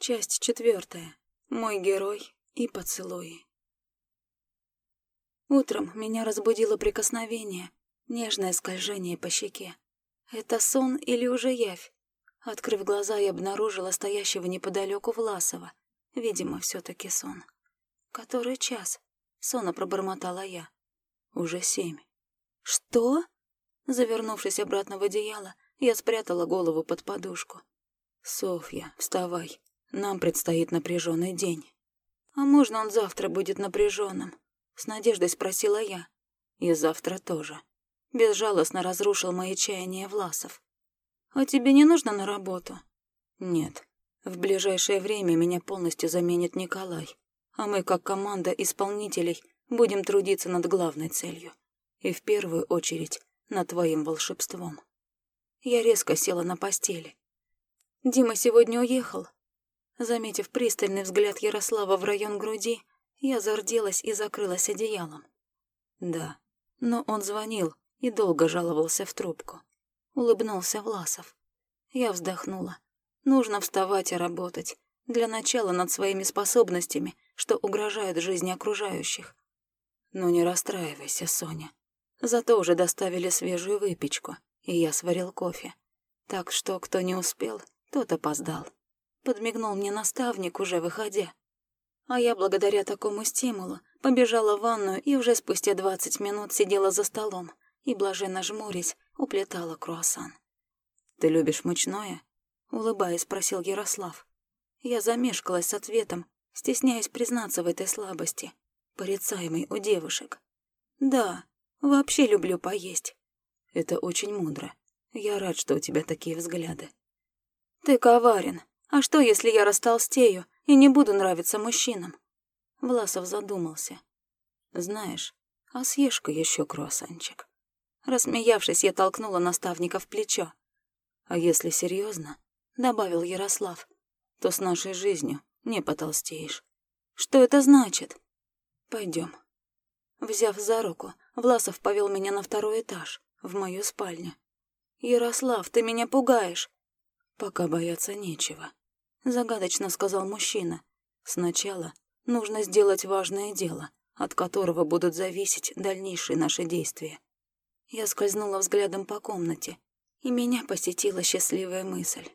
Часть четвертая. Мой герой и поцелуи. Утром меня разбудило прикосновение, нежное скольжение по щеке. Это сон или уже явь? Открыв глаза, я обнаружила стоящего неподалеку Власова. Видимо, все таки сон. «Который час?» — сонно пробормотала я. «Уже семь». «Что?» Завернувшись обратно в одеяло, я спрятала голову под подушку. «Софья, вставай. Нам предстоит напряженный день». «А можно он завтра будет напряженным? С надеждой спросила я. «И завтра тоже». Безжалостно разрушил мои чаяния Власов. «А тебе не нужно на работу?» «Нет. В ближайшее время меня полностью заменит Николай. А мы, как команда исполнителей, будем трудиться над главной целью. И в первую очередь над твоим волшебством». Я резко села на постели. «Дима сегодня уехал?» Заметив пристальный взгляд Ярослава в район груди, я зарделась и закрылась одеялом. «Да, но он звонил и долго жаловался в трубку. Улыбнулся Власов. Я вздохнула. Нужно вставать и работать. Для начала над своими способностями, что угрожают жизни окружающих. Но не расстраивайся, Соня. Зато уже доставили свежую выпечку, и я сварил кофе. Так что, кто не успел, тот опоздал. Подмигнул мне наставник, уже выходя. А я, благодаря такому стимулу, побежала в ванную и уже спустя двадцать минут сидела за столом и, блаженно жмурясь, уплетала круассан. «Ты любишь мучное?» — улыбаясь, спросил Ярослав. Я замешкалась с ответом, стесняясь признаться в этой слабости, порицаемой у девушек. «Да, вообще люблю поесть». «Это очень мудро. Я рад, что у тебя такие взгляды». «Ты коварен. А что, если я растолстею и не буду нравиться мужчинам?» Власов задумался. «Знаешь, а съешь-ка еще круассанчик». Рассмеявшись, я толкнула наставника в плечо. «А если серьезно, добавил Ярослав, — «то с нашей жизнью не потолстеешь». «Что это значит?» Пойдем. Взяв за руку, Власов повел меня на второй этаж, в мою спальню. «Ярослав, ты меня пугаешь!» «Пока бояться нечего», — загадочно сказал мужчина. «Сначала нужно сделать важное дело, от которого будут зависеть дальнейшие наши действия. Я скользнула взглядом по комнате, и меня посетила счастливая мысль.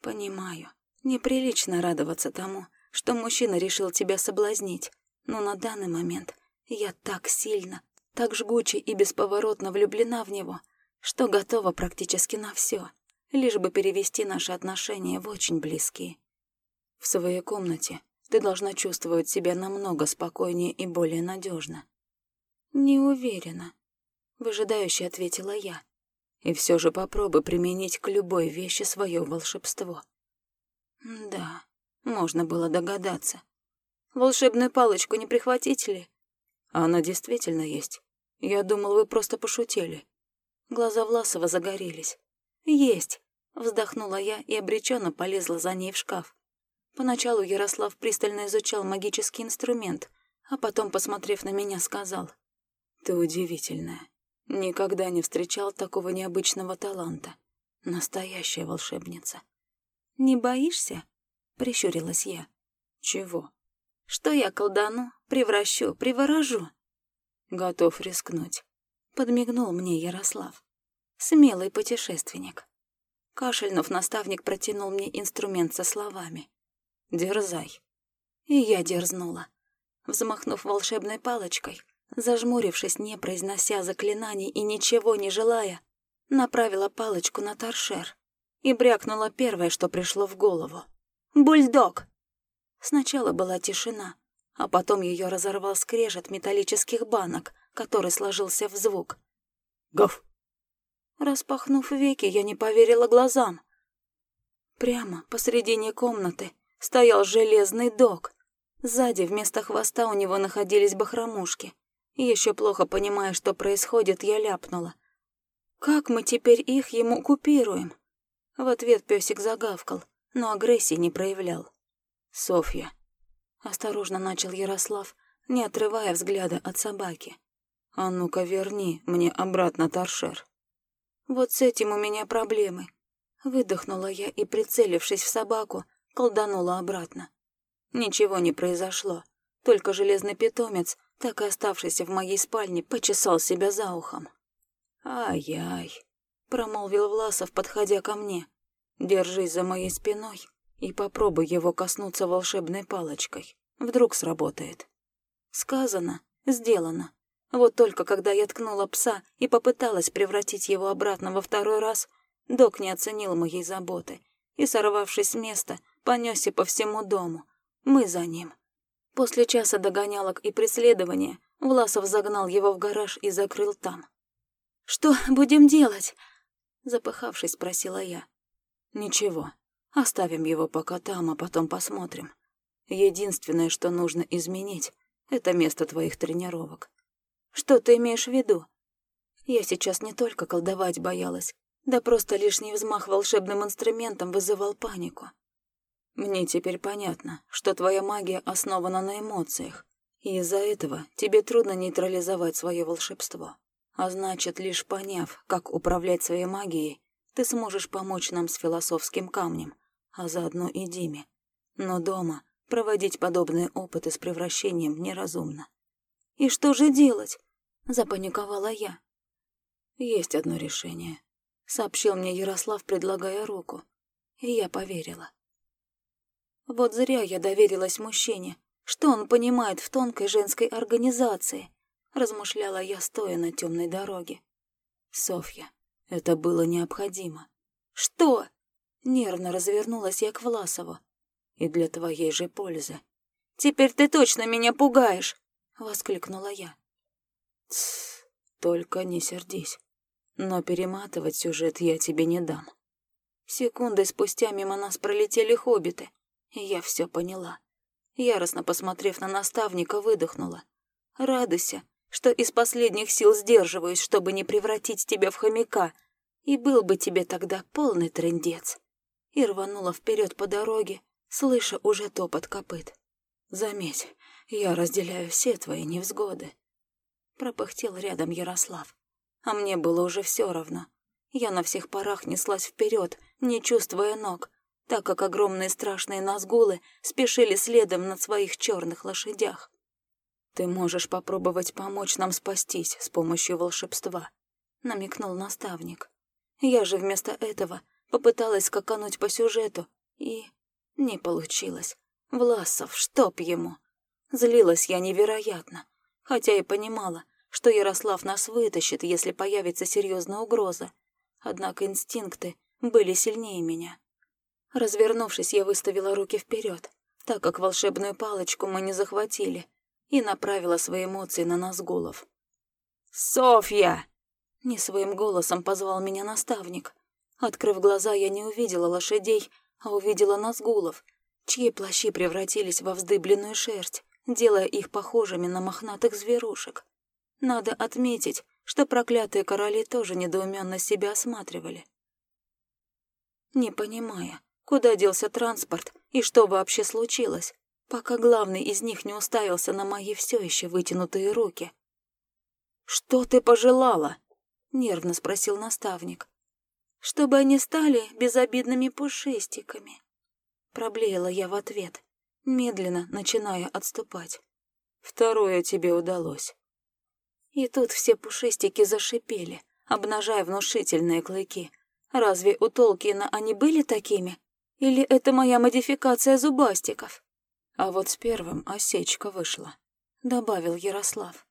Понимаю, неприлично радоваться тому, что мужчина решил тебя соблазнить, но на данный момент я так сильно, так жгуче и бесповоротно влюблена в него, что готова практически на все, лишь бы перевести наши отношения в очень близкие. В своей комнате ты должна чувствовать себя намного спокойнее и более надежно. Не уверена, выжидающе ответила я. И все же попробуй применить к любой вещи свое волшебство. Да, можно было догадаться. Волшебную палочку не прихватить ли? Она действительно есть. Я думал, вы просто пошутили. Глаза Власова загорелись. Есть, вздохнула я и обреченно полезла за ней в шкаф. Поначалу Ярослав пристально изучал магический инструмент, а потом, посмотрев на меня, сказал: "Ты удивительная. Никогда не встречал такого необычного таланта. Настоящая волшебница. «Не боишься?» — прищурилась я. «Чего?» «Что я колдану, превращу, приворожу?» «Готов рискнуть», — подмигнул мне Ярослав. «Смелый путешественник». Кашельнув, наставник протянул мне инструмент со словами. «Дерзай». И я дерзнула. Взмахнув волшебной палочкой, Зажмурившись, не произнося заклинаний и ничего не желая, направила палочку на торшер и брякнула первое, что пришло в голову. «Бульдог!» Сначала была тишина, а потом ее разорвал скрежет металлических банок, который сложился в звук. «Гав!» Распахнув веки, я не поверила глазам. Прямо посредине комнаты стоял железный дог. Сзади вместо хвоста у него находились бахромушки, еще плохо понимая, что происходит, я ляпнула. «Как мы теперь их ему купируем?» В ответ песик загавкал, но агрессии не проявлял. «Софья», — осторожно начал Ярослав, не отрывая взгляда от собаки. «А ну-ка верни мне обратно торшер». «Вот с этим у меня проблемы». Выдохнула я и, прицелившись в собаку, колданула обратно. Ничего не произошло, только железный питомец, так и оставшийся в моей спальне, почесал себя за ухом. «Ай-яй», — промолвил Власов, подходя ко мне. «Держись за моей спиной и попробуй его коснуться волшебной палочкой. Вдруг сработает». Сказано, сделано. Вот только когда я ткнула пса и попыталась превратить его обратно во второй раз, док не оценил моей заботы и, сорвавшись с места, понесся по всему дому. Мы за ним. После часа догонялок и преследования Власов загнал его в гараж и закрыл там. «Что будем делать?» Запыхавшись, спросила я. «Ничего, оставим его пока там, а потом посмотрим. Единственное, что нужно изменить, это место твоих тренировок. Что ты имеешь в виду? Я сейчас не только колдовать боялась, да просто лишний взмах волшебным инструментом вызывал панику. Мне теперь понятно, что твоя магия основана на эмоциях, и из-за этого тебе трудно нейтрализовать свое волшебство. А значит, лишь поняв, как управлять своей магией, ты сможешь помочь нам с философским камнем, а заодно и Диме. Но дома Проводить подобные опыты с превращением неразумно. «И что же делать?» — запаниковала я. «Есть одно решение», — сообщил мне Ярослав, предлагая руку. И я поверила. Вот зря я доверилась мужчине. Что он понимает в тонкой женской организации? Размышляла я, стоя на темной дороге. Софья, это было необходимо. Что? Нервно развернулась я к Власову и для твоей же пользы. «Теперь ты точно меня пугаешь!» — воскликнула я. «Тссс, только не сердись. Но перематывать сюжет я тебе не дам». Секунды спустя мимо нас пролетели хоббиты, и я все поняла. Яростно посмотрев на наставника, выдохнула. «Радуйся, что из последних сил сдерживаюсь, чтобы не превратить тебя в хомяка, и был бы тебе тогда полный трындец». И рванула вперед по дороге, слыша уже топот копыт. «Заметь, я разделяю все твои невзгоды», — пропыхтел рядом Ярослав. А мне было уже все равно. Я на всех парах неслась вперед, не чувствуя ног, так как огромные страшные назгулы спешили следом на своих черных лошадях. «Ты можешь попробовать помочь нам спастись с помощью волшебства», — намекнул наставник. Я же вместо этого попыталась скакануть по сюжету и не получилось. Власов, чтоб ему. Злилась я невероятно, хотя и понимала, что Ярослав нас вытащит, если появится серьезная угроза. Однако инстинкты были сильнее меня. Развернувшись, я выставила руки вперед, так как волшебную палочку мы не захватили, и направила свои эмоции на Назгулов. «Софья!» — не своим голосом позвал меня наставник. Открыв глаза, я не увидела лошадей, а увидела назгулов, чьи плащи превратились во вздыбленную шерсть, делая их похожими на мохнатых зверушек. Надо отметить, что проклятые короли тоже недоуменно себя осматривали. Не понимая, куда делся транспорт и что вообще случилось, пока главный из них не уставился на мои все еще вытянутые руки. «Что ты пожелала?» — нервно спросил наставник чтобы они стали безобидными пушистиками. Проблеяла я в ответ, медленно начиная отступать. Второе тебе удалось. И тут все пушистики зашипели, обнажая внушительные клыки. Разве у Толкина они были такими? Или это моя модификация зубастиков? А вот с первым осечка вышла, добавил Ярослав.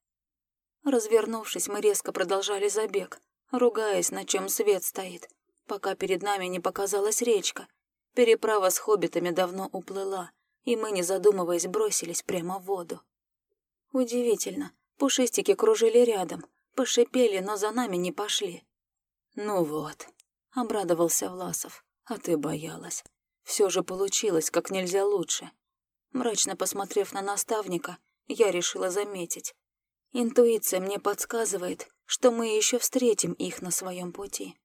Развернувшись, мы резко продолжали забег, ругаясь, на чем свет стоит, пока перед нами не показалась речка. Переправа с хоббитами давно уплыла, и мы, не задумываясь, бросились прямо в воду. Удивительно, пушистики кружили рядом, пошипели, но за нами не пошли. «Ну вот», — обрадовался Власов, — «а ты боялась. Все же получилось как нельзя лучше». Мрачно посмотрев на наставника, я решила заметить. Интуиция мне подсказывает, что мы еще встретим их на своем пути.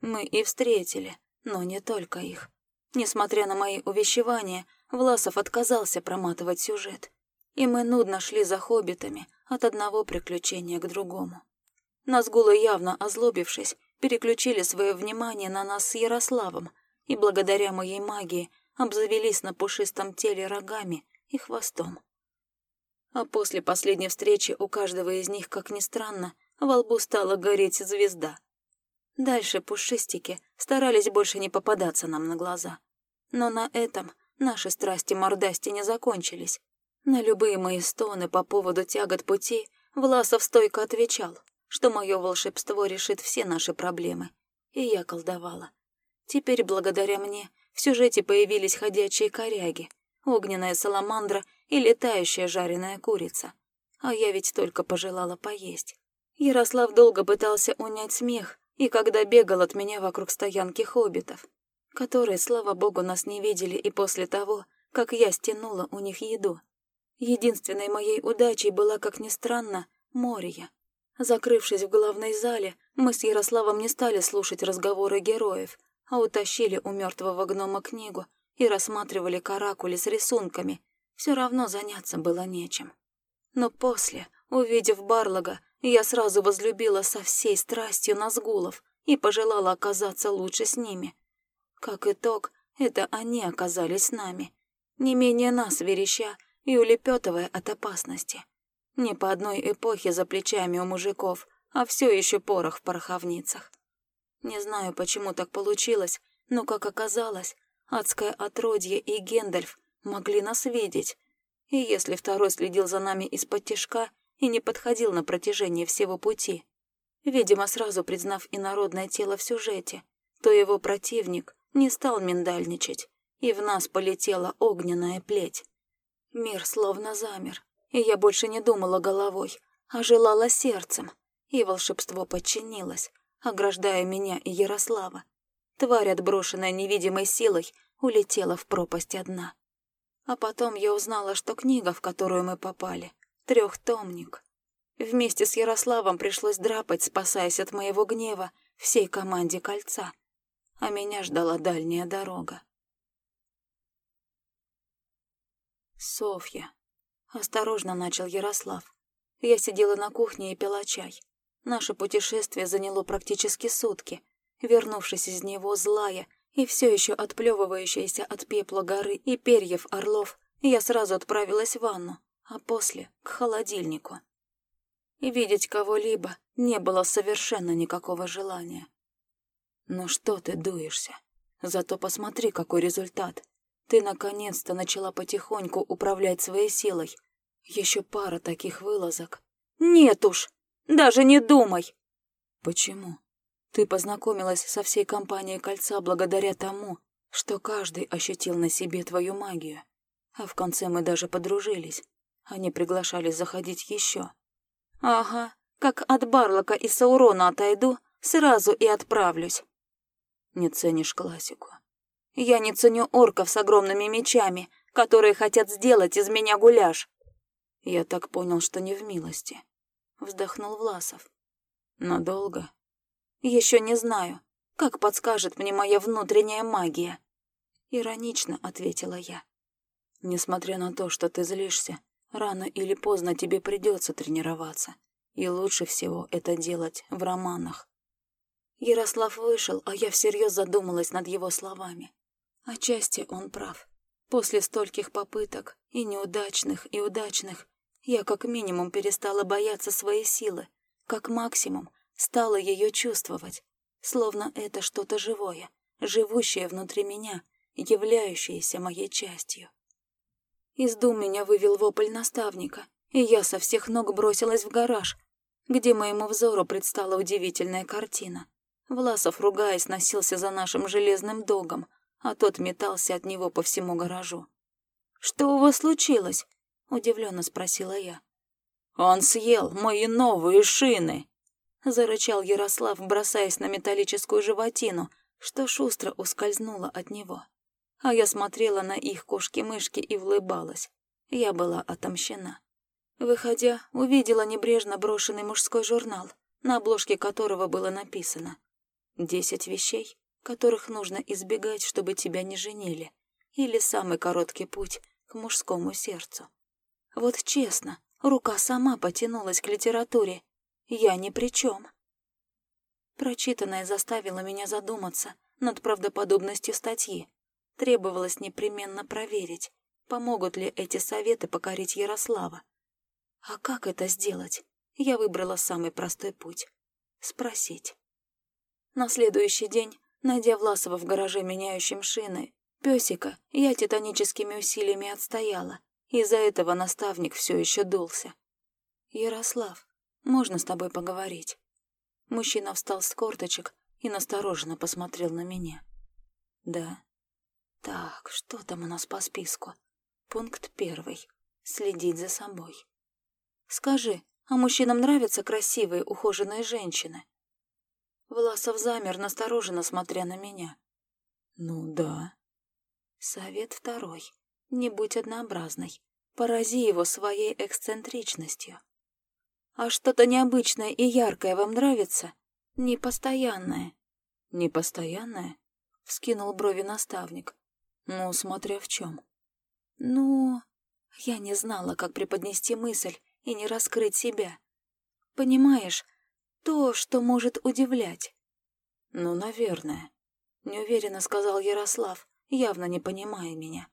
Мы и встретили, но не только их. Несмотря на мои увещевания, Власов отказался проматывать сюжет. И мы нудно шли за хоббитами от одного приключения к другому. Назгулы, явно озлобившись, переключили свое внимание на нас с Ярославом, и благодаря моей магии обзавелись на пушистом теле рогами и хвостом. А после последней встречи у каждого из них, как ни странно, во лбу стала гореть звезда. Дальше пушистики старались больше не попадаться нам на глаза. Но на этом наши страсти-мордасти не закончились. На любые мои стоны по поводу тягот пути Власов стойко отвечал, что мое волшебство решит все наши проблемы. И я колдовала. Теперь, благодаря мне, в сюжете появились ходячие коряги, огненная саламандра и летающая жареная курица. А я ведь только пожелала поесть. Ярослав долго пытался унять смех, и когда бегал от меня вокруг стоянки хоббитов, которые, слава богу, нас не видели и после того, как я стянула у них еду. Единственной моей удачей была, как ни странно, Мория. Закрывшись в главной зале, мы с Ярославом не стали слушать разговоры героев, а утащили у мертвого гнома книгу и рассматривали каракули с рисунками. Все равно заняться было нечем. Но после, увидев Барлога, я сразу возлюбила со всей страстью Назгулов и пожелала оказаться лучше с ними. Как итог, это они оказались с нами. Не менее нас, вереща и улепетывая от опасности. Не по одной эпохе за плечами у мужиков, а все еще порох в пороховницах. Не знаю, почему так получилось, но, как оказалось, адское отродье и Гендальф могли нас видеть. И если второй следил за нами из-под тишка и не подходил на протяжении всего пути, видимо, сразу признав инородное тело в сюжете, то его противник не стал миндальничать, и в нас полетела огненная плеть. Мир словно замер, и я больше не думала головой, а желала сердцем, и волшебство подчинилось, ограждая меня и Ярослава. Тварь, отброшенная невидимой силой, улетела в пропасть одна. А потом я узнала, что книга, в которую мы попали, трехтомник. Вместе с Ярославом пришлось драпать, спасаясь от моего гнева, всей команде кольца. А меня ждала дальняя дорога. Софья. Осторожно начал Ярослав. Я сидела на кухне и пила чай. Наше путешествие заняло практически сутки. Вернувшись из него злая и все еще отплевывающаяся от пепла горы и перьев орлов, я сразу отправилась в ванну, а после — к холодильнику. И видеть кого-либо не было совершенно никакого желания. «Ну что ты дуешься? Зато посмотри, какой результат. Ты наконец-то начала потихоньку управлять своей силой. Еще пара таких вылазок». «Нет уж!» Даже не думай!» «Почему? Ты познакомилась со всей компанией кольца благодаря тому, что каждый ощутил на себе твою магию. А в конце мы даже подружились. Они приглашали заходить еще. «Ага, как от Барлока и Саурона отойду, сразу и отправлюсь». «Не ценишь классику». «Я не ценю орков с огромными мечами, которые хотят сделать из меня гуляш». «Я так понял, что не в милости вздохнул Власов. Надолго? Еще не знаю. Как подскажет мне моя внутренняя магия? Иронично ответила я. Несмотря на то, что ты злишься, рано или поздно тебе придется тренироваться. И лучше всего это делать в романах. Ярослав вышел, а я всерьез задумалась над его словами. Отчасти он прав. После стольких попыток, и неудачных, и удачных, я как минимум перестала бояться своей силы, как максимум стала ее чувствовать, словно это что-то живое, живущее внутри меня, являющееся моей частью. Из дум меня вывел вопль наставника, и я со всех ног бросилась в гараж, где моему взору предстала удивительная картина. Власов, ругаясь, носился за нашим железным догом, а тот метался от него по всему гаражу. «Что у вас случилось?» — удивленно спросила я. «Он съел мои новые шины!» — зарычал Ярослав, бросаясь на металлическую животину, что шустро ускользнуло от него. А я смотрела на их кошки-мышки и улыбалась. Я была отомщена. Выходя, увидела небрежно брошенный мужской журнал, на обложке которого было написано «Десять вещей, которых нужно избегать, чтобы тебя не женили» или «Самый короткий путь к мужскому сердцу». Вот честно, рука сама потянулась к литературе. Я ни при чем. Прочитанное заставило меня задуматься над правдоподобностью статьи. Требовалось непременно проверить, помогут ли эти советы покорить Ярослава. А как это сделать? Я выбрала самый простой путь — спросить. На следующий день, найдя Власова в гараже, меняющем шины, песика я титаническими усилиями отстояла. Из-за этого наставник все еще дулся. «Ярослав, можно с тобой поговорить?» Мужчина встал с корточек и настороженно посмотрел на меня. «Да». «Так, что там у нас по списку?» Пункт первый. Следить за собой. «Скажи, а мужчинам нравятся красивые, ухоженные женщины?» Власов замер, настороженно смотря на меня. «Ну да». Совет второй. Не будь однообразной. Порази его своей эксцентричностью. А что-то необычное и яркое вам нравится? Непостоянное. Непостоянное? Вскинул брови наставник. Ну, смотря в чем. Ну, я не знала, как преподнести мысль и не раскрыть себя. Понимаешь, то, что может удивлять. Ну, наверное. Неуверенно сказал Ярослав, явно не понимая меня.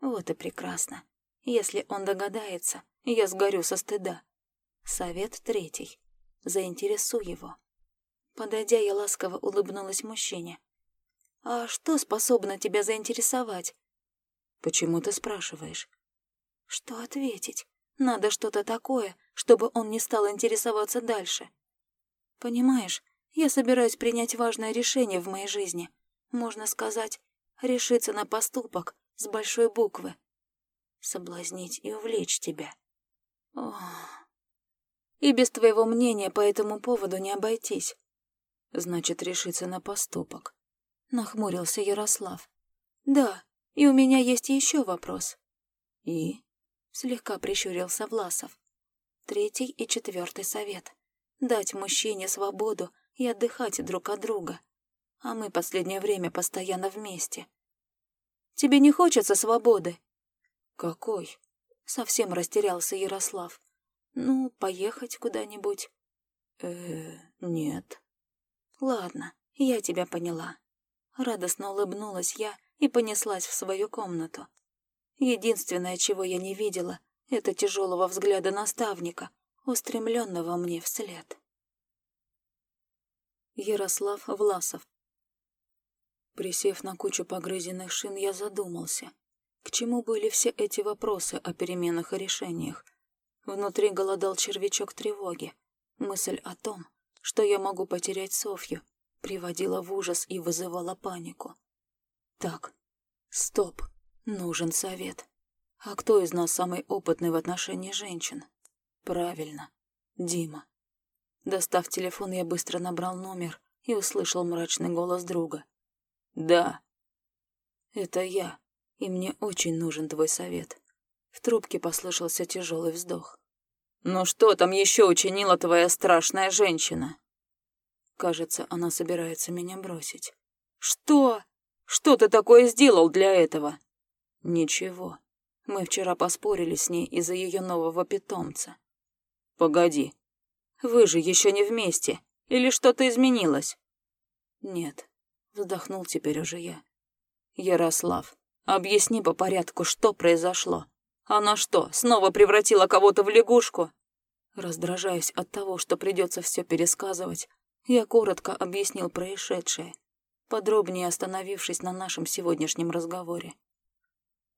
Вот и прекрасно. Если он догадается, я сгорю со стыда. Совет третий. Заинтересуй его. Подойдя, я ласково улыбнулась мужчине. «А что способно тебя заинтересовать?» «Почему ты спрашиваешь?» «Что ответить? Надо что-то такое, чтобы он не стал интересоваться дальше. Понимаешь, я собираюсь принять важное решение в моей жизни. Можно сказать, решиться на поступок с большой буквы. Соблазнить и увлечь тебя. Ох. И без твоего мнения по этому поводу не обойтись. Значит, решиться на поступок. Нахмурился Ярослав. Да, и у меня есть еще вопрос. И? Слегка прищурился Власов. Третий и четвертый совет. Дать мужчине свободу и отдыхать друг от друга. А мы последнее время постоянно вместе. Тебе не хочется свободы?» «Какой?» — совсем растерялся Ярослав. «Ну, поехать куда-нибудь?» «Э, нет». «Ладно, я тебя поняла». Радостно улыбнулась я и понеслась в свою комнату. Единственное, чего я не видела, это тяжелого взгляда наставника, устремленного мне вслед. Ярослав Власов Присев на кучу погрызенных шин, я задумался. К чему были все эти вопросы о переменах и решениях? Внутри голодал червячок тревоги. Мысль о том, что я могу потерять Софью, приводила в ужас и вызывала панику. Так, стоп, нужен совет. А кто из нас самый опытный в отношении женщин? Правильно, Дима. Достав телефон, я быстро набрал номер и услышал мрачный голос друга. «Да». «Это я, и мне очень нужен твой совет». В трубке послышался тяжелый вздох. «Ну что там еще учинила твоя страшная женщина?» Кажется, она собирается меня бросить. «Что? Что ты такое сделал для этого?» «Ничего. Мы вчера поспорили с ней из-за ее нового питомца». «Погоди. Вы же еще не вместе. Или что-то изменилось?» «Нет. Вздохнул теперь уже я. Ярослав, объясни по порядку, что произошло. Она что, снова превратила кого-то в лягушку? Раздражаясь от того, что придется все пересказывать, я коротко объяснил происшедшее, подробнее остановившись на нашем сегодняшнем разговоре.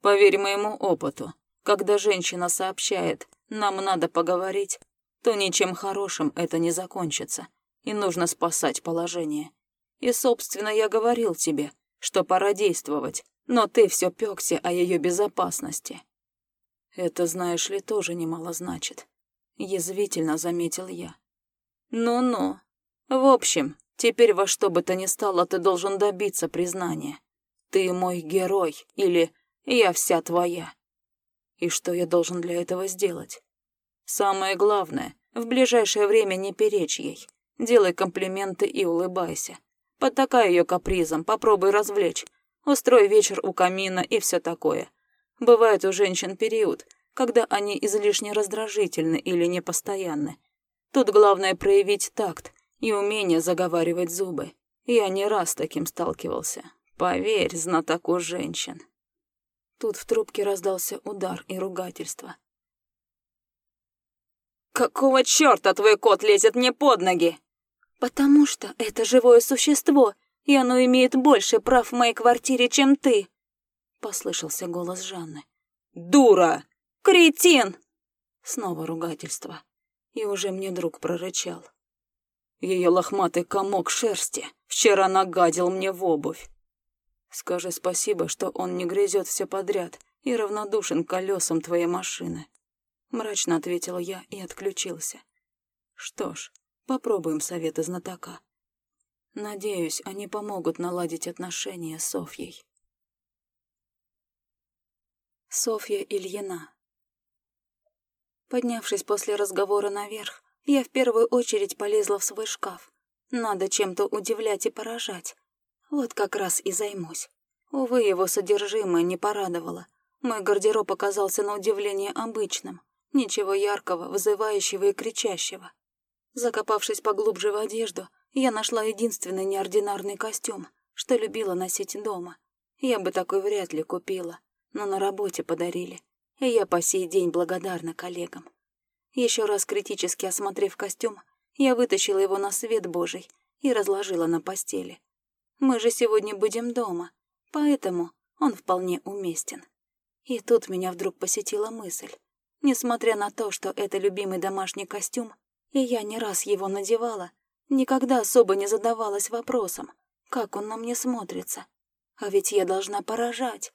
Поверь моему опыту, когда женщина сообщает «нам надо поговорить», то ничем хорошим это не закончится, и нужно спасать положение. И, собственно, я говорил тебе, что пора действовать, но ты все пёкся о ее безопасности. Это, знаешь ли, тоже немало значит. Язвительно заметил я. Ну-ну. В общем, теперь во что бы то ни стало ты должен добиться признания. Ты мой герой или я вся твоя. И что я должен для этого сделать? Самое главное, в ближайшее время не перечь ей. Делай комплименты и улыбайся. Потакай ее капризом, попробуй развлечь. Устрой вечер у камина и все такое. Бывает у женщин период, когда они излишне раздражительны или непостоянны. Тут главное проявить такт и умение заговаривать зубы. Я не раз таким сталкивался. Поверь знатоку женщин. Тут в трубке раздался удар и ругательство. «Какого чёрта твой кот лезет мне под ноги?» «Потому что это живое существо, и оно имеет больше прав в моей квартире, чем ты», — послышался голос Жанны. «Дура!» «Кретин!» Снова ругательство. И уже мне друг прорычал. Ее лохматый комок шерсти вчера нагадил мне в обувь. Скажи спасибо, что он не грызет все подряд и равнодушен колесам твоей машины. Мрачно ответила я и отключился. Что ж, попробуем советы знатока. Надеюсь, они помогут наладить отношения с Софьей. Софья Ильина Поднявшись после разговора наверх, я в первую очередь полезла в свой шкаф. Надо чем-то удивлять и поражать. Вот как раз и займусь. Увы, его содержимое не порадовало. Мой гардероб оказался на удивление обычным. Ничего яркого, вызывающего и кричащего. Закопавшись поглубже в одежду, я нашла единственный неординарный костюм, что любила носить дома. Я бы такой вряд ли купила, но на работе подарили. И я по сей день благодарна коллегам. Еще раз критически осмотрев костюм, я вытащила его на свет Божий и разложила на постели. Мы же сегодня будем дома, поэтому он вполне уместен. И тут меня вдруг посетила мысль. Несмотря на то, что это любимый домашний костюм, и я не раз его надевала, никогда особо не задавалась вопросом, как он на мне смотрится. А ведь я должна поражать.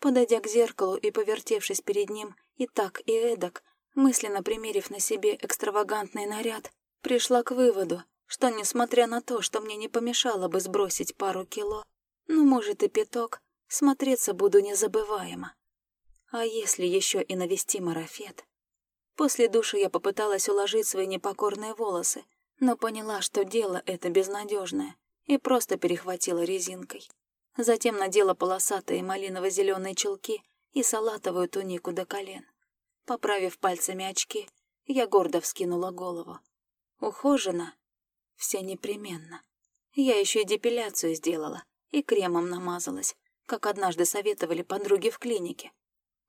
Подойдя к зеркалу и повертевшись перед ним и так, и эдак, мысленно примерив на себе экстравагантный наряд, пришла к выводу, что, несмотря на то, что мне не помешало бы сбросить пару кило, ну, может, и пяток, смотреться буду незабываемо. А если еще и навести марафет? После душа я попыталась уложить свои непокорные волосы, но поняла, что дело это безнадежное, и просто перехватила резинкой. Затем надела полосатые малиново-зеленые чулки и салатовую тунику до колен. Поправив пальцами очки, я гордо вскинула голову. Ухожена? Все непременно. Я еще и депиляцию сделала и кремом намазалась, как однажды советовали подруги в клинике.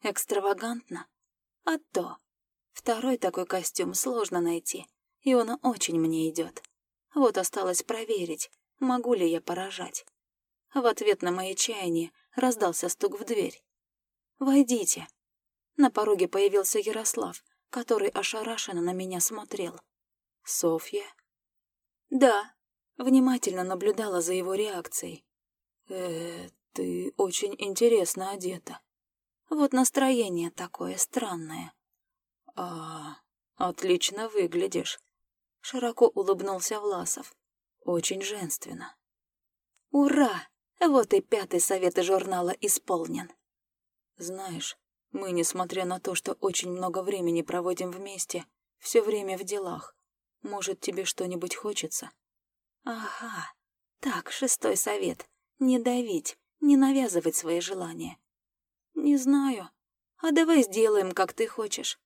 Экстравагантно? А то. Второй такой костюм сложно найти, и он очень мне идет. Вот осталось проверить, могу ли я поражать. В ответ на мои чаяния раздался стук в дверь. «Войдите». На пороге появился Ярослав, который ошарашенно на меня смотрел. «Софья?» «Да», внимательно наблюдала за его реакцией. «Э, ты очень интересно одета. Вот настроение такое странное. А, отлично выглядишь. Широко улыбнулся Власов. Очень женственно. Ура! Вот и пятый совет журнала исполнен. Знаешь, мы, несмотря на то, что очень много времени проводим вместе, все время в делах. Может, тебе что-нибудь хочется? Ага. Так, шестой совет. Не давить, не навязывать свои желания. «Не знаю. А давай сделаем, как ты хочешь».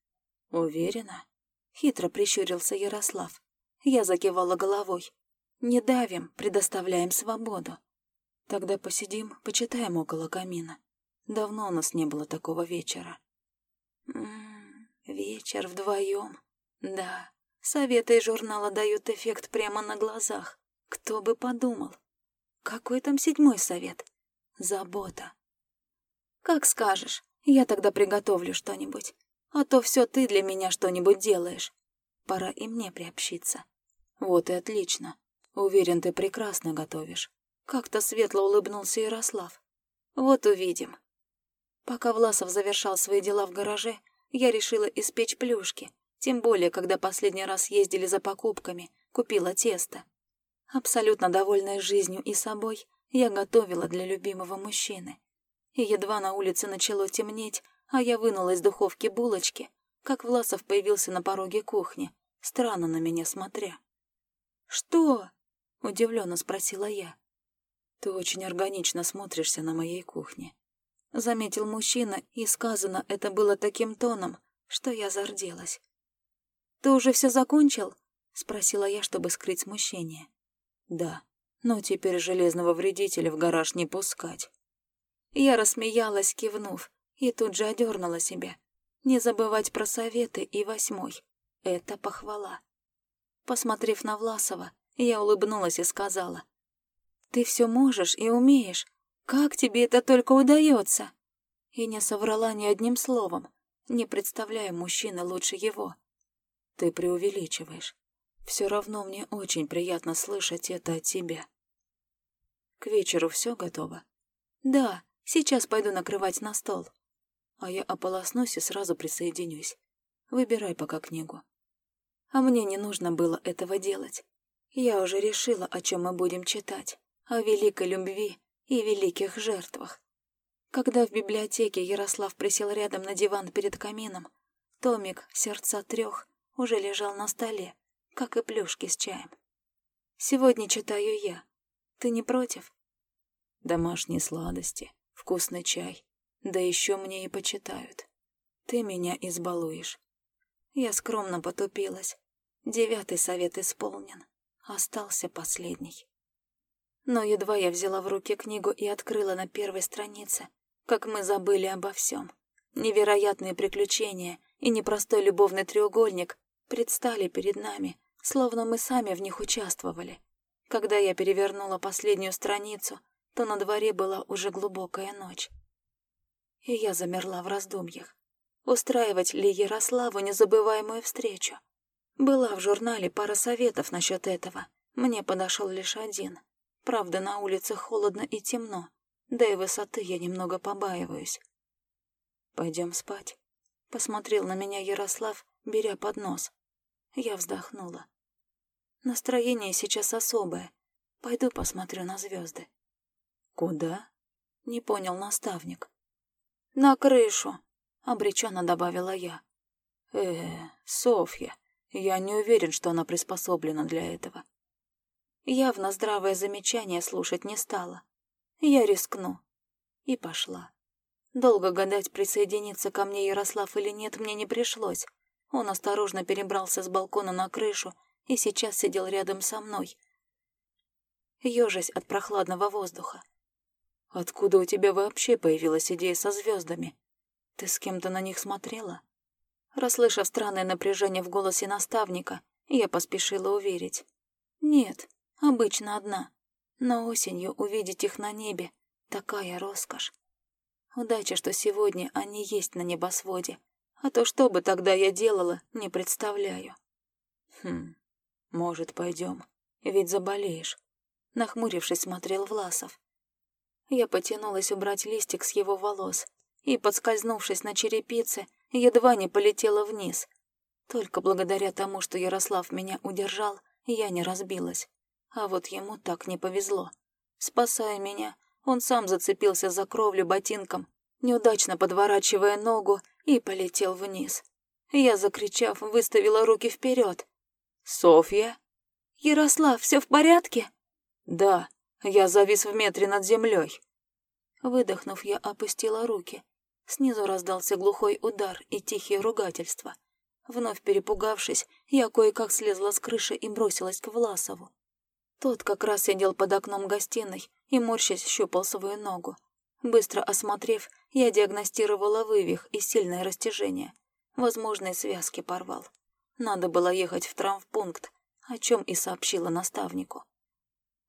«Уверена?» Хитро прищурился Ярослав. Я закивала головой. «Не давим, предоставляем свободу. Тогда посидим, почитаем около камина. Давно у нас не было такого вечера». М «М-м, вечер вдвоем. Да, советы из журнала дают эффект прямо на глазах. Кто бы подумал. Какой там седьмой совет? Забота. «Как скажешь. Я тогда приготовлю что-нибудь. А то все ты для меня что-нибудь делаешь. Пора и мне приобщиться». «Вот и отлично. Уверен, ты прекрасно готовишь». Как-то светло улыбнулся Ярослав. «Вот увидим». Пока Власов завершал свои дела в гараже, я решила испечь плюшки, тем более, когда последний раз ездили за покупками, купила тесто. Абсолютно довольная жизнью и собой, я готовила для любимого мужчины и едва на улице начало темнеть, а я вынула из духовки булочки, как Власов появился на пороге кухни, странно на меня смотря. «Что?» — удивленно спросила я. «Ты очень органично смотришься на моей кухне», — заметил мужчина, и сказано это было таким тоном, что я зарделась. «Ты уже все закончил?» — спросила я, чтобы скрыть смущение. «Да, но теперь железного вредителя в гараж не пускать. Я рассмеялась, кивнув, и тут же одернула себя. Не забывать про советы и восьмой. Это похвала. Посмотрев на Власова, я улыбнулась и сказала. «Ты все можешь и умеешь. Как тебе это только удается?» И не соврала ни одним словом. Не представляю мужчины лучше его. Ты преувеличиваешь. Все равно мне очень приятно слышать это от тебя. К вечеру все готово? Да, сейчас пойду накрывать на стол. А я ополоснусь и сразу присоединюсь. Выбирай пока книгу. А мне не нужно было этого делать. Я уже решила, о чем мы будем читать. О великой любви и великих жертвах. Когда в библиотеке Ярослав присел рядом на диван перед камином, томик «Сердца трех» уже лежал на столе, как и плюшки с чаем. «Сегодня читаю я. Ты не против?» «Домашние сладости, вкусный чай, да еще мне и почитают. Ты меня избалуешь». Я скромно потупилась. Девятый совет исполнен. Остался последний. Но едва я взяла в руки книгу и открыла на первой странице, как мы забыли обо всем. Невероятные приключения и непростой любовный треугольник предстали перед нами, словно мы сами в них участвовали. Когда я перевернула последнюю страницу, то на дворе была уже глубокая ночь. И я замерла в раздумьях. Устраивать ли Ярославу незабываемую встречу? Была в журнале пара советов насчет этого. Мне подошел лишь один. Правда, на улице холодно и темно, да и высоты я немного побаиваюсь. Пойдем спать. Посмотрел на меня Ярослав, беря поднос. Я вздохнула. Настроение сейчас особое. Пойду посмотрю на звезды. Куда? Не понял наставник. На крышу, обреченно добавила я. Э, Софья, я не уверен, что она приспособлена для этого. Явно здравое замечание слушать не стала. Я рискну. И пошла. Долго гадать, присоединиться ко мне Ярослав или нет, мне не пришлось. Он осторожно перебрался с балкона на крышу и сейчас сидел рядом со мной, ежась от прохладного воздуха. «Откуда у тебя вообще появилась идея со звездами? Ты с кем-то на них смотрела?» Расслышав странное напряжение в голосе наставника, я поспешила уверить. «Нет, обычно одна. Но осенью увидеть их на небе — такая роскошь. Удача, что сегодня они есть на небосводе. А то что бы тогда я делала, не представляю. Хм, может, пойдем, ведь заболеешь. Нахмурившись, смотрел Власов. Я потянулась убрать листик с его волос и, подскользнувшись на черепице, едва не полетела вниз. Только благодаря тому, что Ярослав меня удержал, я не разбилась. А вот ему так не повезло. Спасая меня, он сам зацепился за кровлю ботинком, неудачно подворачивая ногу, и полетел вниз. Я, закричав, выставила руки вперед. «Софья?» «Ярослав, все в порядке?» «Да, я завис в метре над землей». Выдохнув, я опустила руки. Снизу раздался глухой удар и тихие ругательства. Вновь перепугавшись, я кое-как слезла с крыши и бросилась к Власову. Тот как раз сидел под окном гостиной и, морщась, щупал свою ногу. Быстро осмотрев, я диагностировала вывих и сильное растяжение. Возможные связки порвал. Надо было ехать в травмпункт, о чем и сообщила наставнику.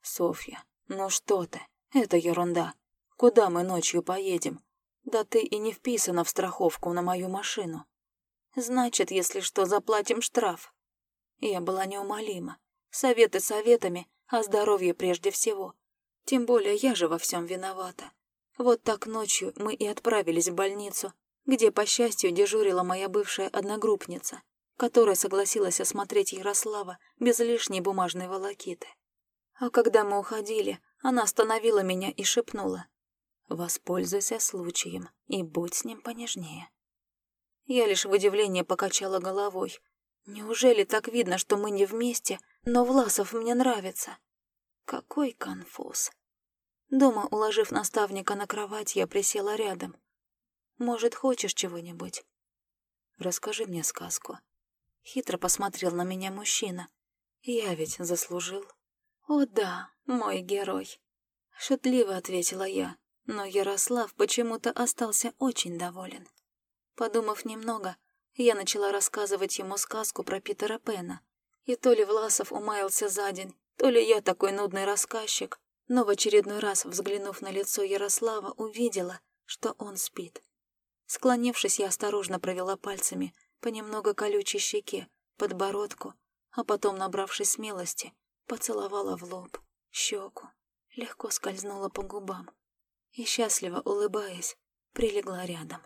«Софья, ну что ты? Это ерунда. Куда мы ночью поедем? Да ты и не вписана в страховку на мою машину. Значит, если что, заплатим штраф». Я была неумолима. Советы советами, а здоровье прежде всего. Тем более я же во всем виновата. Вот так ночью мы и отправились в больницу, где, по счастью, дежурила моя бывшая одногруппница, которая согласилась осмотреть Ярослава без лишней бумажной волокиты. А когда мы уходили, она остановила меня и шепнула. «Воспользуйся случаем и будь с ним понежнее». Я лишь в удивлении покачала головой. Неужели так видно, что мы не вместе, но Власов мне нравится? Какой конфуз. Дома, уложив наставника на кровать, я присела рядом. «Может, хочешь чего-нибудь?» «Расскажи мне сказку». Хитро посмотрел на меня мужчина. «Я ведь заслужил». «О да, мой герой», — шутливо ответила я, но Ярослав почему-то остался очень доволен. Подумав немного, я начала рассказывать ему сказку про Питера Пена. И то ли Власов умаялся за день, то ли я такой нудный рассказчик, но в очередной раз, взглянув на лицо Ярослава, увидела, что он спит. Склонившись, я осторожно провела пальцами по немного колючей щеке, подбородку, а потом, набравшись смелости, поцеловала в лоб, щеку, легко скользнула по губам и, счастливо улыбаясь, прилегла рядом.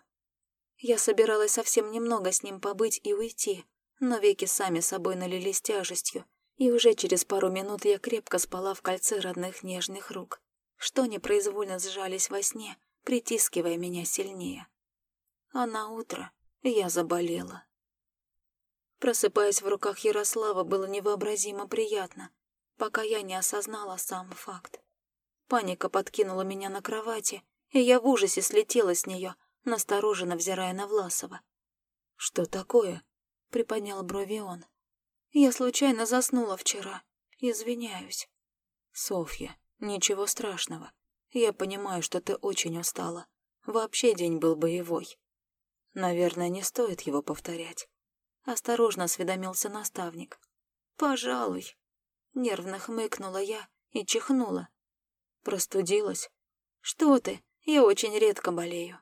Я собиралась совсем немного с ним побыть и уйти, но веки сами собой налились тяжестью, и уже через пару минут я крепко спала в кольце родных нежных рук, что непроизвольно сжались во сне, притискивая меня сильнее. А на утро я заболела. Просыпаясь в руках Ярослава, было невообразимо приятно, пока я не осознала сам факт. Паника подкинула меня на кровати, и я в ужасе слетела с нее, настороженно взирая на Власова. «Что такое?» — приподнял брови он. «Я случайно заснула вчера. Извиняюсь». «Софья, ничего страшного. Я понимаю, что ты очень устала. Вообще день был боевой. Наверное, не стоит его повторять». Осторожно осведомился наставник. «Пожалуй». Нервно хмыкнула я и чихнула. Простудилась? «Что ты? Я очень редко болею».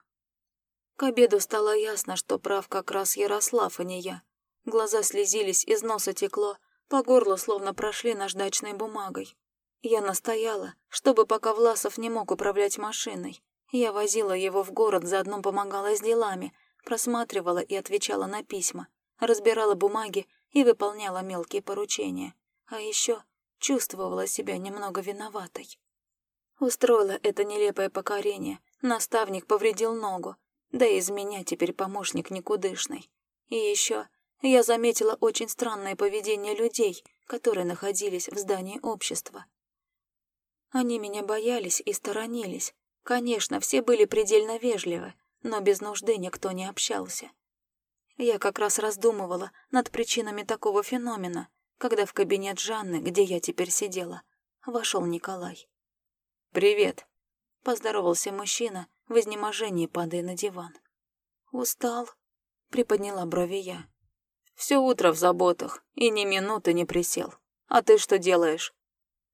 К обеду стало ясно, что прав как раз Ярослав, а не я. Глаза слезились, из носа текло, по горлу словно прошли наждачной бумагой. Я настояла, чтобы пока Власов не мог управлять машиной. Я возила его в город, заодно помогала с делами, просматривала и отвечала на письма, разбирала бумаги и выполняла мелкие поручения. А еще чувствовала себя немного виноватой. Устроила это нелепое покорение. Наставник повредил ногу, да и из меня теперь помощник никудышный. И еще я заметила очень странное поведение людей, которые находились в здании общества. Они меня боялись и сторонились. Конечно, все были предельно вежливы, но без нужды никто не общался. Я как раз раздумывала над причинами такого феномена, когда в кабинет Жанны, где я теперь сидела, вошел Николай. «Привет», — поздоровался мужчина, в изнеможении падая на диван. «Устал?» — приподняла брови я. «Все утро в заботах, и ни минуты не присел. А ты что делаешь?»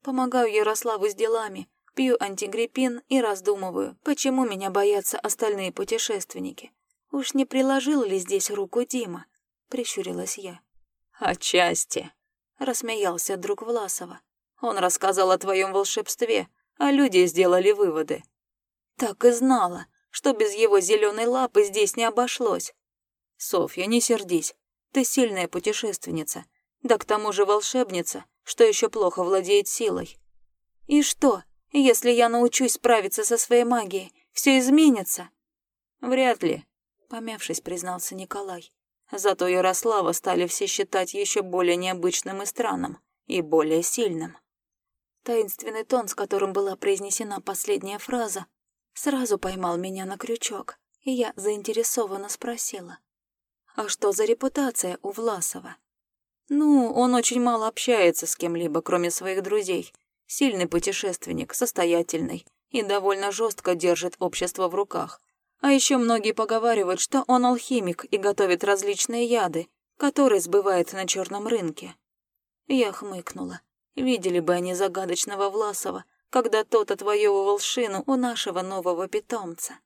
«Помогаю Ярославу с делами, пью антигриппин и раздумываю, почему меня боятся остальные путешественники. Уж не приложил ли здесь руку Дима?» — прищурилась я. «Отчасти», — рассмеялся друг Власова. «Он рассказал о твоем волшебстве, а люди сделали выводы. Так и знала, что без его зеленой лапы здесь не обошлось. Софья, не сердись. Ты сильная путешественница. Да к тому же волшебница, что еще плохо владеет силой. И что, если я научусь справиться со своей магией, все изменится? Вряд ли, помявшись, признался Николай. Зато Ярослава стали все считать еще более необычным и странным, и более сильным. Таинственный тон, с которым была произнесена последняя фраза, сразу поймал меня на крючок, и я заинтересованно спросила. «А что за репутация у Власова?» «Ну, он очень мало общается с кем-либо, кроме своих друзей. Сильный путешественник, состоятельный и довольно жестко держит общество в руках. А еще многие поговаривают, что он алхимик и готовит различные яды, которые сбывает на черном рынке». Я хмыкнула. Видели бы они загадочного Власова, когда тот отвоевывал шину у нашего нового питомца.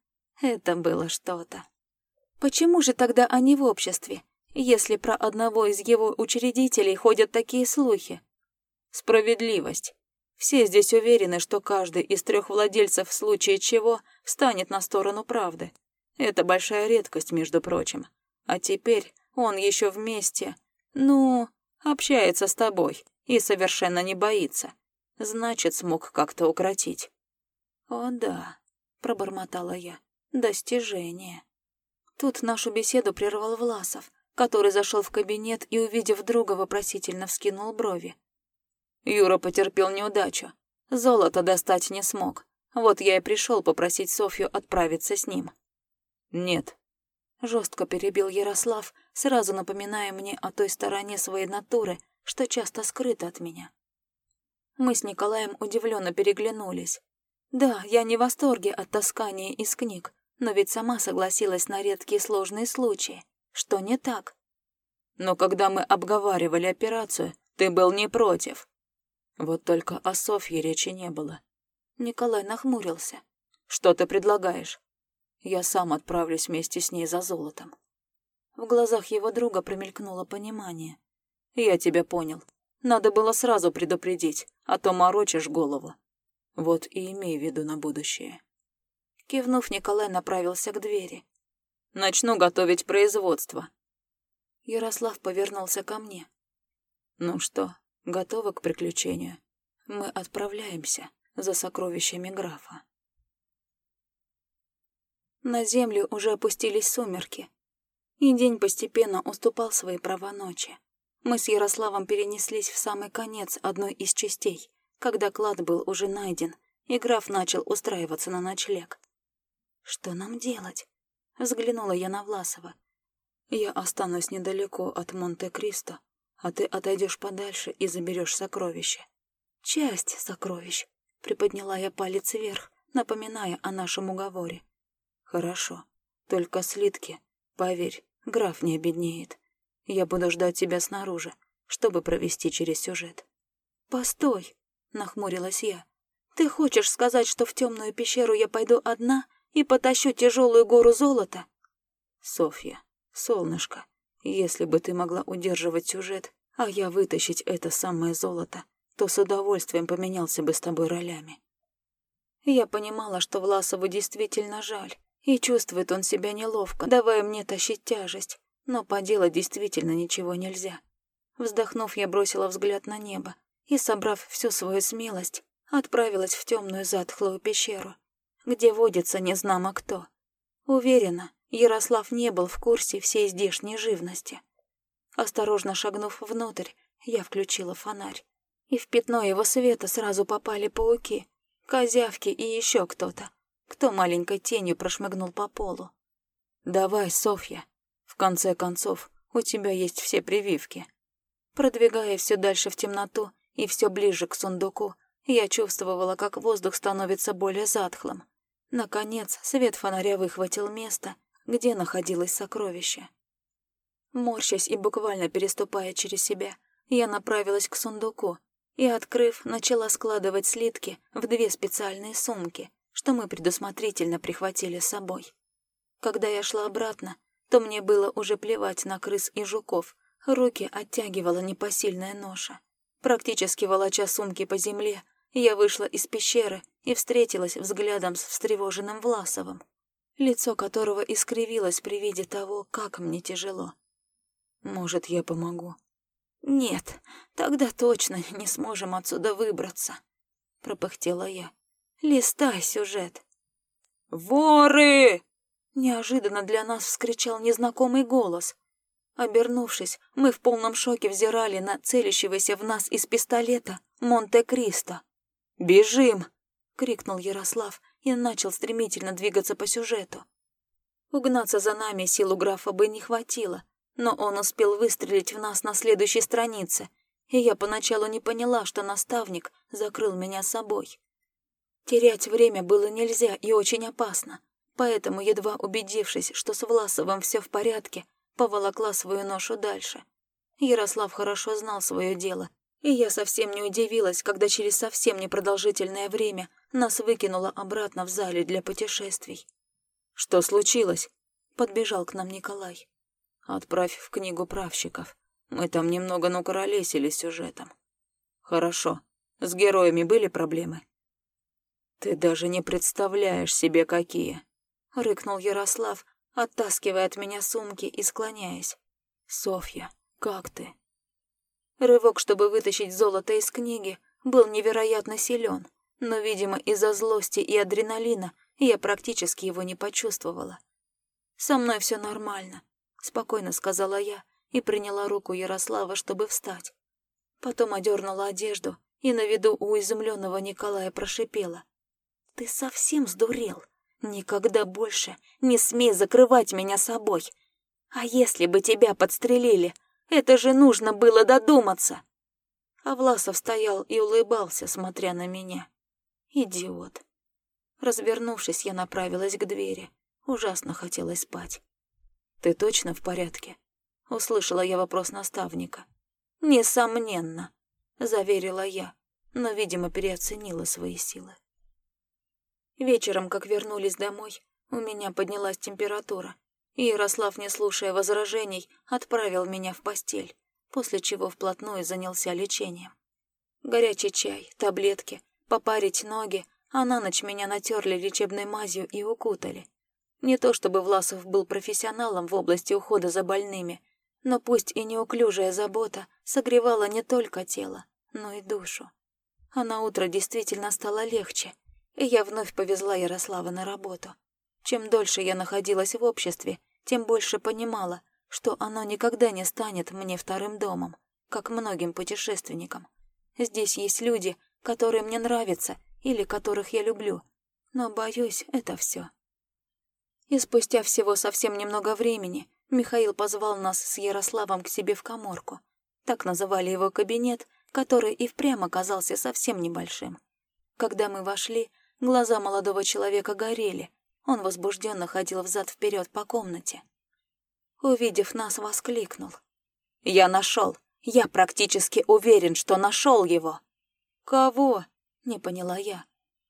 Это было что-то. Почему же тогда они в обществе, если про одного из его учредителей ходят такие слухи? Справедливость. Все здесь уверены, что каждый из трех владельцев в случае чего встанет на сторону правды. Это большая редкость, между прочим. А теперь он еще вместе, ну, общается с тобой и совершенно не боится. Значит, смог как-то укротить. «О да», — пробормотала я, — «достижение». Тут нашу беседу прервал Власов, который зашел в кабинет и, увидев друга, вопросительно вскинул брови. Юра потерпел неудачу. Золото достать не смог. Вот я и пришел попросить Софью отправиться с ним. «Нет», — жестко перебил Ярослав, сразу напоминая мне о той стороне своей натуры, что часто скрыто от меня. Мы с Николаем удивленно переглянулись. Да, я не в восторге от таскания из книг, но ведь сама согласилась на редкие сложные случаи. Что не так? Но когда мы обговаривали операцию, ты был не против. Вот только о Софье речи не было. Николай нахмурился. Что ты предлагаешь? Я сам отправлюсь вместе с ней за золотом. В глазах его друга промелькнуло понимание. Я тебя понял. Надо было сразу предупредить, а то морочишь голову. Вот и имей в виду на будущее. Кивнув, Николай направился к двери. Начну готовить производство. Ярослав повернулся ко мне. Ну что, готовы к приключению? Мы отправляемся за сокровищами графа. На землю уже опустились сумерки, и день постепенно уступал свои права ночи. Мы с Ярославом перенеслись в самый конец одной из частей, когда клад был уже найден, и граф начал устраиваться на ночлег. «Что нам делать?» — взглянула я на Власова. «Я останусь недалеко от Монте-Кристо, а ты отойдешь подальше и заберешь сокровища». «Часть сокровищ», — приподняла я палец вверх, напоминая о нашем уговоре. «Хорошо. Только слитки. Поверь, граф не обеднеет. Я буду ждать тебя снаружи, чтобы провести через сюжет». «Постой», — нахмурилась я. «Ты хочешь сказать, что в темную пещеру я пойду одна и потащу тяжелую гору золота?» «Софья, солнышко, если бы ты могла удерживать сюжет, а я вытащить это самое золото, то с удовольствием поменялся бы с тобой ролями». Я понимала, что Власову действительно жаль, и чувствует он себя неловко, давая мне тащить тяжесть, но поделать действительно ничего нельзя. Вздохнув, я бросила взгляд на небо и, собрав всю свою смелость, отправилась в темную затхлую пещеру, где водится незнамо кто. Уверена, Ярослав не был в курсе всей здешней живности. Осторожно шагнув внутрь, я включила фонарь, и в пятно его света сразу попали пауки, козявки и еще кто-то кто маленькой тенью прошмыгнул по полу. «Давай, Софья. В конце концов, у тебя есть все прививки». Продвигая все дальше в темноту и все ближе к сундуку, я чувствовала, как воздух становится более затхлым. Наконец, свет фонаря выхватил место, где находилось сокровище. Морщась и буквально переступая через себя, я направилась к сундуку и, открыв, начала складывать слитки в две специальные сумки, что мы предусмотрительно прихватили с собой. Когда я шла обратно, то мне было уже плевать на крыс и жуков, руки оттягивала непосильная ноша. Практически волоча сумки по земле, я вышла из пещеры и встретилась взглядом с встревоженным Власовым, лицо которого искривилось при виде того, как мне тяжело. «Может, я помогу?» «Нет, тогда точно не сможем отсюда выбраться», — пропыхтела я. Листай сюжет. «Воры!» Неожиданно для нас вскричал незнакомый голос. Обернувшись, мы в полном шоке взирали на целящегося в нас из пистолета Монте-Кристо. «Бежим!» — крикнул Ярослав и начал стремительно двигаться по сюжету. Угнаться за нами силу графа бы не хватило, но он успел выстрелить в нас на следующей странице, и я поначалу не поняла, что наставник закрыл меня собой. Терять время было нельзя и очень опасно, поэтому, едва убедившись, что с Власовым все в порядке, поволокла свою ношу дальше. Ярослав хорошо знал свое дело, и я совсем не удивилась, когда через совсем непродолжительное время нас выкинуло обратно в зале для путешествий. «Что случилось?» — подбежал к нам Николай. «Отправь в книгу правщиков. Мы там немного накуролесили сюжетом». «Хорошо. С героями были проблемы?» «Ты даже не представляешь себе, какие!» — рыкнул Ярослав, оттаскивая от меня сумки и склоняясь. «Софья, как ты?» Рывок, чтобы вытащить золото из книги, был невероятно силен, но, видимо, из-за злости и адреналина я практически его не почувствовала. «Со мной все нормально», — спокойно сказала я и приняла руку Ярослава, чтобы встать. Потом одернула одежду и на виду у изумленного Николая прошипела. «Ты совсем сдурел? Никогда больше не смей закрывать меня собой. А если бы тебя подстрелили? Это же нужно было додуматься!» а Власов стоял и улыбался, смотря на меня. Идиот. Развернувшись, я направилась к двери. Ужасно хотелось спать. «Ты точно в порядке?» Услышала я вопрос наставника. «Несомненно», — заверила я, но, видимо, переоценила свои силы. Вечером, как вернулись домой, у меня поднялась температура, и Ярослав, не слушая возражений, отправил меня в постель, после чего вплотную занялся лечением. Горячий чай, таблетки, попарить ноги, а на ночь меня натерли лечебной мазью и укутали. Не то чтобы Власов был профессионалом в области ухода за больными, но пусть и неуклюжая забота согревала не только тело, но и душу. А на утро действительно стало легче, и я вновь повезла Ярослава на работу. Чем дольше я находилась в обществе, тем больше понимала, что оно никогда не станет мне вторым домом, как многим путешественникам. Здесь есть люди, которые мне нравятся или которых я люблю, но, боюсь, это все. И спустя всего совсем немного времени Михаил позвал нас с Ярославом к себе в коморку. Так называли его кабинет, который и впрямь оказался совсем небольшим. Когда мы вошли, глаза молодого человека горели. Он возбужденно ходил взад-вперед по комнате. Увидев нас, воскликнул. «Я нашел! Я практически уверен, что нашел его!» «Кого?» — не поняла я.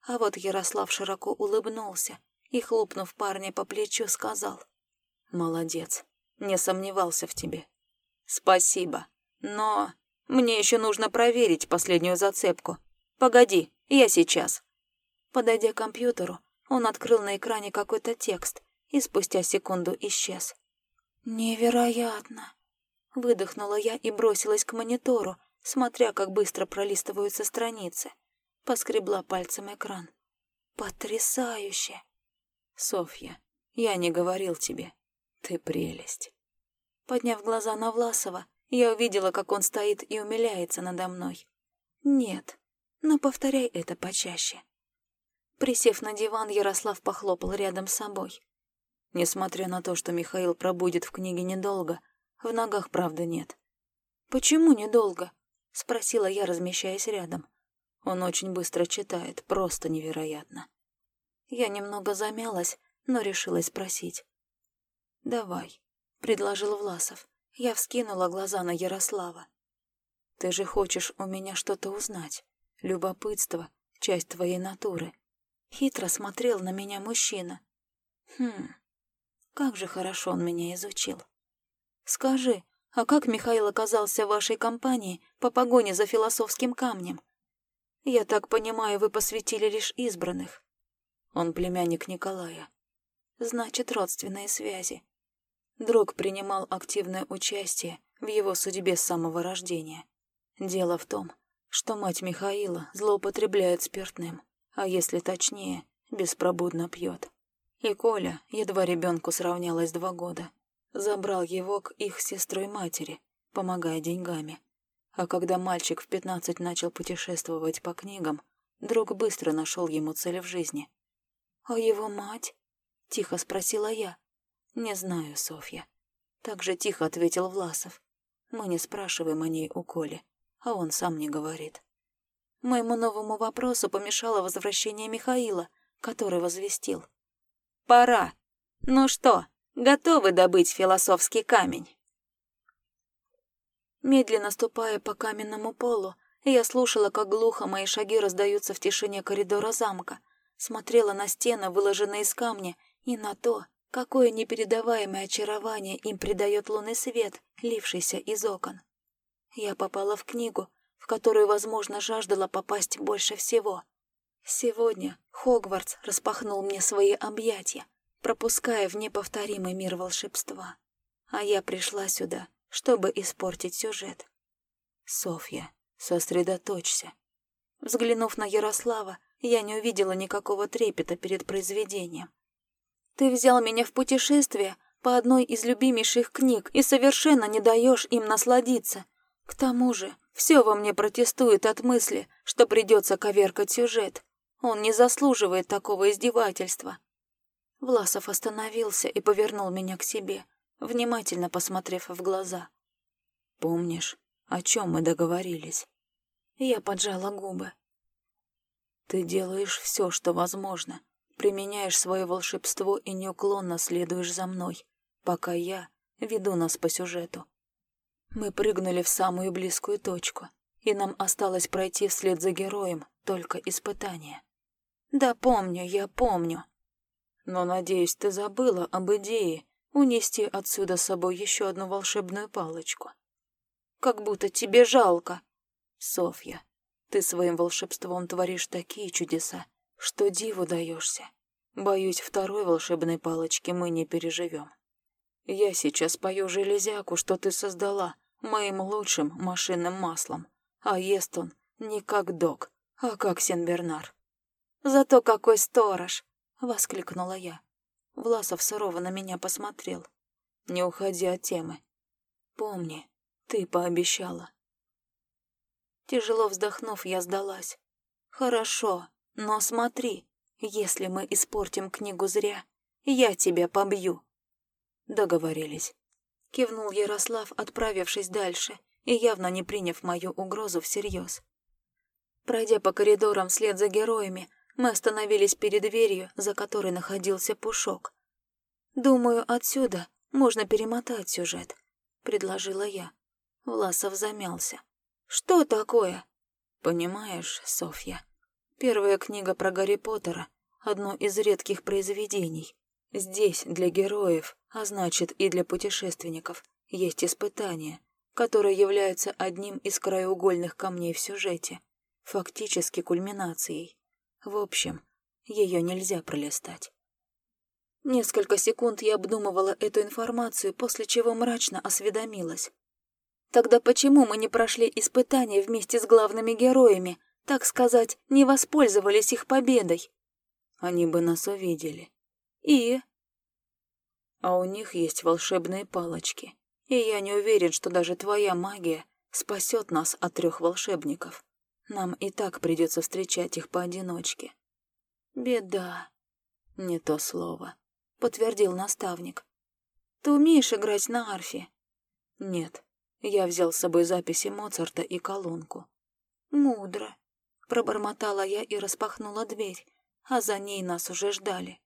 А вот Ярослав широко улыбнулся и, хлопнув парня по плечу, сказал. «Молодец, не сомневался в тебе. Спасибо, но мне еще нужно проверить последнюю зацепку. Погоди, я сейчас». Подойдя к компьютеру, он открыл на экране какой-то текст и спустя секунду исчез. «Невероятно!» Выдохнула я и бросилась к монитору, смотря, как быстро пролистываются страницы. Поскребла пальцем экран. «Потрясающе!» «Софья, я не говорил тебе. Ты прелесть». Подняв глаза на Власова, я увидела, как он стоит и умиляется надо мной. «Нет, но повторяй это почаще». Присев на диван, Ярослав похлопал рядом с собой. Несмотря на то, что Михаил пробудет в книге недолго, в ногах правда нет. «Почему недолго?» — спросила я, размещаясь рядом. Он очень быстро читает, просто невероятно. Я немного замялась, но решилась спросить. «Давай», — предложил Власов. Я вскинула глаза на Ярослава. «Ты же хочешь у меня что-то узнать. Любопытство — часть твоей натуры». Хитро смотрел на меня мужчина. «Хм, как же хорошо он меня изучил. Скажи, а как Михаил оказался в вашей компании по погоне за философским камнем? Я так понимаю, вы посвятили лишь избранных. Он племянник Николая. Значит, родственные связи. Друг принимал активное участие в его судьбе с самого рождения. Дело в том, что мать Михаила злоупотребляет спиртным, а если точнее, беспробудно пьет. И Коля, едва ребенку сравнялось два года, забрал его к их сестрой матери, помогая деньгами. А когда мальчик в пятнадцать начал путешествовать по книгам, друг быстро нашел ему цель в жизни «А его мать?» — тихо спросила я. «Не знаю, Софья». Так же тихо ответил Власов. Мы не спрашиваем о ней у Коли, а он сам не говорит. Моему новому вопросу помешало возвращение Михаила, который возвестил. «Пора. Ну что, готовы добыть философский камень?» Медленно ступая по каменному полу, я слушала, как глухо мои шаги раздаются в тишине коридора замка, смотрела на стены, выложенные из камня, и на то, какое непередаваемое очарование им придает лунный свет, лившийся из окон. Я попала в книгу, в которую, возможно, жаждала попасть больше всего. Сегодня Хогвартс распахнул мне свои объятия, пропуская в неповторимый мир волшебства. А я пришла сюда, чтобы испортить сюжет. Софья, сосредоточься. Взглянув на Ярослава, я не увидела никакого трепета перед произведением. Ты взял меня в путешествие по одной из любимейших книг и совершенно не даешь им насладиться. К тому же, все во мне протестует от мысли, что придется коверкать сюжет. Он не заслуживает такого издевательства. Власов остановился и повернул меня к себе, внимательно посмотрев в глаза. «Помнишь, о чем мы договорились?» Я поджала губы. Ты делаешь все, что возможно, применяешь свое волшебство и неуклонно следуешь за мной, пока я веду нас по сюжету. Мы прыгнули в самую близкую точку, и нам осталось пройти вслед за героем только испытание. Да помню, я помню. Но, надеюсь, ты забыла об идее унести отсюда с собой еще одну волшебную палочку. Как будто тебе жалко. Софья, ты своим волшебством творишь такие чудеса, что диву даешься. Боюсь, второй волшебной палочки мы не переживем. Я сейчас пою железяку, что ты создала, моим лучшим машинным маслом. А ест он не как док, а как Сен-Бернар. «Зато какой сторож!» — воскликнула я. Власов сурово на меня посмотрел. «Не уходи от темы. Помни, ты пообещала». Тяжело вздохнув, я сдалась. «Хорошо, но смотри, если мы испортим книгу зря, я тебя побью». Договорились. Кивнул Ярослав, отправившись дальше и явно не приняв мою угрозу всерьез. Пройдя по коридорам вслед за героями, мы остановились перед дверью, за которой находился Пушок. «Думаю, отсюда можно перемотать сюжет», — предложила я. Власов замялся. «Что такое?» «Понимаешь, Софья, первая книга про Гарри Поттера — одно из редких произведений. Здесь для героев, а значит и для путешественников, есть испытания, которые являются одним из краеугольных камней в сюжете, фактически кульминацией. В общем, ее нельзя пролистать. Несколько секунд я обдумывала эту информацию, после чего мрачно осведомилась. Тогда почему мы не прошли испытания вместе с главными героями, так сказать, не воспользовались их победой? Они бы нас увидели. И? А у них есть волшебные палочки. И я не уверен, что даже твоя магия спасет нас от трех волшебников. Нам и так придется встречать их поодиночке. Беда. Не то слово, подтвердил наставник. Ты умеешь играть на арфе? Нет, я взял с собой записи Моцарта и колонку. Мудро. Пробормотала я и распахнула дверь, а за ней нас уже ждали.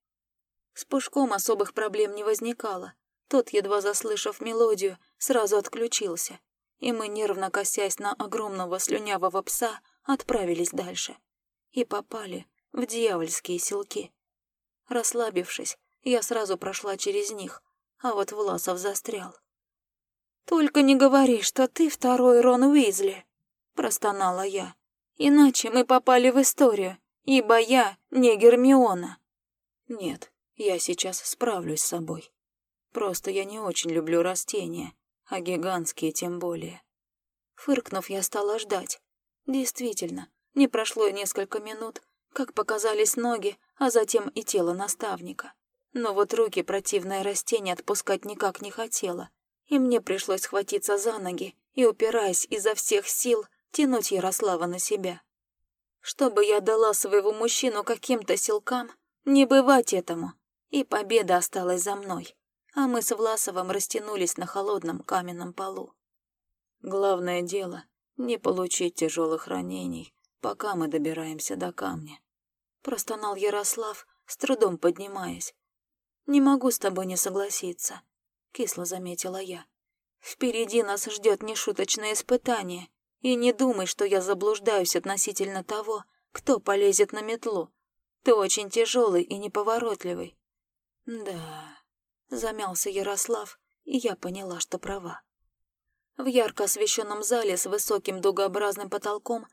С Пушком особых проблем не возникало. Тот, едва заслышав мелодию, сразу отключился, и мы, нервно косясь на огромного слюнявого пса, отправились дальше. И попали в дьявольские селки. Расслабившись, я сразу прошла через них, а вот Власов застрял. «Только не говори, что ты второй Рон Уизли», — простонала я. «Иначе мы попали в историю, ибо я не Гермиона». «Нет, я сейчас справлюсь с собой. Просто я не очень люблю растения, а гигантские тем более». Фыркнув, я стала ждать. Действительно, не прошло и несколько минут, как показались ноги, а затем и тело наставника. Но вот руки противное растение отпускать никак не хотело, и мне пришлось схватиться за ноги и, упираясь изо всех сил, тянуть Ярослава на себя. Чтобы я дала своего мужчину каким-то силкам, не бывать этому, и победа осталась за мной, а мы с Власовым растянулись на холодном каменном полу. Главное дело — не получить тяжелых ранений, пока мы добираемся до камня. Простонал Ярослав, с трудом поднимаясь. «Не могу с тобой не согласиться», — кисло заметила я. «Впереди нас ждет нешуточное испытание, и не думай, что я заблуждаюсь относительно того, кто полезет на метлу. Ты очень тяжелый и неповоротливый». «Да», — замялся Ярослав, и я поняла, что права. В ярко освещенном зале с высоким дугообразным потолком,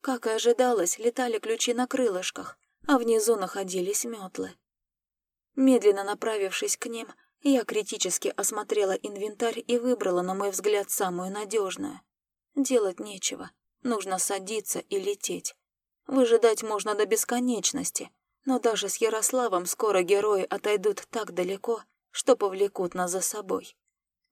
как и ожидалось, летали ключи на крылышках, а внизу находились метлы. Медленно направившись к ним, я критически осмотрела инвентарь и выбрала, на мой взгляд, самую надежную. Делать нечего, нужно садиться и лететь. Выжидать можно до бесконечности, но даже с Ярославом скоро герои отойдут так далеко, что повлекут нас за собой.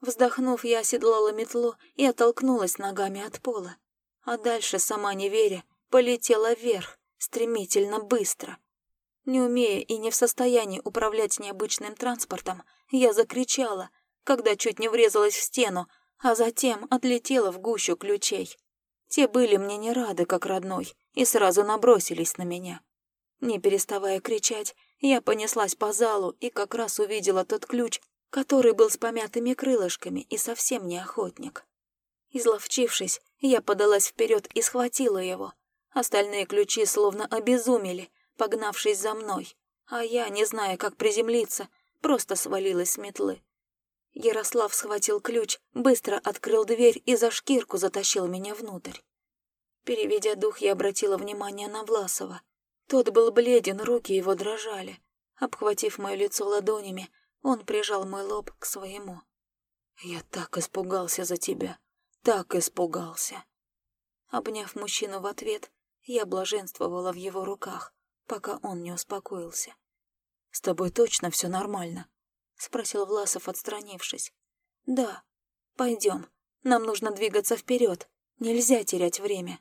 Вздохнув, я оседлала метлу и оттолкнулась ногами от пола. А дальше, сама не веря, полетела вверх, стремительно, быстро. Не умея и не в состоянии управлять необычным транспортом, я закричала, когда чуть не врезалась в стену, а затем отлетела в гущу ключей. Те были мне не рады, как родной, и сразу набросились на меня. Не переставая кричать, я понеслась по залу и как раз увидела тот ключ, который был с помятыми крылышками и совсем не охотник. Изловчившись, я подалась вперед и схватила его. Остальные ключи словно обезумели, погнавшись за мной, а я, не зная, как приземлиться, просто свалилась с метлы. Ярослав схватил ключ, быстро открыл дверь и за шкирку затащил меня внутрь. Переведя дух, я обратила внимание на Власова. Тот был бледен, руки его дрожали. Обхватив мое лицо ладонями, он прижал мой лоб к своему. «Я так испугался за тебя, так испугался!» Обняв мужчину в ответ, я блаженствовала в его руках, пока он не успокоился. «С тобой точно все нормально?» — спросил Власов, отстранившись. «Да. Пойдем. Нам нужно двигаться вперед. Нельзя терять время».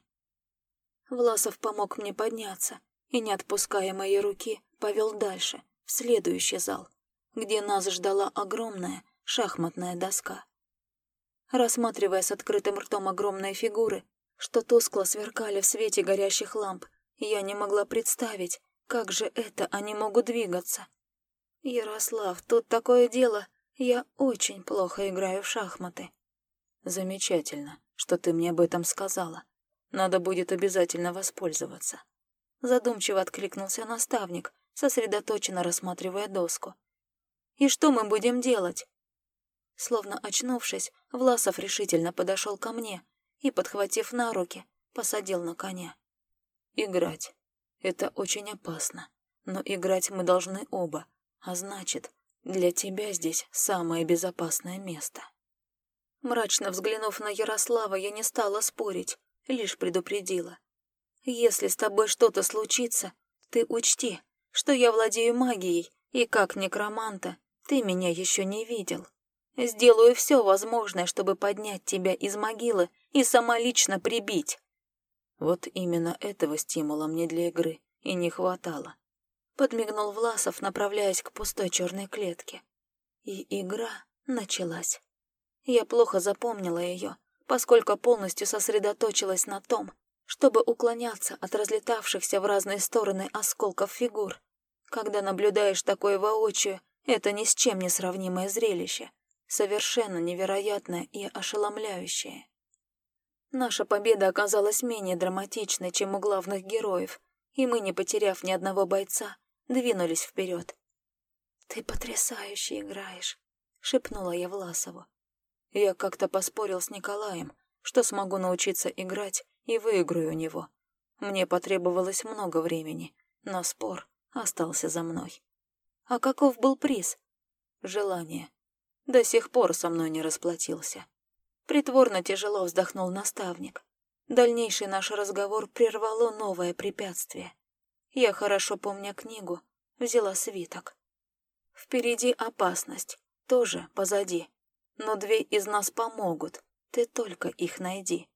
Власов помог мне подняться и, не отпуская моей руки, повел дальше, в следующий зал, где нас ждала огромная шахматная доска. Рассматривая с открытым ртом огромные фигуры, что тускло сверкали в свете горящих ламп, я не могла представить, как же это они могут двигаться. «Ярослав, тут такое дело, я очень плохо играю в шахматы». «Замечательно, что ты мне об этом сказала. Надо будет обязательно воспользоваться». Задумчиво откликнулся наставник, сосредоточенно рассматривая доску. «И что мы будем делать?» Словно очнувшись, Власов решительно подошел ко мне и, подхватив на руки, посадил на коня. «Играть. Это очень опасно. Но играть мы должны оба, а значит, для тебя здесь самое безопасное место». Мрачно взглянув на Ярослава, я не стала спорить, лишь предупредила. «Если с тобой что-то случится, ты учти, что я владею магией, и как некроманта ты меня еще не видел. Сделаю все возможное, чтобы поднять тебя из могилы и сама лично прибить». Вот именно этого стимула мне для игры и не хватало. Подмигнул Власов, направляясь к пустой черной клетке. И игра началась. Я плохо запомнила ее, поскольку полностью сосредоточилась на том, чтобы уклоняться от разлетавшихся в разные стороны осколков фигур. Когда наблюдаешь такое воочию, это ни с чем не сравнимое зрелище, совершенно невероятное и ошеломляющее. Наша победа оказалась менее драматичной, чем у главных героев, и мы, не потеряв ни одного бойца, двинулись вперед. «Ты потрясающе играешь», — шепнула я Власову. Я как-то поспорил с Николаем, что смогу научиться играть и выиграю у него. Мне потребовалось много времени, но спор остался за мной. А каков был приз? Желание. До сих пор со мной не расплатился. Притворно тяжело вздохнул наставник. Дальнейший наш разговор прервало новое препятствие. Я, хорошо помня книгу, взяла свиток. Впереди опасность, тоже позади. Но две из нас помогут, ты только их найди.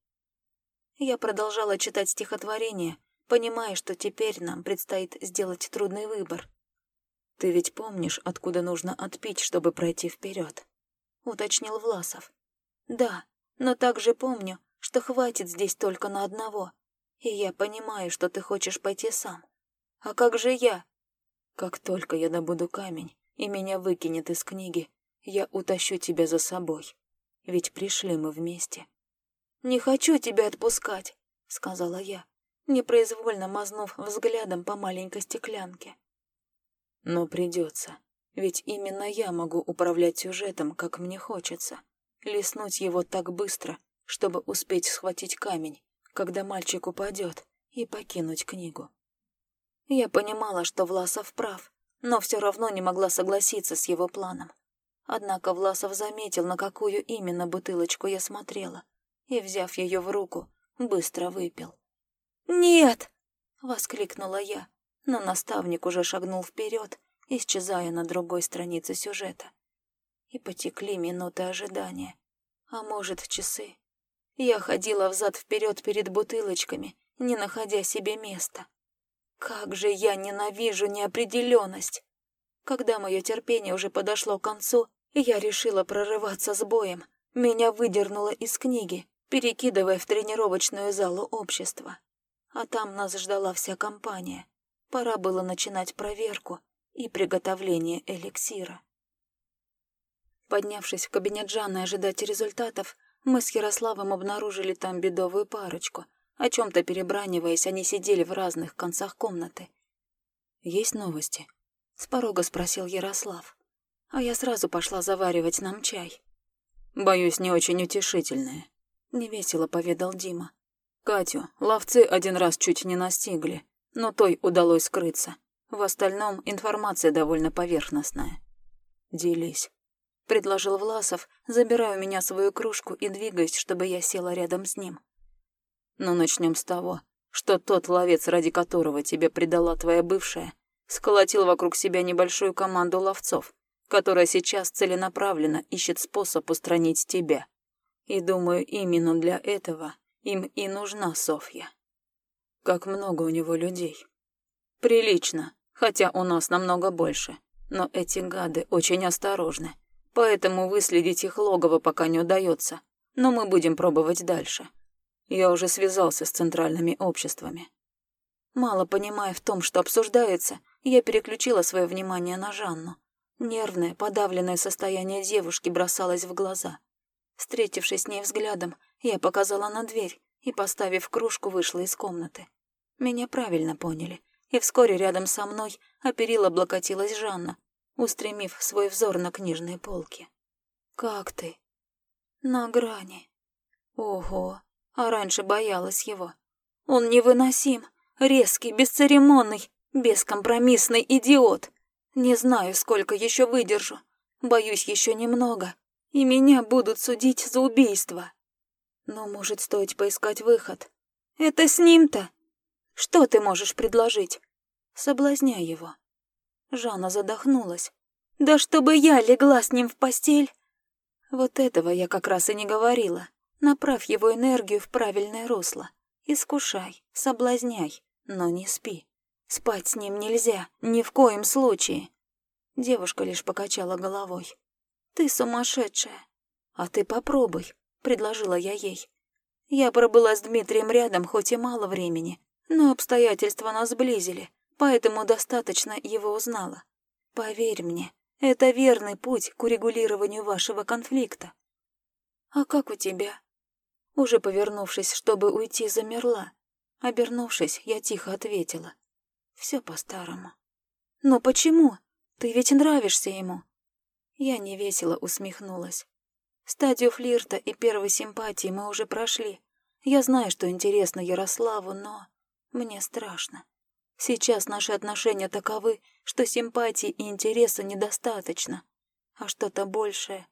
Я продолжала читать стихотворение, понимая, что теперь нам предстоит сделать трудный выбор. «Ты ведь помнишь, откуда нужно отпить, чтобы пройти вперед?» — уточнил Власов. «Да, но также помню, что хватит здесь только на одного, и я понимаю, что ты хочешь пойти сам. А как же я?» «Как только я добуду камень, и меня выкинет из книги, я утащу тебя за собой. Ведь пришли мы вместе». «Не хочу тебя отпускать», — сказала я, непроизвольно мазнув взглядом по маленькой стеклянке. «Но придется, ведь именно я могу управлять сюжетом, как мне хочется, леснуть его так быстро, чтобы успеть схватить камень, когда мальчик упадет, и покинуть книгу». Я понимала, что Власов прав, но все равно не могла согласиться с его планом. Однако Власов заметил, на какую именно бутылочку я смотрела — и, взяв ее в руку, быстро выпил. «Нет!» — воскликнула я, но наставник уже шагнул вперед, исчезая на другой странице сюжета. И потекли минуты ожидания, а может, часы. Я ходила взад-вперед перед бутылочками, не находя себе места. Как же я ненавижу неопределенность! Когда мое терпение уже подошло к концу, я решила прорываться с боем. Меня выдернуло из книги, перекидывая в тренировочную залу общества. А там нас ждала вся компания. Пора было начинать проверку и приготовление эликсира. Поднявшись в кабинет Жанны ожидать результатов, мы с Ярославом обнаружили там бедовую парочку. О чем-то перебраниваясь, они сидели в разных концах комнаты. «Есть новости?» — с порога спросил Ярослав. А я сразу пошла заваривать нам чай. «Боюсь, не очень утешительное», — невесело поведал Дима. «Катю ловцы один раз чуть не настигли, но той удалось скрыться. В остальном информация довольно поверхностная. Делись. — предложил Власов, забирая у меня свою кружку и двигаясь, чтобы я села рядом с ним. «Ну, начнем с того, что тот ловец, ради которого тебе предала твоя бывшая, сколотил вокруг себя небольшую команду ловцов, которая сейчас целенаправленно ищет способ устранить тебя. И думаю, именно для этого им и нужна Софья. Как много у него людей. Прилично, хотя у нас намного больше, но эти гады очень осторожны Поэтому выследить их логово пока не удается. Но мы будем пробовать дальше. Я уже связался с центральными обществами. Мало понимая в том, что обсуждается, я переключила свое внимание на Жанну. Нервное, подавленное состояние девушки бросалось в глаза. Встретившись с ней взглядом, я показала на дверь и, поставив кружку, вышла из комнаты. Меня правильно поняли, и вскоре рядом со мной оперила облокотилась Жанна, устремив свой взор на книжные полки. «Как ты?» «На грани». «Ого, а раньше боялась его. Он невыносим, резкий, бесцеремонный, бескомпромиссный идиот. Не знаю, сколько еще выдержу. Боюсь еще немного, и меня будут судить за убийство. Но может стоить поискать выход. Это с ним-то? Что ты можешь предложить? Соблазняй его. Жанна задохнулась. «Да чтобы я легла с ним в постель!» Вот этого я как раз и не говорила. Направь его энергию в правильное русло. Искушай, соблазняй, но не спи. Спать с ним нельзя, ни в коем случае. Девушка лишь покачала головой. «Ты сумасшедшая!» «А ты попробуй», — предложила я ей. Я пробыла с Дмитрием рядом хоть и мало времени, но обстоятельства нас сблизили, поэтому достаточно его узнала. Поверь мне, это верный путь к урегулированию вашего конфликта. А как у тебя? Уже повернувшись, чтобы уйти, замерла. Обернувшись, я тихо ответила. Все по-старому. Но почему? Ты ведь нравишься ему. Я невесело усмехнулась. Стадию флирта и первой симпатии мы уже прошли. Я знаю, что интересно Ярославу, но мне страшно. Сейчас наши отношения таковы, что симпатии и интереса недостаточно. А что-то большее...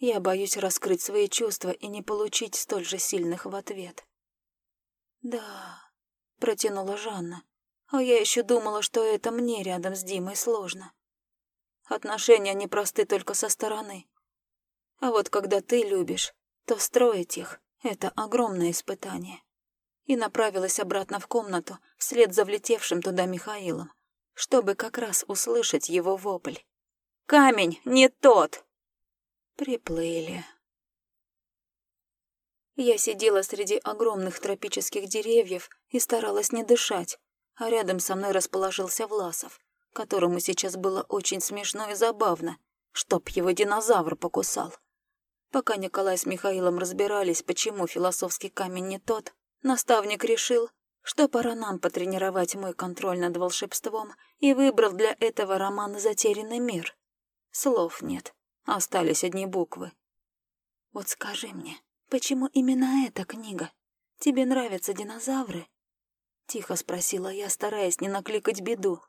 Я боюсь раскрыть свои чувства и не получить столь же сильных в ответ. «Да», — протянула Жанна, «а я еще думала, что это мне рядом с Димой сложно. Отношения непросты только со стороны. А вот когда ты любишь, то строить их — это огромное испытание» и направилась обратно в комнату вслед за влетевшим туда Михаилом, чтобы как раз услышать его вопль. «Камень не тот!» Приплыли. Я сидела среди огромных тропических деревьев и старалась не дышать, а рядом со мной расположился Власов, которому сейчас было очень смешно и забавно, чтоб его динозавр покусал. Пока Николай с Михаилом разбирались, почему философский камень не тот, Наставник решил, что пора нам потренировать мой контроль над волшебством и выбрал для этого роман «Затерянный мир». Слов нет, остались одни буквы. Вот скажи мне, почему именно эта книга? Тебе нравятся динозавры? Тихо спросила я, стараясь не накликать беду.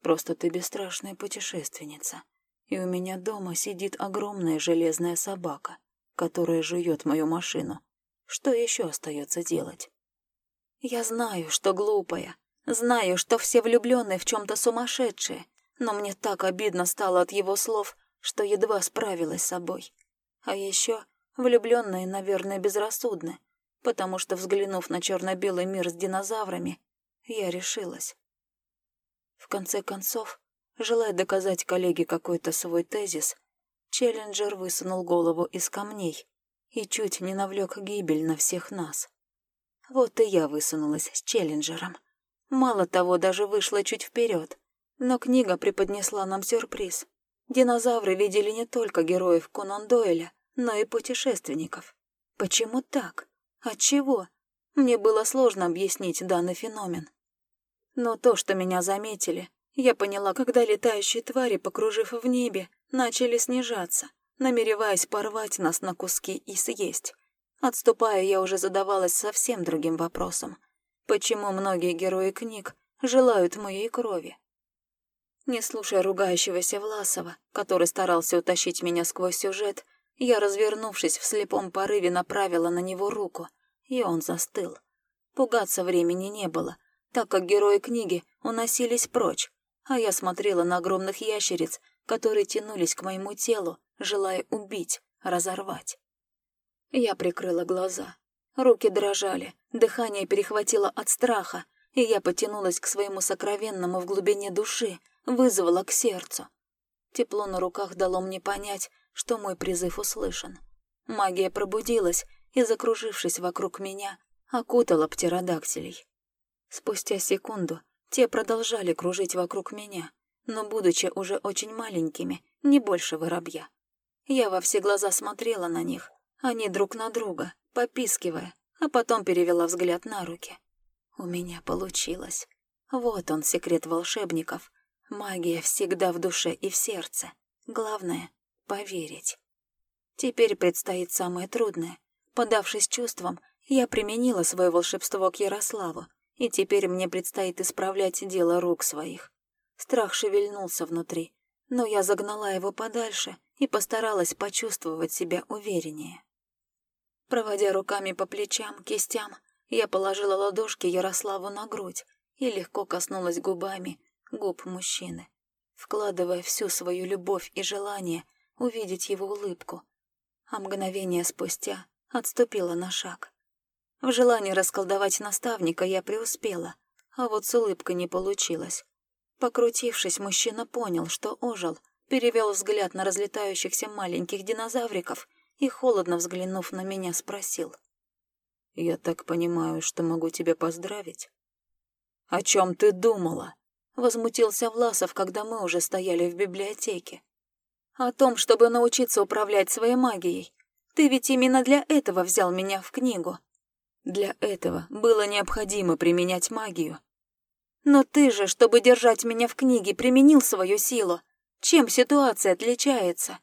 Просто ты бесстрашная путешественница, и у меня дома сидит огромная железная собака, которая жует мою машину что еще остается делать? Я знаю, что глупая. Знаю, что все влюбленные в чем-то сумасшедшие. Но мне так обидно стало от его слов, что едва справилась с собой. А еще влюбленные, наверное, безрассудны, потому что, взглянув на черно-белый мир с динозаврами, я решилась. В конце концов, желая доказать коллеге какой-то свой тезис, Челленджер высунул голову из камней и чуть не навлек гибель на всех нас. Вот и я высунулась с челленджером. Мало того, даже вышла чуть вперед. Но книга преподнесла нам сюрприз. Динозавры видели не только героев Конан Дойля, но и путешественников. Почему так? Отчего? Мне было сложно объяснить данный феномен. Но то, что меня заметили, я поняла, когда летающие твари, покружив в небе, начали снижаться, намереваясь порвать нас на куски и съесть. Отступая, я уже задавалась совсем другим вопросом. Почему многие герои книг желают моей крови? Не слушая ругающегося Власова, который старался утащить меня сквозь сюжет, я, развернувшись в слепом порыве, направила на него руку, и он застыл. Пугаться времени не было, так как герои книги уносились прочь, а я смотрела на огромных ящериц, которые тянулись к моему телу, желая убить, разорвать. Я прикрыла глаза. Руки дрожали, дыхание перехватило от страха, и я потянулась к своему сокровенному в глубине души, вызвала к сердцу. Тепло на руках дало мне понять, что мой призыв услышан. Магия пробудилась и, закружившись вокруг меня, окутала птеродактилей. Спустя секунду те продолжали кружить вокруг меня, но, будучи уже очень маленькими, не больше воробья. Я во все глаза смотрела на них, они друг на друга, попискивая, а потом перевела взгляд на руки. У меня получилось. Вот он, секрет волшебников. Магия всегда в душе и в сердце. Главное — поверить. Теперь предстоит самое трудное. Подавшись чувствам, я применила свое волшебство к Ярославу, и теперь мне предстоит исправлять дело рук своих. Страх шевельнулся внутри, но я загнала его подальше и постаралась почувствовать себя увереннее. Проводя руками по плечам, кистям, я положила ладошки Ярославу на грудь и легко коснулась губами губ мужчины, вкладывая всю свою любовь и желание увидеть его улыбку, а мгновение спустя отступила на шаг. В желании расколдовать наставника я преуспела, а вот с улыбкой не получилось. Покрутившись, мужчина понял, что ожил, перевел взгляд на разлетающихся маленьких динозавриков и, холодно взглянув на меня, спросил. «Я так понимаю, что могу тебя поздравить?» «О чем ты думала?» — возмутился Власов, когда мы уже стояли в библиотеке. «О том, чтобы научиться управлять своей магией. Ты ведь именно для этого взял меня в книгу». Для этого было необходимо применять магию. Но ты же, чтобы держать меня в книге, применил свою силу. Чем ситуация отличается?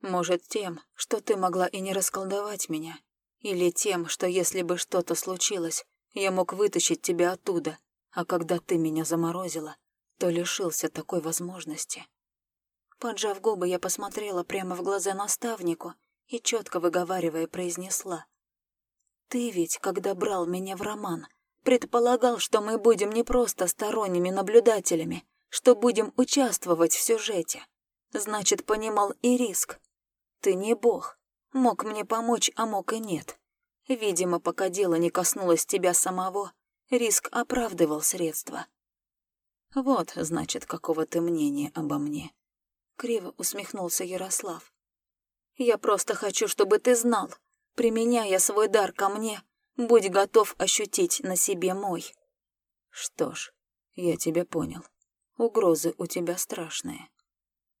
Может, тем, что ты могла и не расколдовать меня. Или тем, что если бы что-то случилось, я мог вытащить тебя оттуда, а когда ты меня заморозила, то лишился такой возможности. Поджав губы, я посмотрела прямо в глаза наставнику и, четко выговаривая, произнесла. Ты ведь, когда брал меня в роман, предполагал, что мы будем не просто сторонними наблюдателями, что будем участвовать в сюжете. Значит, понимал и риск. Ты не бог. Мог мне помочь, а мог и нет. Видимо, пока дело не коснулось тебя самого, риск оправдывал средства. Вот, значит, какого ты мнения обо мне. Криво усмехнулся Ярослав. Я просто хочу, чтобы ты знал, Применяя свой дар ко мне, будь готов ощутить на себе мой. Что ж, я тебя понял. Угрозы у тебя страшные.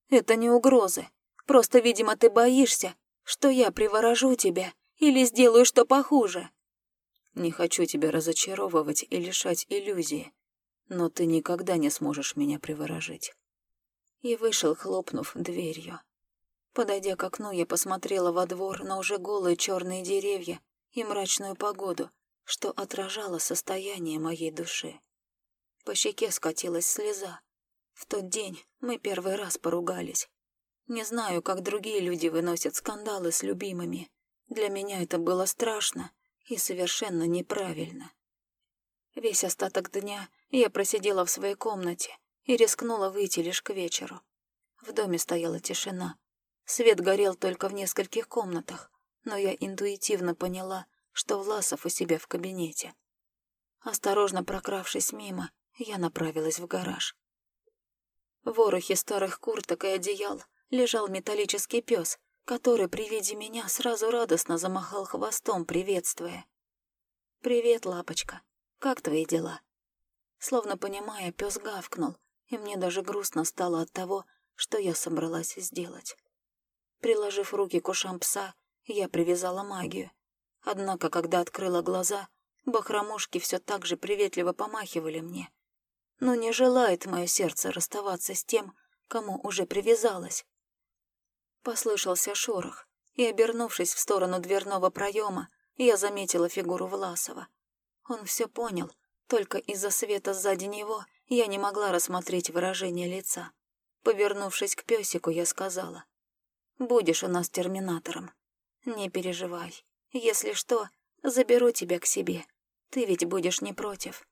Это не угрозы. Просто, видимо, ты боишься, что я приворожу тебя или сделаю что похуже. Не хочу тебя разочаровывать и лишать иллюзии, но ты никогда не сможешь меня приворожить. И вышел, хлопнув дверью. Подойдя к окну, я посмотрела во двор на уже голые черные деревья и мрачную погоду, что отражало состояние моей души. По щеке скатилась слеза. В тот день мы первый раз поругались. Не знаю, как другие люди выносят скандалы с любимыми. Для меня это было страшно и совершенно неправильно. Весь остаток дня я просидела в своей комнате и рискнула выйти лишь к вечеру. В доме стояла тишина, Свет горел только в нескольких комнатах, но я интуитивно поняла, что Власов у себя в кабинете. Осторожно прокравшись мимо, я направилась в гараж. В ворохе старых курток и одеял лежал металлический пес, который при виде меня сразу радостно замахал хвостом, приветствуя. «Привет, лапочка. Как твои дела?» Словно понимая, пес гавкнул, и мне даже грустно стало от того, что я собралась сделать. Приложив руки к ушам пса, я привязала магию. Однако, когда открыла глаза, бахромушки все так же приветливо помахивали мне. Но не желает мое сердце расставаться с тем, кому уже привязалась. Послышался шорох, и, обернувшись в сторону дверного проема, я заметила фигуру Власова. Он все понял, только из-за света сзади него я не могла рассмотреть выражение лица. Повернувшись к песику, я сказала, «Будешь у нас терминатором. Не переживай. Если что, заберу тебя к себе. Ты ведь будешь не против».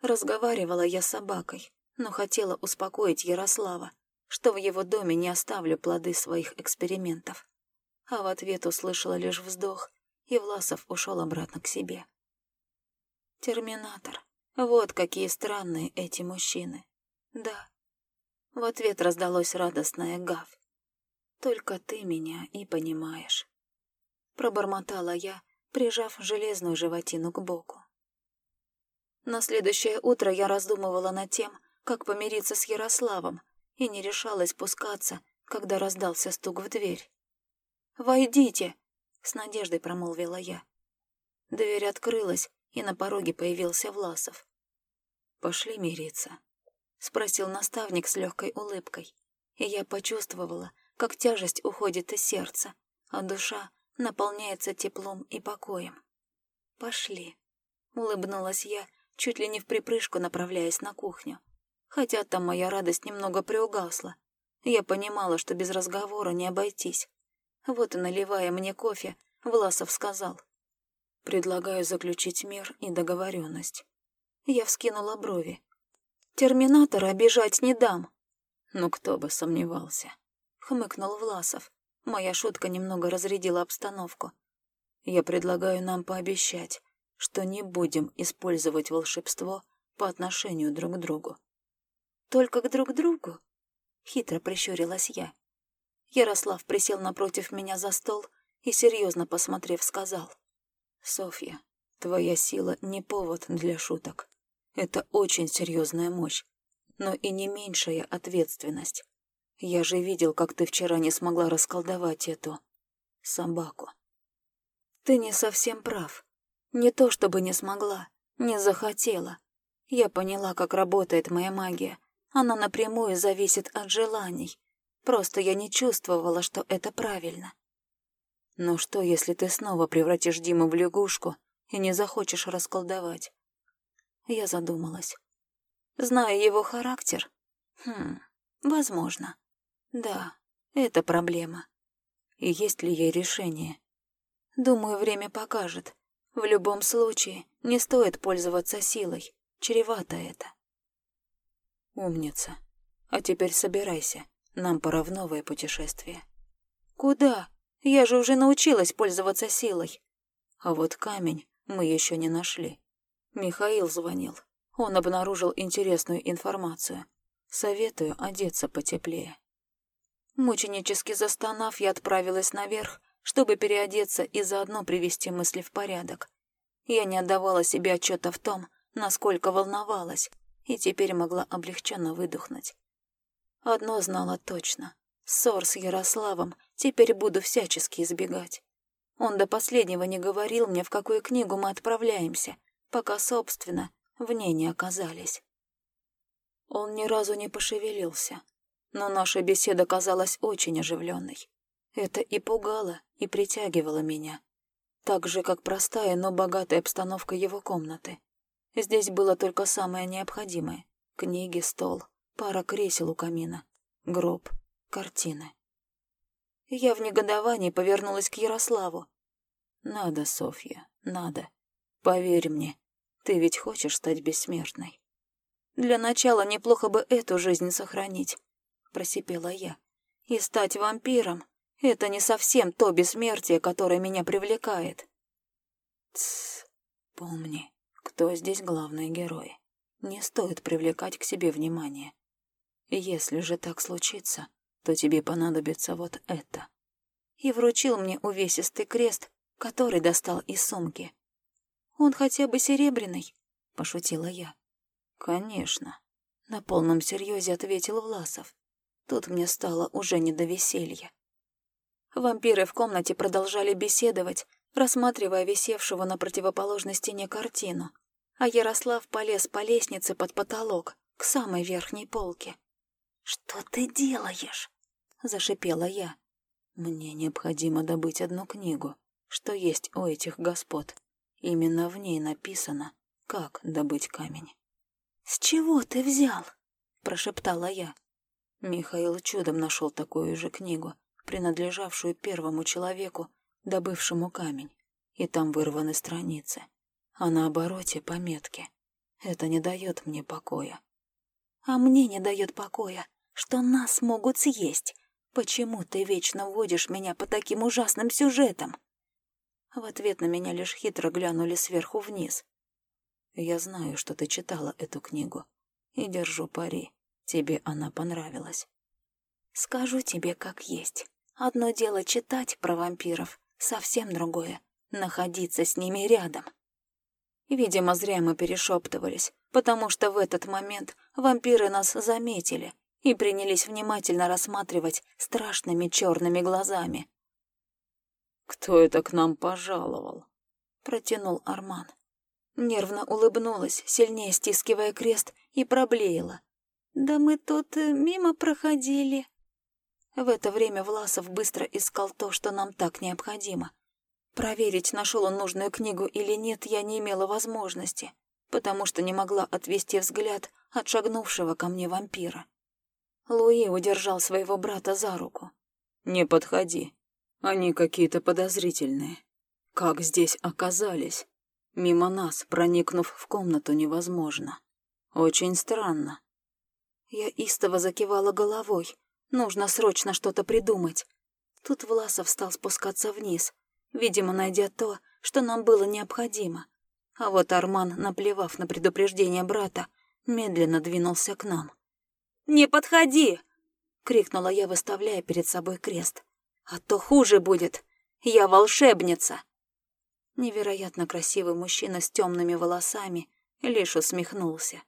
Разговаривала я с собакой, но хотела успокоить Ярослава, что в его доме не оставлю плоды своих экспериментов. А в ответ услышала лишь вздох, и Власов ушел обратно к себе. Терминатор. Вот какие странные эти мужчины. Да. В ответ раздалось радостное гав. Только ты меня и понимаешь. Пробормотала я, прижав железную животину к боку. На следующее утро я раздумывала над тем, как помириться с Ярославом, и не решалась пускаться, когда раздался стук в дверь. «Войдите!» — с надеждой промолвила я. Дверь открылась, и на пороге появился Власов. «Пошли мириться», — спросил наставник с легкой улыбкой, и я почувствовала, как тяжесть уходит из сердца, а душа наполняется теплом и покоем. «Пошли», — улыбнулась я, чуть ли не в припрыжку направляясь на кухню. Хотя там моя радость немного приугасла. Я понимала, что без разговора не обойтись. Вот и наливая мне кофе, Власов сказал. «Предлагаю заключить мир и договоренность». Я вскинула брови. «Терминатора обижать не дам». «Ну, кто бы сомневался», — хмыкнул Власов. Моя шутка немного разрядила обстановку. «Я предлагаю нам пообещать, что не будем использовать волшебство по отношению друг к другу. «Только к друг другу?» — хитро прищурилась я. Ярослав присел напротив меня за стол и, серьезно посмотрев, сказал. «Софья, твоя сила не повод для шуток. Это очень серьезная мощь, но и не меньшая ответственность. Я же видел, как ты вчера не смогла расколдовать эту... собаку». «Ты не совсем прав», не то чтобы не смогла, не захотела. Я поняла, как работает моя магия. Она напрямую зависит от желаний. Просто я не чувствовала, что это правильно. Но что, если ты снова превратишь Диму в лягушку и не захочешь расколдовать? Я задумалась. Зная его характер? Хм, возможно. Да, это проблема. И есть ли ей решение? Думаю, время покажет. В любом случае, не стоит пользоваться силой. Чревато это. Умница. А теперь собирайся. Нам пора в новое путешествие. Куда? Я же уже научилась пользоваться силой. А вот камень мы еще не нашли. Михаил звонил. Он обнаружил интересную информацию. Советую одеться потеплее. Мученически застонав, я отправилась наверх чтобы переодеться и заодно привести мысли в порядок. Я не отдавала себе отчета в том, насколько волновалась, и теперь могла облегченно выдохнуть. Одно знала точно. Ссор с Ярославом теперь буду всячески избегать. Он до последнего не говорил мне, в какую книгу мы отправляемся, пока, собственно, в ней не оказались. Он ни разу не пошевелился, но наша беседа казалась очень оживленной. Это и пугало, и притягивало меня. Так же, как простая, но богатая обстановка его комнаты. Здесь было только самое необходимое. Книги, стол, пара кресел у камина, гроб, картины. Я в негодовании повернулась к Ярославу. «Надо, Софья, надо. Поверь мне, ты ведь хочешь стать бессмертной». «Для начала неплохо бы эту жизнь сохранить», — просипела я. «И стать вампиром. Это не совсем то бессмертие, которое меня привлекает. Тссс, помни, кто здесь главный герой. Не стоит привлекать к себе внимание. Если же так случится, то тебе понадобится вот это. и вручил мне увесистый крест, который достал из сумки. «Он хотя бы серебряный?» — пошутила я. «Конечно», — на полном серьезе ответил Власов. Тут мне стало уже не до веселья. Вампиры в комнате продолжали беседовать, рассматривая висевшего на противоположной стене картину, а Ярослав полез по лестнице под потолок, к самой верхней полке. «Что ты делаешь?» — зашипела я. «Мне необходимо добыть одну книгу, что есть у этих господ. Именно в ней написано, как добыть камень». «С чего ты взял?» — прошептала я. Михаил чудом нашел такую же книгу, принадлежавшую первому человеку, добывшему камень, и там вырваны страницы, а на обороте пометки. Это не дает мне покоя. А мне не дает покоя, что нас могут съесть. Почему ты вечно водишь меня по таким ужасным сюжетам? В ответ на меня лишь хитро глянули сверху вниз. Я знаю, что ты читала эту книгу, и держу пари, тебе она понравилась. Скажу тебе как есть. Одно дело читать про вампиров, совсем другое — находиться с ними рядом. Видимо, зря мы перешептывались, потому что в этот момент вампиры нас заметили и принялись внимательно рассматривать страшными черными глазами. «Кто это к нам пожаловал?» — протянул Арман. Нервно улыбнулась, сильнее стискивая крест, и проблеяла. «Да мы тут э, мимо проходили». В это время Власов быстро искал то, что нам так необходимо. Проверить, нашел он нужную книгу или нет, я не имела возможности, потому что не могла отвести взгляд от шагнувшего ко мне вампира. Луи удержал своего брата за руку. «Не подходи. Они какие-то подозрительные. Как здесь оказались? Мимо нас, проникнув в комнату, невозможно. Очень странно». Я истово закивала головой. Нужно срочно что-то придумать. Тут Власов стал спускаться вниз, видимо, найдя то, что нам было необходимо. А вот Арман, наплевав на предупреждение брата, медленно двинулся к нам. «Не подходи!» — крикнула я, выставляя перед собой крест. «А то хуже будет! Я волшебница!» Невероятно красивый мужчина с темными волосами лишь усмехнулся.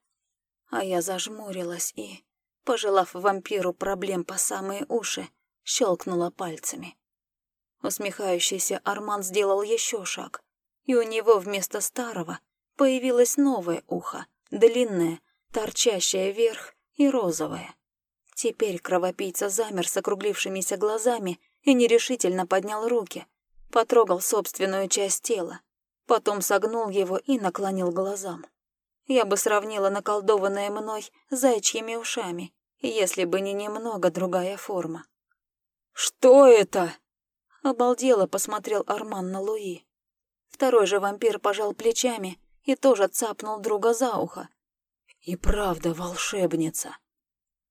А я зажмурилась и, пожелав вампиру проблем по самые уши, щелкнула пальцами. Усмехающийся Арман сделал еще шаг, и у него вместо старого появилось новое ухо, длинное, торчащее вверх и розовое. Теперь кровопийца замер с округлившимися глазами и нерешительно поднял руки, потрогал собственную часть тела, потом согнул его и наклонил глазам. Я бы сравнила наколдованное мной зайчьими ушами, если бы не немного другая форма. «Что это?» Обалдело посмотрел Арман на Луи. Второй же вампир пожал плечами и тоже цапнул друга за ухо. «И правда волшебница!»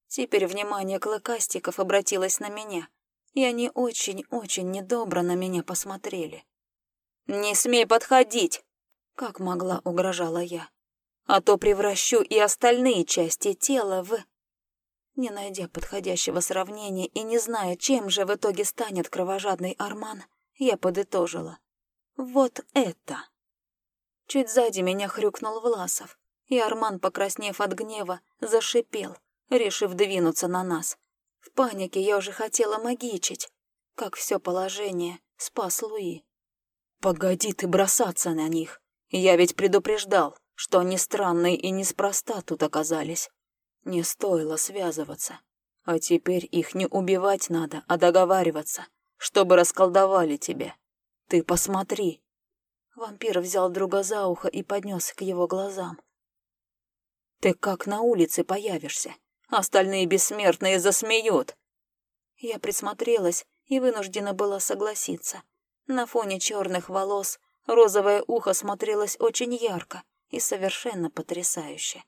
Теперь внимание клыкастиков обратилось на меня, и они очень-очень недобро на меня посмотрели. «Не смей подходить!» — как могла угрожала я. «А то превращу и остальные части тела в...» Не найдя подходящего сравнения и не зная, чем же в итоге станет кровожадный Арман, я подытожила. Вот это. Чуть сзади меня хрюкнул Власов, и Арман, покраснев от гнева, зашипел, решив двинуться на нас. В панике я уже хотела магичить, как все положение спас Луи. «Погоди ты бросаться на них! Я ведь предупреждал, что они странные и неспроста тут оказались. Не стоило связываться. А теперь их не убивать надо, а договариваться, чтобы расколдовали тебя. Ты посмотри. Вампир взял друга за ухо и поднес к его глазам. Ты как на улице появишься? Остальные бессмертные засмеют. Я присмотрелась и вынуждена была согласиться. На фоне черных волос розовое ухо смотрелось очень ярко и совершенно потрясающе.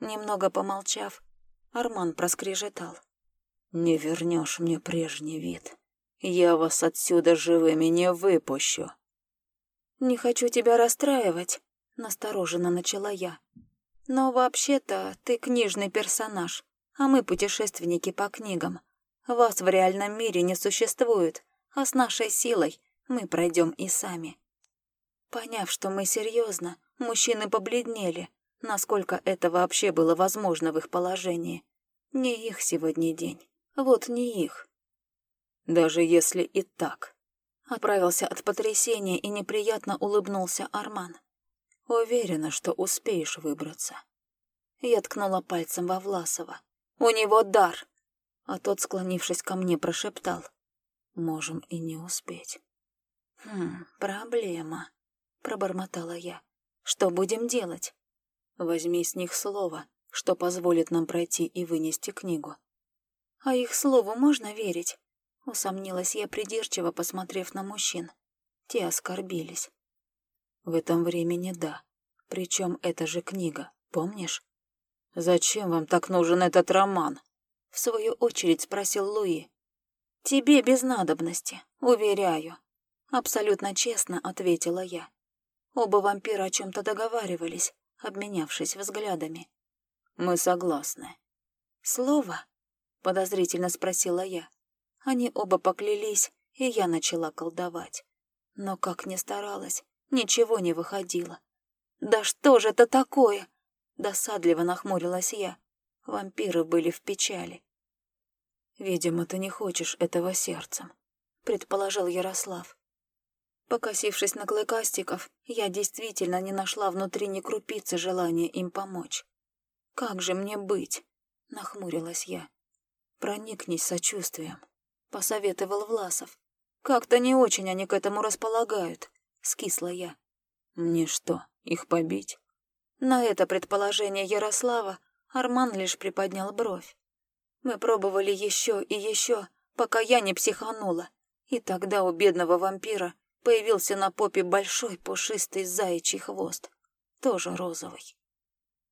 Немного помолчав, Арман проскрежетал. «Не вернешь мне прежний вид. Я вас отсюда живыми не выпущу». «Не хочу тебя расстраивать», — настороженно начала я. «Но вообще-то ты книжный персонаж, а мы путешественники по книгам. Вас в реальном мире не существует, а с нашей силой мы пройдем и сами. Поняв, что мы серьезно, мужчины побледнели, насколько это вообще было возможно в их положении. Не их сегодня день. Вот не их. Даже если и так. Оправился от потрясения и неприятно улыбнулся Арман. Уверена, что успеешь выбраться. Я ткнула пальцем во Власова. «У него дар!» А тот, склонившись ко мне, прошептал. «Можем и не успеть». «Хм, проблема», — пробормотала я. «Что будем делать?» «Возьми с них слово, что позволит нам пройти и вынести книгу». «А их слову можно верить?» Усомнилась я придирчиво, посмотрев на мужчин. Те оскорбились. В этом времени да. Причем это же книга, помнишь? Зачем вам так нужен этот роман? В свою очередь спросил Луи. Тебе без надобности, уверяю. Абсолютно честно ответила я. Оба вампира о чем-то договаривались, обменявшись взглядами. Мы согласны. Слово? Подозрительно спросила я. Они оба поклялись, и я начала колдовать. Но как ни старалась, ничего не выходило. «Да что же это такое?» Досадливо нахмурилась я. Вампиры были в печали. «Видимо, ты не хочешь этого сердцем», — предположил Ярослав. Покосившись на клыкастиков, я действительно не нашла внутри ни крупицы желания им помочь. «Как же мне быть?» — нахмурилась я. «Проникнись сочувствием», посоветовал Власов. «Как-то не очень они к этому располагают», — скисла я. «Мне что, их побить?» На это предположение Ярослава Арман лишь приподнял бровь. Мы пробовали еще и еще, пока я не психанула, и тогда у бедного вампира появился на попе большой пушистый заячий хвост, тоже розовый.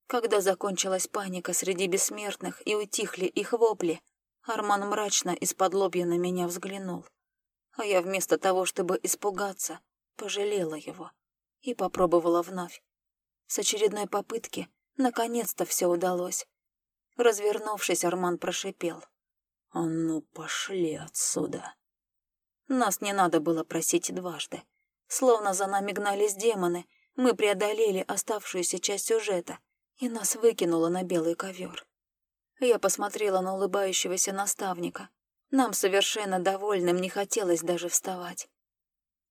Когда закончилась паника среди бессмертных и утихли их вопли, Арман мрачно из-под лобья на меня взглянул. А я вместо того, чтобы испугаться, пожалела его и попробовала вновь. С очередной попытки наконец-то все удалось. Развернувшись, Арман прошипел. «А ну, пошли отсюда!» Нас не надо было просить дважды. Словно за нами гнались демоны, мы преодолели оставшуюся часть сюжета, и нас выкинуло на белый ковер. Я посмотрела на улыбающегося наставника. Нам совершенно довольным не хотелось даже вставать.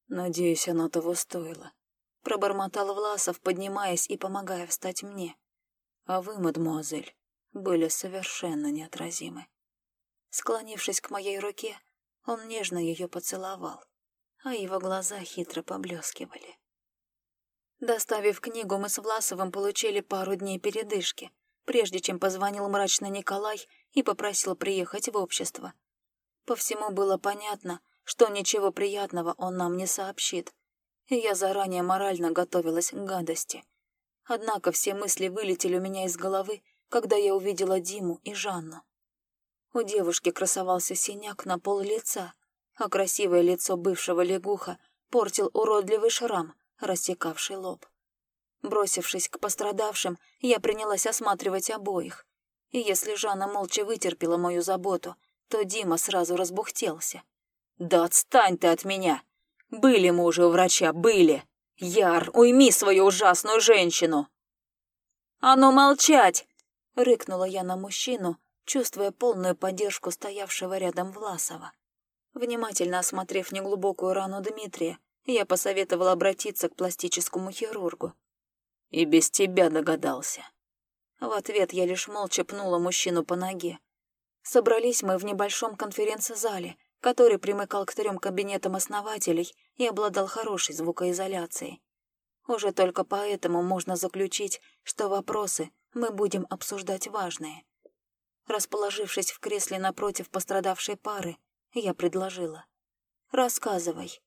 «Надеюсь, оно того стоило», — пробормотал Власов, поднимаясь и помогая встать мне. «А вы, мадемуазель, были совершенно неотразимы». Склонившись к моей руке, он нежно ее поцеловал, а его глаза хитро поблескивали. Доставив книгу, мы с Власовым получили пару дней передышки, прежде чем позвонил мрачно Николай и попросил приехать в общество. По всему было понятно, что ничего приятного он нам не сообщит, и я заранее морально готовилась к гадости. Однако все мысли вылетели у меня из головы, когда я увидела Диму и Жанну. У девушки красовался синяк на пол лица, а красивое лицо бывшего лягуха портил уродливый шрам, рассекавший лоб. Бросившись к пострадавшим, я принялась осматривать обоих. И если Жанна молча вытерпела мою заботу, то Дима сразу разбухтелся. «Да отстань ты от меня! Были мы уже у врача, были! Яр, уйми свою ужасную женщину!» «А ну молчать!» — рыкнула я на мужчину, чувствуя полную поддержку стоявшего рядом Власова. Внимательно осмотрев неглубокую рану Дмитрия, я посоветовала обратиться к пластическому хирургу. И без тебя догадался. В ответ я лишь молча пнула мужчину по ноге. Собрались мы в небольшом конференц-зале, который примыкал к трем кабинетам основателей и обладал хорошей звукоизоляцией. Уже только поэтому можно заключить, что вопросы мы будем обсуждать важные. Расположившись в кресле напротив пострадавшей пары, я предложила. «Рассказывай».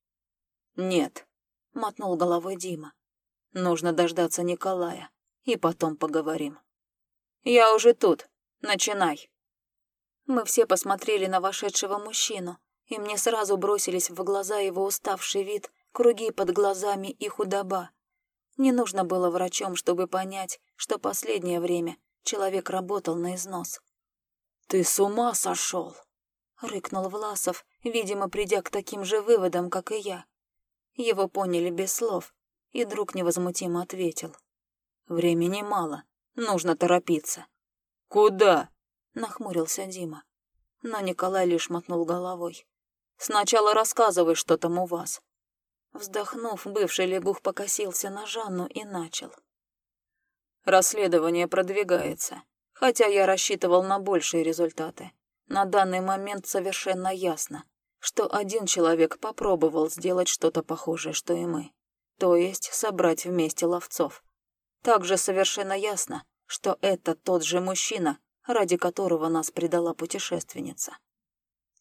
«Нет», — мотнул головой Дима. Нужно дождаться Николая, и потом поговорим. Я уже тут. Начинай. Мы все посмотрели на вошедшего мужчину, и мне сразу бросились в глаза его уставший вид, круги под глазами и худоба. Не нужно было врачом, чтобы понять, что последнее время человек работал на износ. «Ты с ума сошел!» рыкнул Власов, видимо, придя к таким же выводам, как и я. Его поняли без слов, и друг невозмутимо ответил. «Времени мало, нужно торопиться». «Куда?» — нахмурился Дима. Но Николай лишь мотнул головой. «Сначала рассказывай, что там у вас». Вздохнув, бывший лягух покосился на Жанну и начал. «Расследование продвигается, хотя я рассчитывал на большие результаты. На данный момент совершенно ясно, что один человек попробовал сделать что-то похожее, что и мы. То есть собрать вместе ловцов. Также совершенно ясно, что это тот же мужчина, ради которого нас предала путешественница.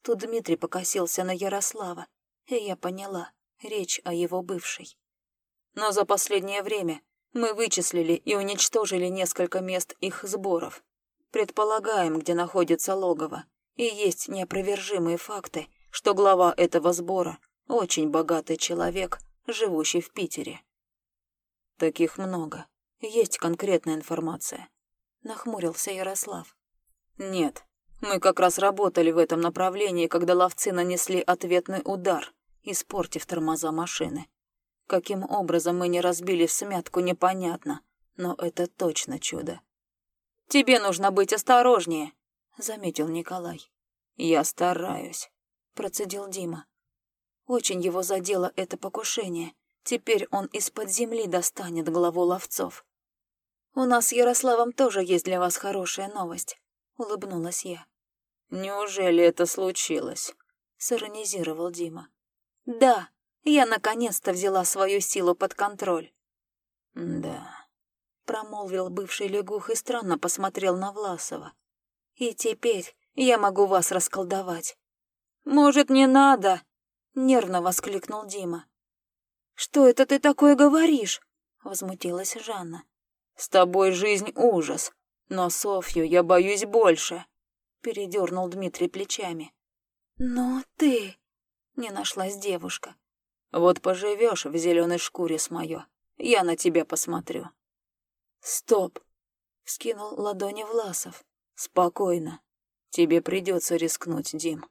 Тут Дмитрий покосился на Ярослава, и я поняла, речь о его бывшей. Но за последнее время мы вычислили и уничтожили несколько мест их сборов. Предполагаем, где находится логово, и есть неопровержимые факты, что глава этого сбора – очень богатый человек, живущий в Питере. Таких много. Есть конкретная информация. Нахмурился Ярослав. Нет, мы как раз работали в этом направлении, когда ловцы нанесли ответный удар, испортив тормоза машины. Каким образом мы не разбили смятку, непонятно, но это точно чудо. «Тебе нужно быть осторожнее», — заметил Николай. «Я стараюсь», — процедил Дима. Очень его задело это покушение. Теперь он из-под земли достанет главу ловцов. «У нас с Ярославом тоже есть для вас хорошая новость», — улыбнулась я. «Неужели это случилось?» — сиронизировал Дима. «Да, я наконец-то взяла свою силу под контроль». «Да», — промолвил бывший лягух и странно посмотрел на Власова. «И теперь я могу вас расколдовать». «Может, не надо?» — нервно воскликнул Дима. «Что это ты такое говоришь?» — возмутилась Жанна. «С тобой жизнь ужас, но Софью я боюсь больше», — передернул Дмитрий плечами. «Но ты...» — не нашлась девушка. «Вот поживешь в зеленой шкуре с моё, я на тебя посмотрю». «Стоп!» — скинул ладони Власов. «Спокойно. Тебе придется рискнуть, Дим.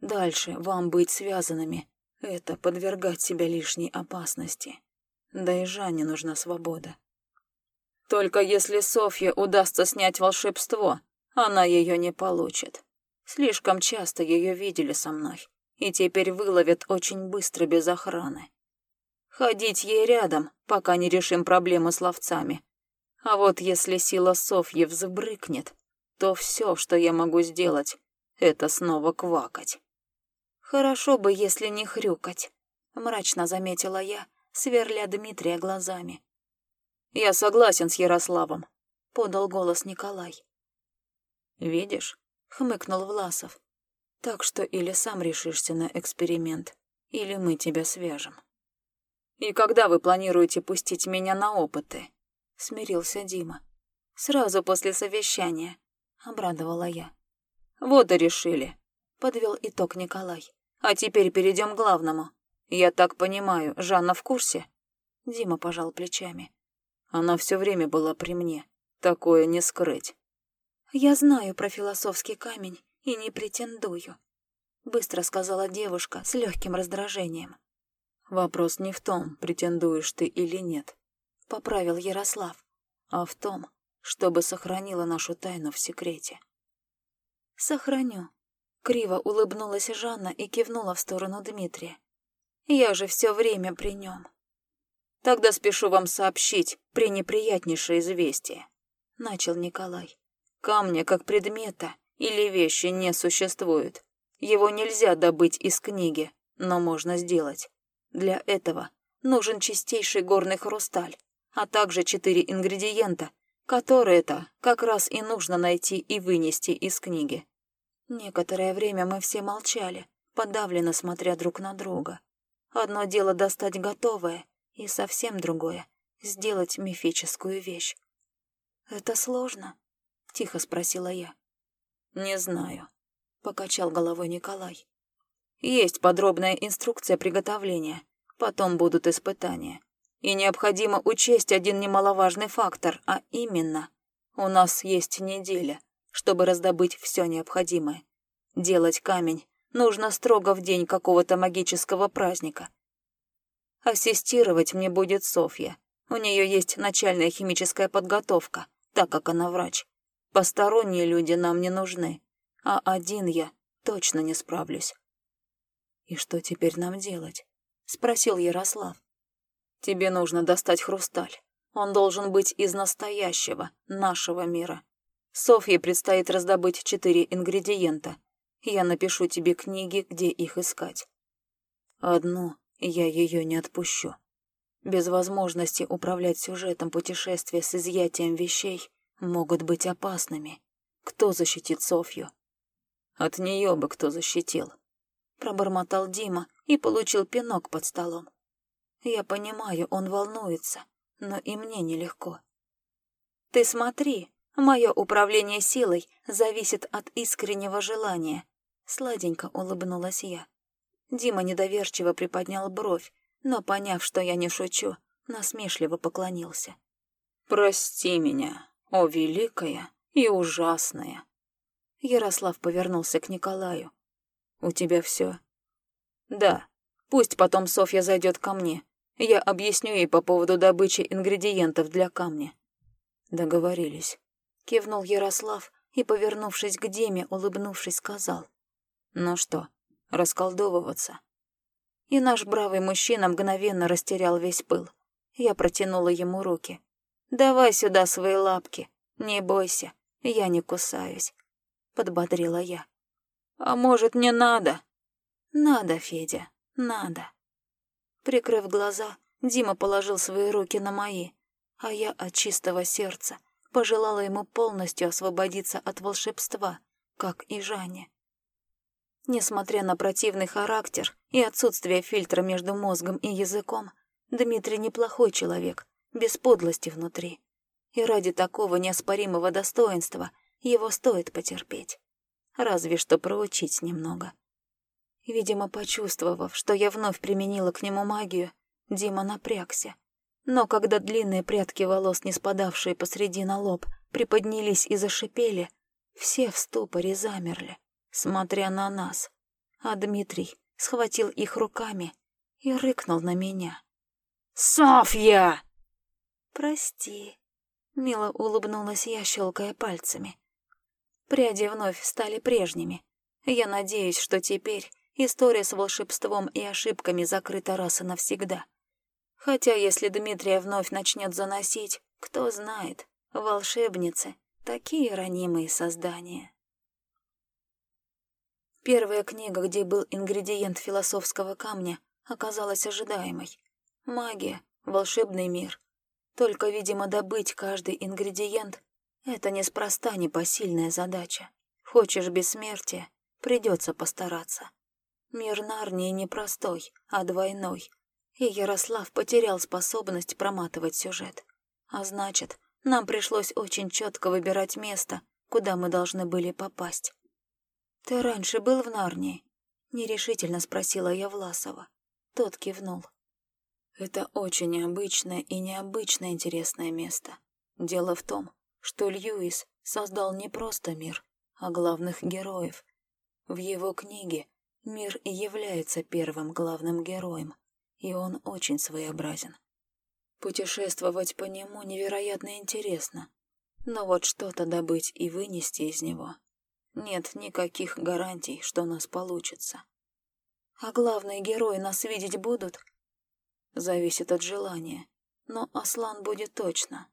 Дальше вам быть связанными — это подвергать себя лишней опасности. Да и Жанне нужна свобода. Только если Софье удастся снять волшебство, она ее не получит. Слишком часто ее видели со мной, и теперь выловят очень быстро без охраны. Ходить ей рядом, пока не решим проблемы с ловцами. А вот если сила Софьи взбрыкнет, то все, что я могу сделать, это снова квакать. Хорошо бы, если не хрюкать, мрачно заметила я, сверля Дмитрия глазами. Я согласен с Ярославом, подал голос Николай. Видишь, хмыкнул Власов. Так что или сам решишься на эксперимент, или мы тебя свяжем. И когда вы планируете пустить меня на опыты? Смирился Дима. Сразу после совещания, обрадовала я. Вот и решили, подвел итог Николай. А теперь перейдем к главному. Я так понимаю, Жанна в курсе? Дима пожал плечами. Она все время была при мне. Такое не скрыть. Я знаю про философский камень и не претендую, быстро сказала девушка с легким раздражением. Вопрос не в том, претендуешь ты или нет, поправил Ярослав, а в том, чтобы сохранила нашу тайну в секрете. «Сохраню». Криво улыбнулась Жанна и кивнула в сторону Дмитрия. «Я же все время при нем». «Тогда спешу вам сообщить пренеприятнейшее известие», — начал Николай. «Камня как предмета или вещи не существует. Его нельзя добыть из книги, но можно сделать. Для этого нужен чистейший горный хрусталь, а также четыре ингредиента, которые-то как раз и нужно найти и вынести из книги. Некоторое время мы все молчали, подавленно смотря друг на друга. Одно дело достать готовое, и совсем другое — сделать мифическую вещь. «Это сложно?» — тихо спросила я. «Не знаю», — покачал головой Николай. «Есть подробная инструкция приготовления, потом будут испытания. И необходимо учесть один немаловажный фактор, а именно, у нас есть неделя, чтобы раздобыть все необходимое. Делать камень нужно строго в день какого-то магического праздника. Ассистировать мне будет Софья. У нее есть начальная химическая подготовка, так как она врач. Посторонние люди нам не нужны, а один я точно не справлюсь. «И что теперь нам делать?» — спросил Ярослав. «Тебе нужно достать хрусталь. Он должен быть из настоящего, нашего мира. Софье предстоит раздобыть четыре ингредиента. Я напишу тебе книги, где их искать. Одну я ее не отпущу. Без возможности управлять сюжетом путешествия с изъятием вещей могут быть опасными. Кто защитит Софью? От нее бы кто защитил. Пробормотал Дима и получил пинок под столом. Я понимаю, он волнуется, но и мне нелегко. Ты смотри, мое управление силой зависит от искреннего желания. Сладенько улыбнулась я. Дима недоверчиво приподнял бровь, но, поняв, что я не шучу, насмешливо поклонился. «Прости меня, о великая и ужасная!» Ярослав повернулся к Николаю. «У тебя все?» «Да. Пусть потом Софья зайдет ко мне. Я объясню ей по поводу добычи ингредиентов для камня». Договорились. Кивнул Ярослав и, повернувшись к Диме, улыбнувшись, сказал. «Ну что, расколдовываться?» и наш бравый мужчина мгновенно растерял весь пыл. Я протянула ему руки. «Давай сюда свои лапки, не бойся, я не кусаюсь», — подбодрила я. «А может, не надо?» «Надо, Федя, надо». Прикрыв глаза, Дима положил свои руки на мои, а я от чистого сердца пожелала ему полностью освободиться от волшебства, как и Жанне. Несмотря на противный характер и отсутствие фильтра между мозгом и языком, Дмитрий неплохой человек, без подлости внутри. И ради такого неоспоримого достоинства его стоит потерпеть. Разве что проучить немного. Видимо, почувствовав, что я вновь применила к нему магию, Дима напрягся. Но когда длинные прядки волос, не спадавшие посреди на лоб, приподнялись и зашипели, все в ступоре замерли смотря на нас, а Дмитрий схватил их руками и рыкнул на меня. «Софья!» «Прости», — мило улыбнулась я, щелкая пальцами. Пряди вновь стали прежними. Я надеюсь, что теперь история с волшебством и ошибками закрыта раз и навсегда. Хотя если Дмитрия вновь начнет заносить, кто знает, волшебницы — такие ранимые создания. Первая книга, где был ингредиент философского камня, оказалась ожидаемой. Магия, волшебный мир. Только, видимо, добыть каждый ингредиент — это неспроста непосильная задача. Хочешь бессмертия — придется постараться. Мир Нарнии не простой, а двойной. И Ярослав потерял способность проматывать сюжет. А значит, нам пришлось очень четко выбирать место, куда мы должны были попасть. «Ты раньше был в Нарнии?» — нерешительно спросила я Власова. Тот кивнул. «Это очень необычное и необычно интересное место. Дело в том, что Льюис создал не просто мир, а главных героев. В его книге мир и является первым главным героем, и он очень своеобразен. Путешествовать по нему невероятно интересно, но вот что-то добыть и вынести из него нет никаких гарантий, что у нас получится. А главные герои нас видеть будут? Зависит от желания, но Аслан будет точно.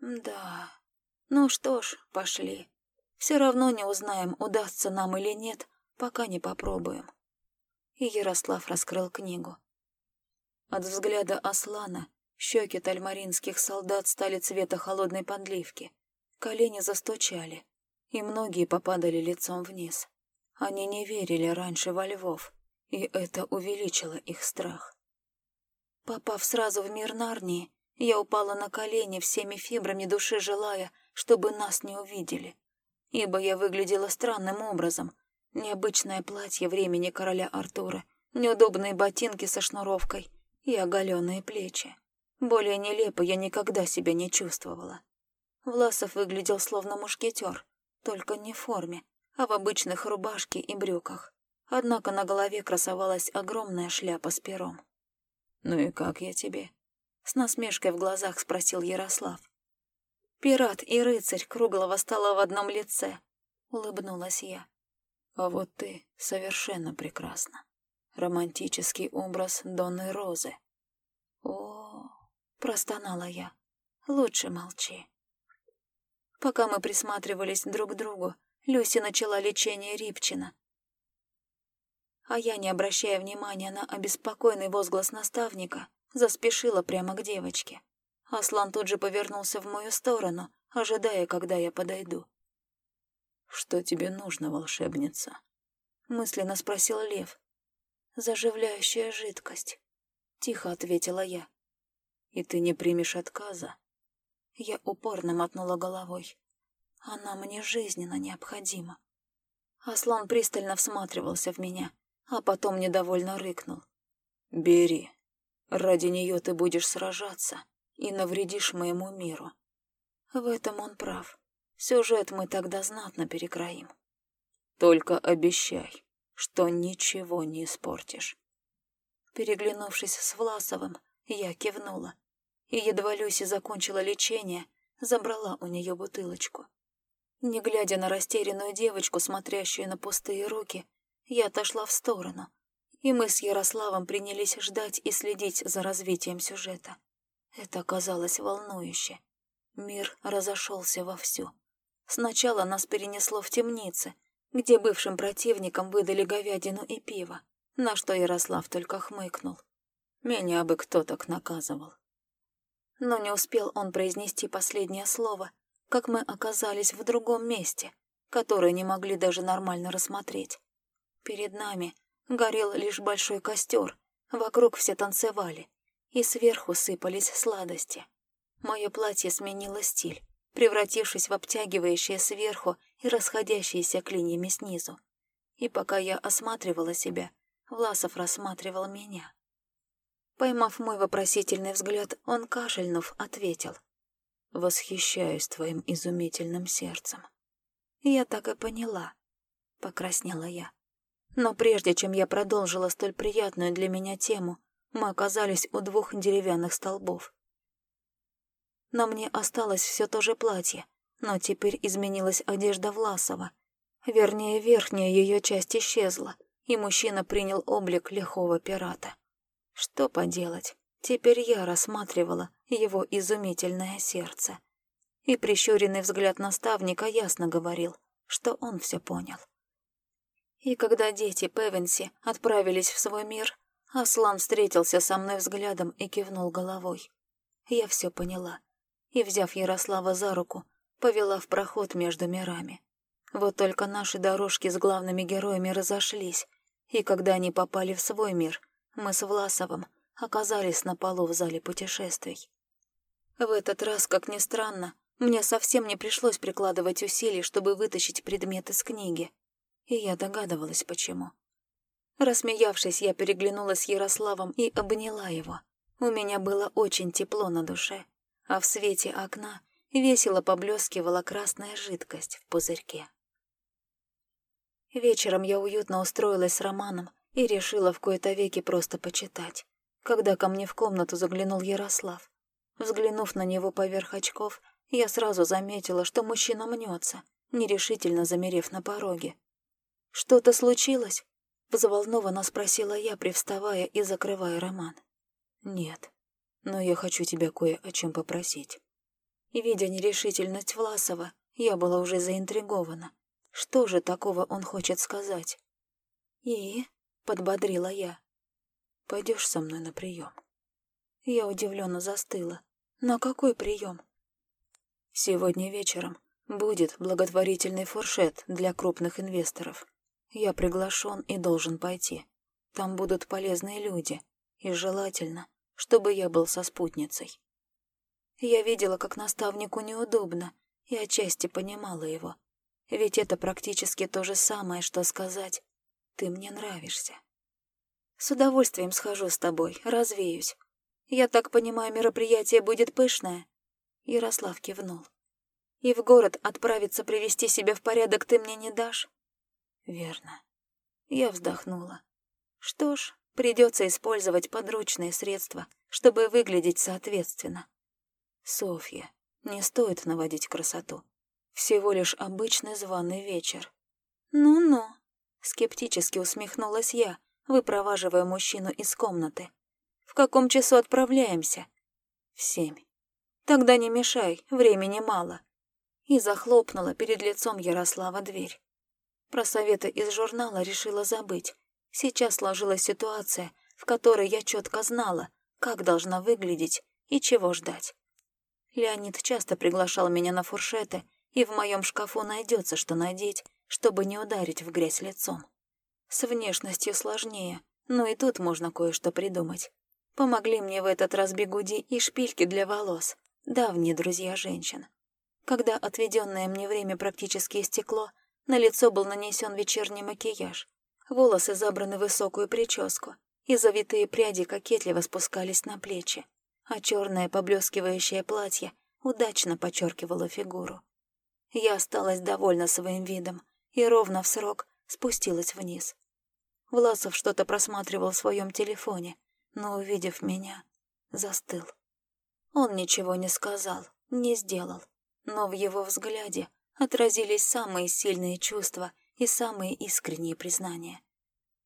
Да, ну что ж, пошли. Все равно не узнаем, удастся нам или нет, пока не попробуем. И Ярослав раскрыл книгу. От взгляда Аслана щеки тальмаринских солдат стали цвета холодной подливки. Колени застучали, и многие попадали лицом вниз. Они не верили раньше во львов, и это увеличило их страх. Попав сразу в мир Нарнии, я упала на колени всеми фибрами души, желая, чтобы нас не увидели. Ибо я выглядела странным образом. Необычное платье времени короля Артура, неудобные ботинки со шнуровкой и оголенные плечи. Более нелепо я никогда себя не чувствовала. Власов выглядел словно мушкетер, только не в форме, а в обычных рубашке и брюках. Однако на голове красовалась огромная шляпа с пером. «Ну и как я тебе?» С насмешкой в глазах спросил Ярослав. «Пират и рыцарь круглого стола в одном лице», — улыбнулась я. «А вот ты совершенно прекрасна. Романтический образ Донны Розы». «О, — простонала я, — лучше молчи». Пока мы присматривались друг к другу, Люси начала лечение Рипчина. А я, не обращая внимания на обеспокоенный возглас наставника, заспешила прямо к девочке. Аслан тут же повернулся в мою сторону, ожидая, когда я подойду. «Что тебе нужно, волшебница?» — мысленно спросил Лев. «Заживляющая жидкость», — тихо ответила я. «И ты не примешь отказа?» Я упорно мотнула головой. «Она мне жизненно необходима». Аслан пристально всматривался в меня, а потом недовольно рыкнул. «Бери. Ради нее ты будешь сражаться и навредишь моему миру». В этом он прав. Сюжет мы тогда знатно перекроим. Только обещай, что ничего не испортишь. Переглянувшись с Власовым, я кивнула. И едва Люси закончила лечение, забрала у нее бутылочку. Не глядя на растерянную девочку, смотрящую на пустые руки, я отошла в сторону, и мы с Ярославом принялись ждать и следить за развитием сюжета. Это оказалось волнующе. Мир разошелся вовсю. Сначала нас перенесло в темницы, где бывшим противникам выдали говядину и пиво, на что Ярослав только хмыкнул. Меня бы кто так наказывал. Но не успел он произнести последнее слово, как мы оказались в другом месте, которое не могли даже нормально рассмотреть. Перед нами горел лишь большой костер, вокруг все танцевали, и сверху сыпались сладости. Мое платье сменило стиль, превратившись в обтягивающее сверху и расходящееся клиньями снизу. И пока я осматривала себя, Власов рассматривал меня. Поймав мой вопросительный взгляд, он, кашельнув, ответил. «Восхищаюсь твоим изумительным сердцем». «Я так и поняла», — покраснела я. Но прежде чем я продолжила столь приятную для меня тему, мы оказались у двух деревянных столбов. На мне осталось все то же платье, но теперь изменилась одежда Власова. Вернее, верхняя ее часть исчезла, и мужчина принял облик лихого пирата. Что поделать, теперь я рассматривала его изумительное сердце. И прищуренный взгляд наставника ясно говорил, что он все понял. И когда дети Певенси отправились в свой мир, Аслан встретился со мной взглядом и кивнул головой. Я все поняла. И, взяв Ярослава за руку, повела в проход между мирами. Вот только наши дорожки с главными героями разошлись, и когда они попали в свой мир, мы с Власовым оказались на полу в зале путешествий. В этот раз, как ни странно, мне совсем не пришлось прикладывать усилий, чтобы вытащить предмет из книги и я догадывалась, почему. Рассмеявшись, я переглянулась с Ярославом и обняла его. У меня было очень тепло на душе, а в свете окна весело поблескивала красная жидкость в пузырьке. Вечером я уютно устроилась с Романом и решила в кои-то веки просто почитать, когда ко мне в комнату заглянул Ярослав. Взглянув на него поверх очков, я сразу заметила, что мужчина мнется, нерешительно замерев на пороге. «Что-то случилось?» — взволнованно спросила я, привставая и закрывая роман. «Нет, но я хочу тебя кое о чем попросить». Видя нерешительность Власова, я была уже заинтригована. Что же такого он хочет сказать? «И?» — подбодрила я. «Пойдешь со мной на прием?» Я удивленно застыла. «На какой прием?» «Сегодня вечером будет благотворительный фуршет для крупных инвесторов. Я приглашен и должен пойти. Там будут полезные люди, и желательно, чтобы я был со спутницей. Я видела, как наставнику неудобно, и отчасти понимала его. Ведь это практически то же самое, что сказать «ты мне нравишься». С удовольствием схожу с тобой, развеюсь. Я так понимаю, мероприятие будет пышное? Ярослав кивнул. И в город отправиться привести себя в порядок ты мне не дашь? Верно. Я вздохнула. Что ж, придется использовать подручные средства, чтобы выглядеть соответственно. Софья, не стоит наводить красоту. Всего лишь обычный званый вечер. Ну-ну, скептически усмехнулась я, выпроваживая мужчину из комнаты. В каком часу отправляемся? В семь. Тогда не мешай, времени мало. И захлопнула перед лицом Ярослава дверь. Про советы из журнала решила забыть. Сейчас сложилась ситуация, в которой я четко знала, как должна выглядеть и чего ждать. Леонид часто приглашал меня на фуршеты, и в моем шкафу найдется, что надеть, чтобы не ударить в грязь лицом. С внешностью сложнее, но и тут можно кое-что придумать. Помогли мне в этот раз бегуди и шпильки для волос, давние друзья женщин. Когда отведенное мне время практически истекло, на лицо был нанесен вечерний макияж. Волосы забраны в высокую прическу, и завитые пряди кокетливо спускались на плечи, а черное поблескивающее платье удачно подчеркивало фигуру. Я осталась довольна своим видом и ровно в срок спустилась вниз. Власов что-то просматривал в своем телефоне, но, увидев меня, застыл. Он ничего не сказал, не сделал, но в его взгляде отразились самые сильные чувства и самые искренние признания.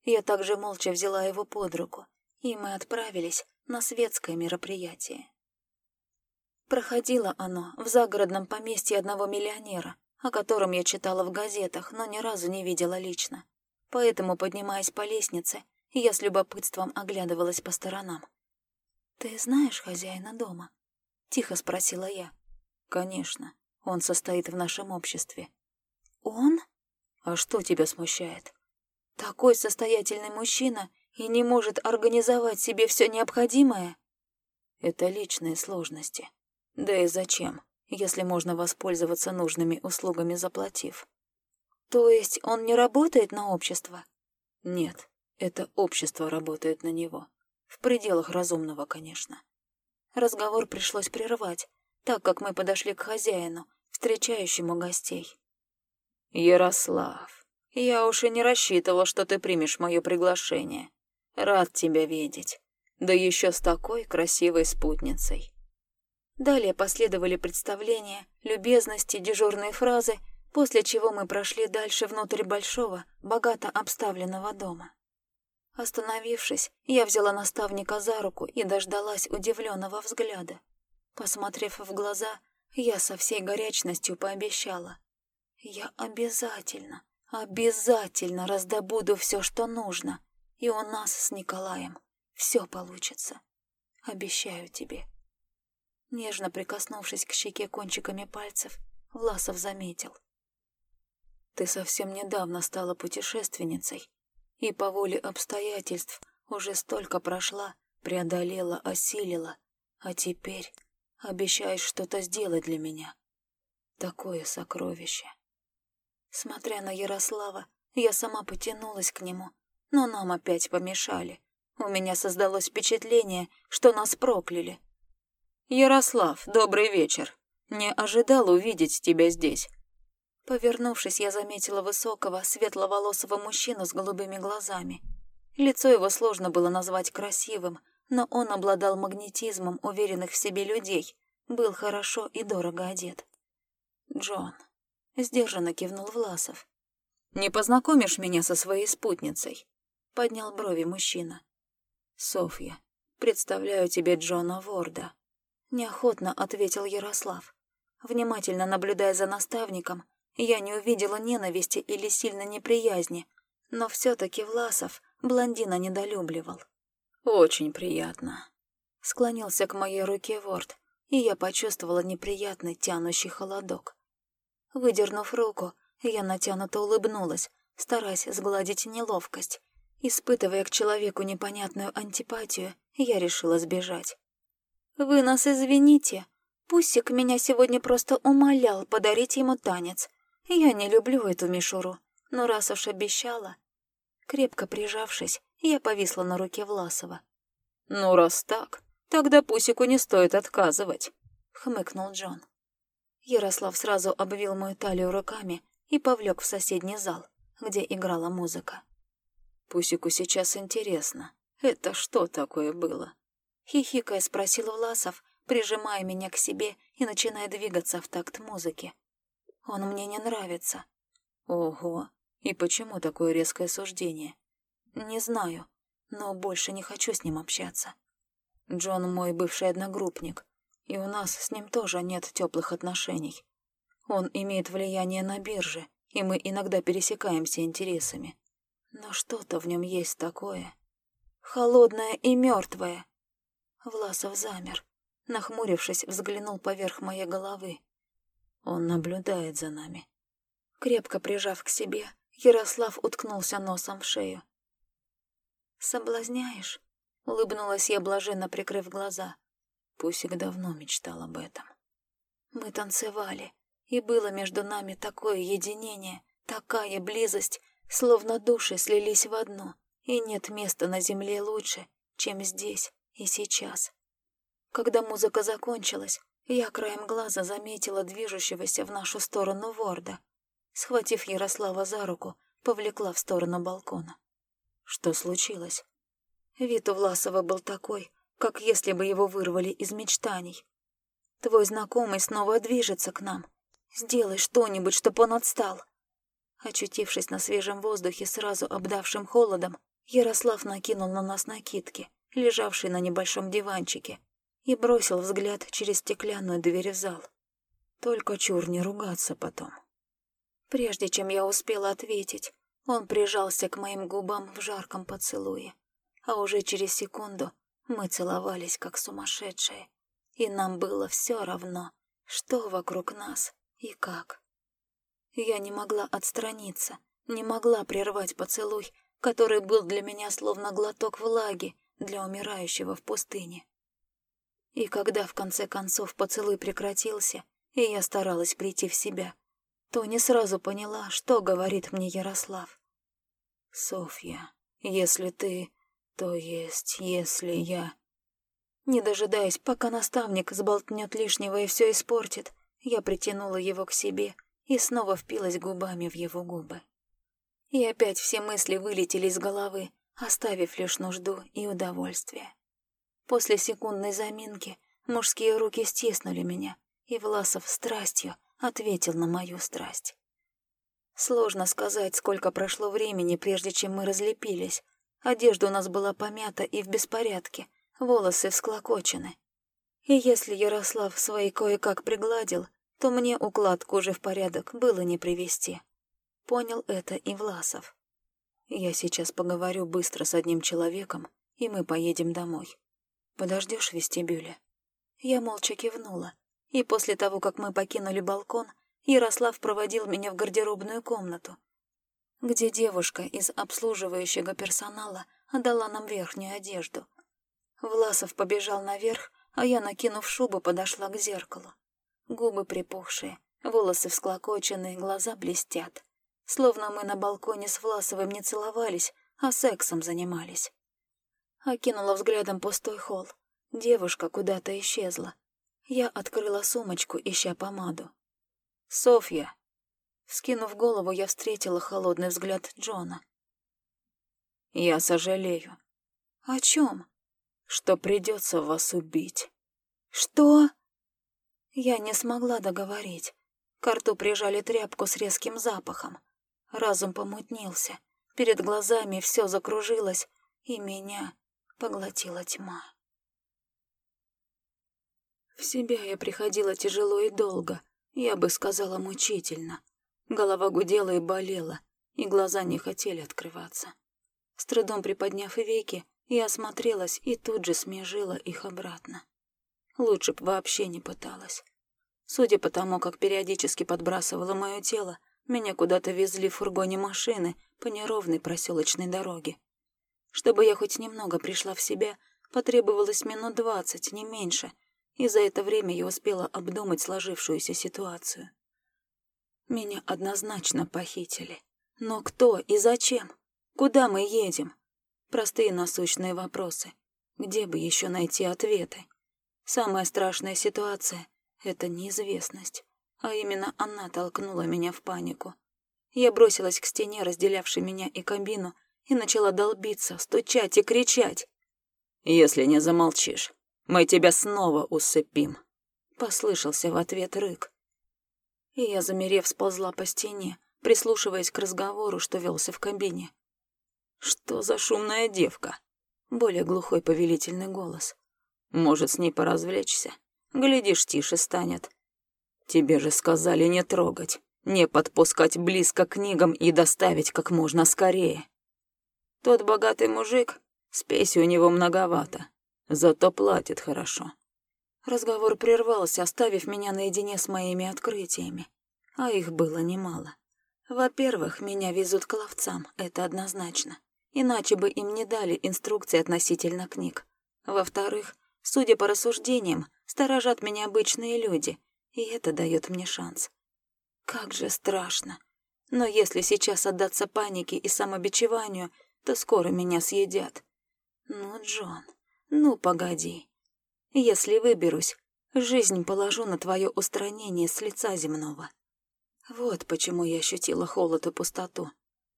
Я также молча взяла его под руку, и мы отправились на светское мероприятие. Проходило оно в загородном поместье одного миллионера, о котором я читала в газетах, но ни разу не видела лично. Поэтому, поднимаясь по лестнице, я с любопытством оглядывалась по сторонам. «Ты знаешь хозяина дома?» — тихо спросила я. «Конечно. Он состоит в нашем обществе». «Он?» «А что тебя смущает?» «Такой состоятельный мужчина и не может организовать себе все необходимое?» «Это личные сложности. Да и зачем, если можно воспользоваться нужными услугами, заплатив?» «То есть он не работает на общество?» «Нет, это общество работает на него. В пределах разумного, конечно». Разговор пришлось прервать, так как мы подошли к хозяину, встречающему гостей. «Ярослав, я уж и не рассчитывала, что ты примешь мое приглашение. Рад тебя видеть, да еще с такой красивой спутницей». Далее последовали представления, любезности, дежурные фразы, после чего мы прошли дальше внутрь большого, богато обставленного дома. Остановившись, я взяла наставника за руку и дождалась удивленного взгляда. Посмотрев в глаза, я со всей горячностью пообещала. Я обязательно, обязательно раздобуду все, что нужно, и у нас с Николаем все получится. Обещаю тебе. Нежно прикоснувшись к щеке кончиками пальцев, Власов заметил. Ты совсем недавно стала путешественницей, и по воле обстоятельств уже столько прошла, преодолела, осилила, а теперь обещаешь что-то сделать для меня. Такое сокровище. Смотря на Ярослава, я сама потянулась к нему, но нам опять помешали. У меня создалось впечатление, что нас прокляли. «Ярослав, добрый вечер. Не ожидал увидеть тебя здесь. Повернувшись, я заметила высокого, светловолосого мужчину с голубыми глазами. Лицо его сложно было назвать красивым, но он обладал магнетизмом уверенных в себе людей, был хорошо и дорого одет. «Джон», — сдержанно кивнул Власов. «Не познакомишь меня со своей спутницей?» — поднял брови мужчина. «Софья, представляю тебе Джона Ворда», — неохотно ответил Ярослав. Внимательно наблюдая за наставником, я не увидела ненависти или сильной неприязни, но все-таки Власов блондина недолюбливал. «Очень приятно», — склонился к моей руке Ворд, и я почувствовала неприятный тянущий холодок. Выдернув руку, я натянуто улыбнулась, стараясь сгладить неловкость. Испытывая к человеку непонятную антипатию, я решила сбежать. «Вы нас извините. Пусик меня сегодня просто умолял подарить ему танец. Я не люблю эту мишуру, но раз уж обещала... Крепко прижавшись, я повисла на руке Власова. «Ну, раз так, тогда Пусику не стоит отказывать», — хмыкнул Джон. Ярослав сразу обвил мою талию руками и повлек в соседний зал, где играла музыка. Пусику сейчас интересно, это что такое было? Хихикая спросил Власов, прижимая меня к себе и начиная двигаться в такт музыки. Он мне не нравится. Ого, и почему такое резкое суждение? Не знаю, но больше не хочу с ним общаться. Джон мой бывший одногруппник, и у нас с ним тоже нет теплых отношений. Он имеет влияние на бирже, и мы иногда пересекаемся интересами. Но что-то в нем есть такое. Холодное и мертвое. Власов замер. Нахмурившись, взглянул поверх моей головы. Он наблюдает за нами. Крепко прижав к себе, Ярослав уткнулся носом в шею. «Соблазняешь?» — улыбнулась я, блаженно прикрыв глаза. Пусик давно мечтал об этом. Мы танцевали, и было между нами такое единение, такая близость, словно души слились в одно, и нет места на земле лучше, чем здесь и сейчас. Когда музыка закончилась, я краем глаза заметила движущегося в нашу сторону Ворда. Схватив Ярослава за руку, повлекла в сторону балкона. Что случилось? Вид у Власова был такой, как если бы его вырвали из мечтаний. Твой знакомый снова движется к нам. Сделай что-нибудь, чтобы он отстал. Очутившись на свежем воздухе, сразу обдавшим холодом, Ярослав накинул на нас накидки, лежавшие на небольшом диванчике, и бросил взгляд через стеклянную дверь в зал. Только чур не ругаться потом. Прежде чем я успела ответить, он прижался к моим губам в жарком поцелуе, а уже через секунду мы целовались как сумасшедшие, и нам было все равно, что вокруг нас и как. Я не могла отстраниться, не могла прервать поцелуй, который был для меня словно глоток влаги для умирающего в пустыне. И когда в конце концов поцелуй прекратился, и я старалась прийти в себя, то не сразу поняла, что говорит мне Ярослав. «Софья, если ты то есть, если я... Не дожидаясь, пока наставник сболтнет лишнего и все испортит, я притянула его к себе и снова впилась губами в его губы. И опять все мысли вылетели из головы, оставив лишь нужду и удовольствие. После секундной заминки мужские руки стиснули меня, и Власов страстью ответил на мою страсть. Сложно сказать, сколько прошло времени, прежде чем мы разлепились, Одежда у нас была помята и в беспорядке, волосы всклокочены. И если Ярослав свои кое-как пригладил, то мне укладку уже в порядок было не привести. Понял это и Власов. Я сейчас поговорю быстро с одним человеком, и мы поедем домой. Подождешь в вестибюле?» Я молча кивнула, и после того, как мы покинули балкон, Ярослав проводил меня в гардеробную комнату, где девушка из обслуживающего персонала отдала нам верхнюю одежду. Власов побежал наверх, а я, накинув шубу, подошла к зеркалу. Губы припухшие, волосы всклокоченные, глаза блестят. Словно мы на балконе с Власовым не целовались, а сексом занимались. Окинула взглядом пустой холл. Девушка куда-то исчезла. Я открыла сумочку, ища помаду. «Софья!» Скинув голову, я встретила холодный взгляд Джона. «Я сожалею». «О чем?» «Что придется вас убить». «Что?» Я не смогла договорить. К рту прижали тряпку с резким запахом. Разум помутнился. Перед глазами все закружилось, и меня поглотила тьма. В себя я приходила тяжело и долго, я бы сказала мучительно. Голова гудела и болела, и глаза не хотели открываться. С трудом приподняв веки, я осмотрелась и тут же смежила их обратно. Лучше б вообще не пыталась. Судя по тому, как периодически подбрасывало мое тело, меня куда-то везли в фургоне машины по неровной проселочной дороге. Чтобы я хоть немного пришла в себя, потребовалось минут двадцать, не меньше, и за это время я успела обдумать сложившуюся ситуацию. Меня однозначно похитили. Но кто и зачем? Куда мы едем? Простые насущные вопросы. Где бы еще найти ответы? Самая страшная ситуация — это неизвестность. А именно она толкнула меня в панику. Я бросилась к стене, разделявшей меня и кабину, и начала долбиться, стучать и кричать. «Если не замолчишь, мы тебя снова усыпим», — послышался в ответ рык. И я, замерев, сползла по стене, прислушиваясь к разговору, что велся в кабине. «Что за шумная девка?» Более глухой повелительный голос. «Может, с ней поразвлечься? Глядишь, тише станет. Тебе же сказали не трогать, не подпускать близко книгам и доставить как можно скорее. Тот богатый мужик, спеси у него многовато, зато платит хорошо». Разговор прервался, оставив меня наедине с моими открытиями. А их было немало. Во-первых, меня везут к ловцам, это однозначно. Иначе бы им не дали инструкции относительно книг. Во-вторых, судя по рассуждениям, сторожат меня обычные люди, и это дает мне шанс. Как же страшно. Но если сейчас отдаться панике и самобичеванию, то скоро меня съедят. Ну, Джон, ну погоди. Если выберусь, жизнь положу на твое устранение с лица земного. Вот почему я ощутила холод и пустоту.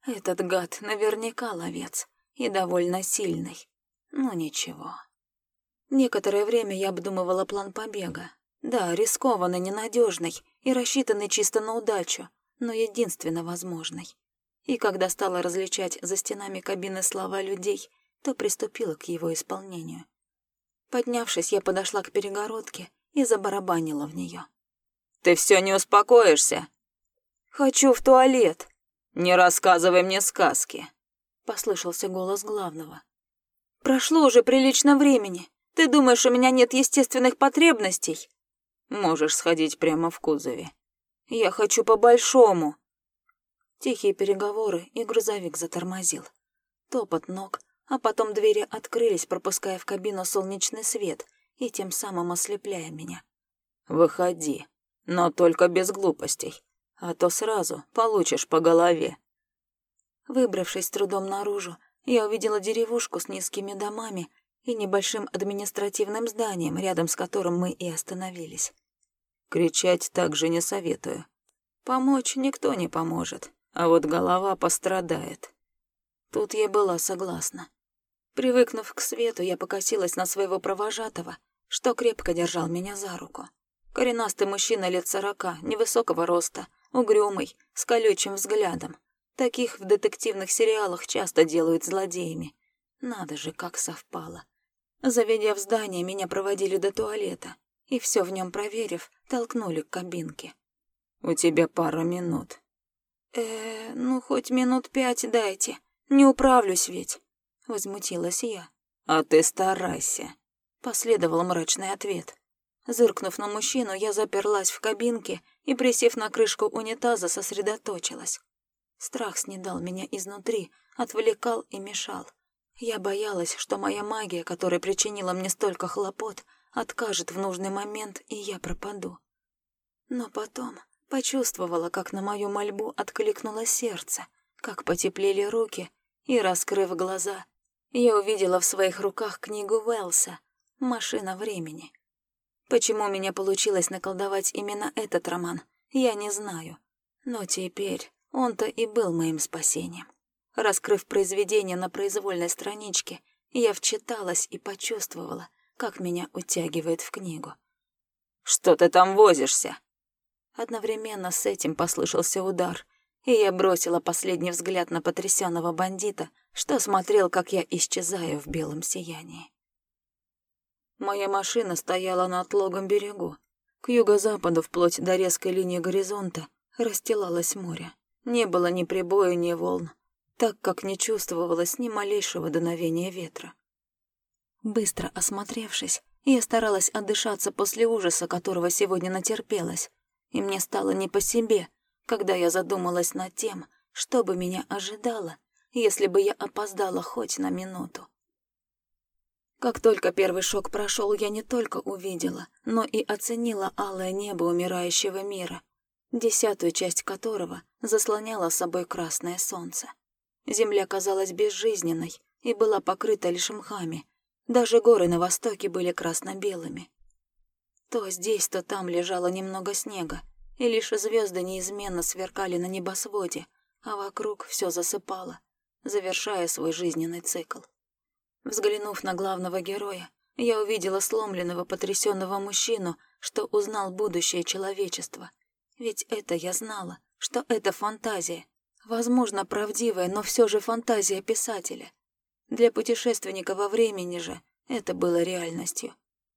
Этот гад наверняка ловец и довольно сильный. Но ничего. Некоторое время я обдумывала план побега. Да, рискованный, ненадежный и рассчитанный чисто на удачу, но единственно возможный. И когда стала различать за стенами кабины слова людей, то приступила к его исполнению. Поднявшись, я подошла к перегородке и забарабанила в нее. «Ты все не успокоишься?» «Хочу в туалет!» «Не рассказывай мне сказки!» — послышался голос главного. «Прошло уже прилично времени. Ты думаешь, у меня нет естественных потребностей?» «Можешь сходить прямо в кузове». «Я хочу по-большому!» Тихие переговоры, и грузовик затормозил. Топот ног, а потом двери открылись, пропуская в кабину солнечный свет и тем самым ослепляя меня. «Выходи, но только без глупостей а то сразу получишь по голове». Выбравшись трудом наружу, я увидела деревушку с низкими домами и небольшим административным зданием, рядом с которым мы и остановились. Кричать также не советую. Помочь никто не поможет, а вот голова пострадает. Тут я была согласна. Привыкнув к свету, я покосилась на своего провожатого, что крепко держал меня за руку. Коренастый мужчина лет сорока, невысокого роста, угрюмый, с колючим взглядом. Таких в детективных сериалах часто делают злодеями. Надо же, как совпало. Заведя в здание, меня проводили до туалета, и все в нем проверив, толкнули к кабинке. «У тебя пара минут». «Э, ну хоть минут пять дайте, не управлюсь ведь», — возмутилась я. «А ты старайся», — последовал мрачный ответ. Зыркнув на мужчину, я заперлась в кабинке и, присев на крышку унитаза, сосредоточилась. Страх снедал меня изнутри, отвлекал и мешал. Я боялась, что моя магия, которая причинила мне столько хлопот, откажет в нужный момент, и я пропаду. Но потом почувствовала, как на мою мольбу откликнуло сердце, как потеплели руки, и, раскрыв глаза, я увидела в своих руках книгу Уэлса «Машина времени». Почему у меня получилось наколдовать именно этот роман, я не знаю. Но теперь он-то и был моим спасением. Раскрыв произведение на произвольной страничке, я вчиталась и почувствовала, как меня утягивает в книгу. «Что ты там возишься?» Одновременно с этим послышался удар, и я бросила последний взгляд на потрясенного бандита, что смотрел, как я исчезаю в белом сиянии. Моя машина стояла на отлогом берегу. К юго-западу, вплоть до резкой линии горизонта, расстилалось море. Не было ни прибоя, ни волн, так как не чувствовалось ни малейшего дуновения ветра. Быстро осмотревшись, я старалась отдышаться после ужаса, которого сегодня натерпелась, и мне стало не по себе, когда я задумалась над тем, что бы меня ожидало, если бы я опоздала хоть на минуту. Как только первый шок прошел, я не только увидела, но и оценила алое небо умирающего мира, десятую часть которого заслоняло собой красное солнце. Земля казалась безжизненной и была покрыта лишь мхами. Даже горы на востоке были красно-белыми. То здесь, то там лежало немного снега, и лишь звезды неизменно сверкали на небосводе, а вокруг все засыпало, завершая свой жизненный цикл. Взглянув на главного героя, я увидела сломленного, потрясенного мужчину, что узнал будущее человечества. Ведь это я знала, что это фантазия. Возможно, правдивая, но все же фантазия писателя. Для путешественника во времени же это было реальностью.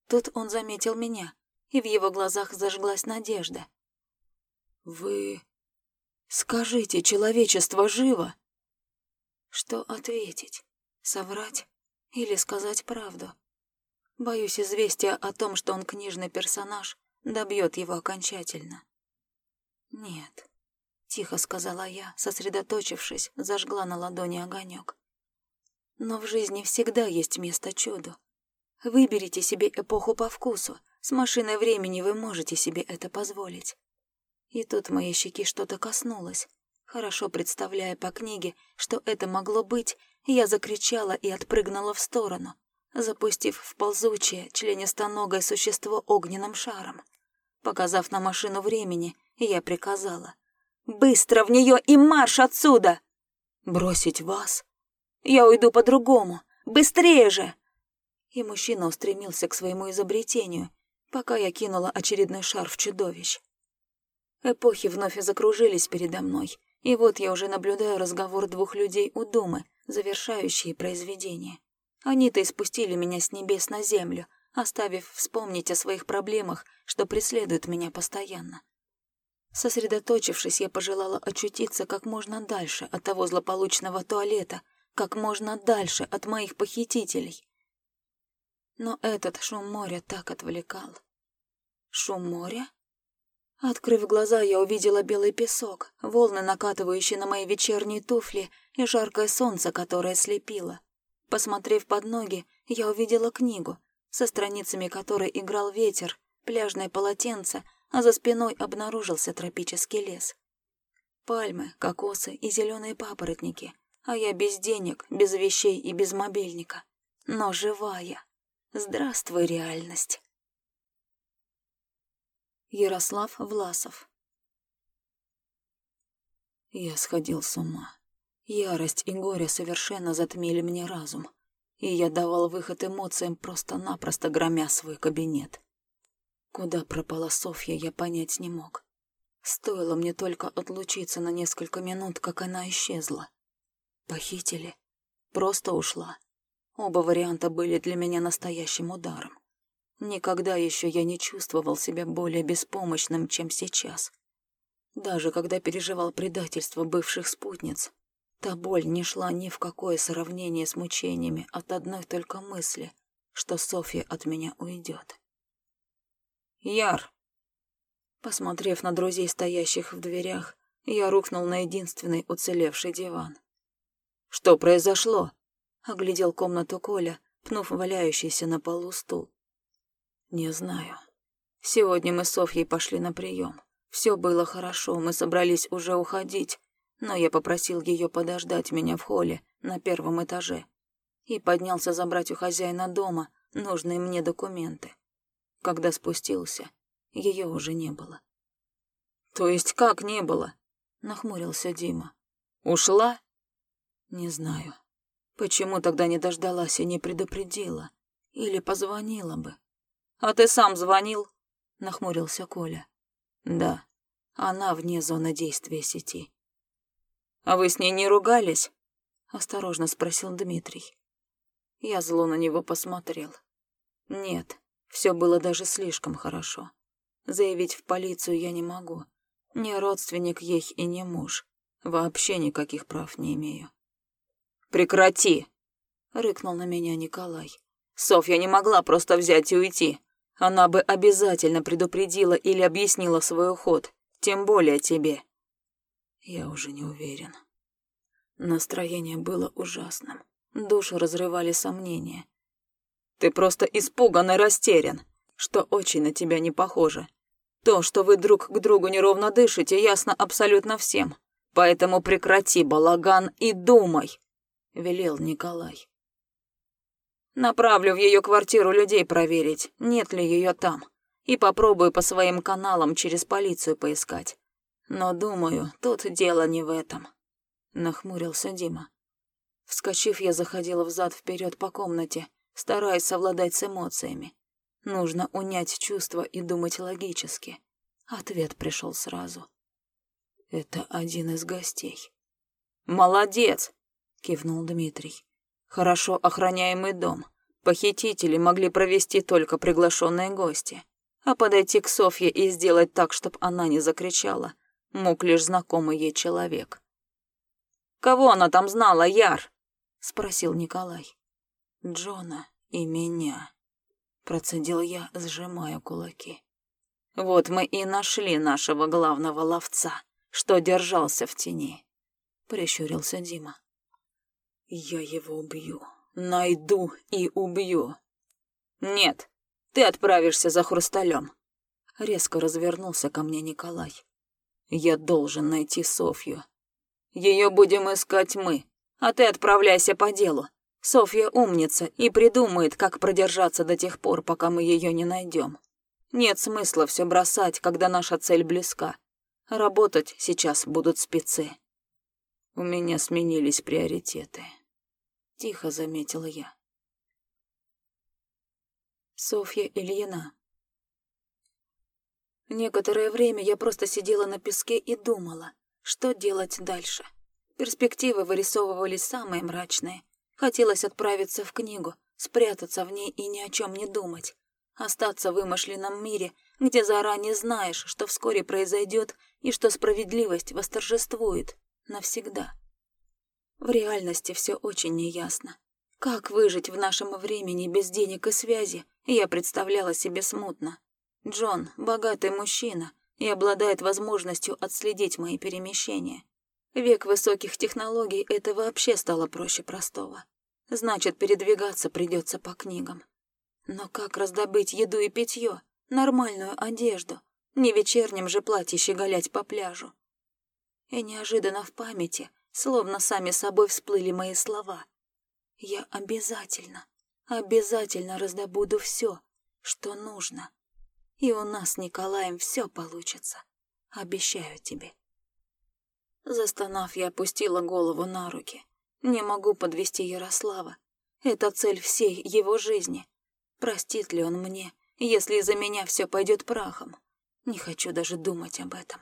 Тут он заметил меня, и в его глазах зажглась надежда. «Вы... скажите, человечество живо?» Что ответить? Соврать или сказать правду? Боюсь, известия о том, что он книжный персонаж, добьет его окончательно. «Нет», — тихо сказала я, сосредоточившись, зажгла на ладони огонек. «Но в жизни всегда есть место чуду. Выберите себе эпоху по вкусу, с машиной времени вы можете себе это позволить». И тут моей щеки что-то коснулось. Хорошо представляя по книге, что это могло быть, я закричала и отпрыгнула в сторону запустив в ползучее, членистоногое существо огненным шаром. Показав на машину времени, я приказала. «Быстро в нее и марш отсюда!» «Бросить вас? Я уйду по-другому! Быстрее же!» И мужчина устремился к своему изобретению, пока я кинула очередной шар в чудовищ. Эпохи вновь закружились передо мной, и вот я уже наблюдаю разговор двух людей у Думы, завершающие произведение. Они-то и спустили меня с небес на землю, оставив вспомнить о своих проблемах, что преследуют меня постоянно. Сосредоточившись, я пожелала очутиться как можно дальше от того злополучного туалета, как можно дальше от моих похитителей. Но этот шум моря так отвлекал. Шум моря? Открыв глаза, я увидела белый песок, волны, накатывающие на мои вечерние туфли, и жаркое солнце, которое слепило. Посмотрев под ноги, я увидела книгу, со страницами которой играл ветер, пляжное полотенце, а за спиной обнаружился тропический лес. Пальмы, кокосы и зеленые папоротники, а я без денег, без вещей и без мобильника. Но живая. Здравствуй, реальность. Ярослав Власов Я сходил с ума. Ярость и горе совершенно затмили мне разум, и я давал выход эмоциям, просто-напросто громя свой кабинет. Куда пропала Софья, я понять не мог. Стоило мне только отлучиться на несколько минут, как она исчезла. Похитили. Просто ушла. Оба варианта были для меня настоящим ударом. Никогда еще я не чувствовал себя более беспомощным, чем сейчас. Даже когда переживал предательство бывших спутниц, Та боль не шла ни в какое сравнение с мучениями от одной только мысли, что Софья от меня уйдет. «Яр!» Посмотрев на друзей, стоящих в дверях, я рухнул на единственный уцелевший диван. «Что произошло?» — оглядел комнату Коля, пнув валяющийся на полу стул. «Не знаю. Сегодня мы с Софьей пошли на прием. Все было хорошо, мы собрались уже уходить, но я попросил ее подождать меня в холле на первом этаже и поднялся забрать у хозяина дома нужные мне документы. Когда спустился, ее уже не было. «То есть как не было?» — нахмурился Дима. «Ушла?» «Не знаю. Почему тогда не дождалась и не предупредила? Или позвонила бы?» «А ты сам звонил?» — нахмурился Коля. «Да, она вне зоны действия сети. «А вы с ней не ругались?» — осторожно спросил Дмитрий. Я зло на него посмотрел. Нет, все было даже слишком хорошо. Заявить в полицию я не могу. Не родственник ей и не муж. Вообще никаких прав не имею. «Прекрати!» — рыкнул на меня Николай. «Софья не могла просто взять и уйти. Она бы обязательно предупредила или объяснила свой уход, тем более тебе». Я уже не уверен. Настроение было ужасным. Душу разрывали сомнения. Ты просто испуган и растерян, что очень на тебя не похоже. То, что вы друг к другу неровно дышите, ясно абсолютно всем. Поэтому прекрати балаган и думай, — велел Николай. Направлю в ее квартиру людей проверить, нет ли ее там, и попробую по своим каналам через полицию поискать. Но, думаю, тут дело не в этом. нахмурился Дима. Вскочив, я заходила взад-вперед по комнате, стараясь совладать с эмоциями. Нужно унять чувства и думать логически. Ответ пришел сразу. Это один из гостей. «Молодец!» — кивнул Дмитрий. «Хорошо охраняемый дом. Похитители могли провести только приглашенные гости. А подойти к Софье и сделать так, чтобы она не закричала, мог лишь знакомый ей человек. «Кого она там знала, Яр?» — спросил Николай. «Джона и меня», — процедил я, сжимая кулаки. «Вот мы и нашли нашего главного ловца, что держался в тени», — прищурился Дима. «Я его убью, найду и убью». «Нет, ты отправишься за хрусталем». Резко развернулся ко мне Николай. «Я должен найти Софью. Ее будем искать мы, а ты отправляйся по делу. Софья умница и придумает, как продержаться до тех пор, пока мы ее не найдем. Нет смысла все бросать, когда наша цель близка. Работать сейчас будут спецы. У меня сменились приоритеты. Тихо заметила я. Софья Ильина. Некоторое время я просто сидела на песке и думала, что делать дальше. Перспективы вырисовывались самые мрачные. Хотелось отправиться в книгу, спрятаться в ней и ни о чем не думать. Остаться в вымышленном мире, где заранее знаешь, что вскоре произойдет и что справедливость восторжествует навсегда. В реальности все очень неясно. Как выжить в нашем времени без денег и связи, я представляла себе смутно. Джон — богатый мужчина и обладает возможностью отследить мои перемещения. Век высоких технологий — это вообще стало проще простого. Значит, передвигаться придется по книгам. Но как раздобыть еду и питье, нормальную одежду, не вечернем же платье щеголять по пляжу? И неожиданно в памяти, словно сами собой всплыли мои слова. Я обязательно, обязательно раздобуду все, что нужно. И у нас с Николаем все получится. Обещаю тебе. Застонав, я опустила голову на руки. Не могу подвести Ярослава. Это цель всей его жизни. Простит ли он мне, если из-за меня все пойдет прахом? Не хочу даже думать об этом.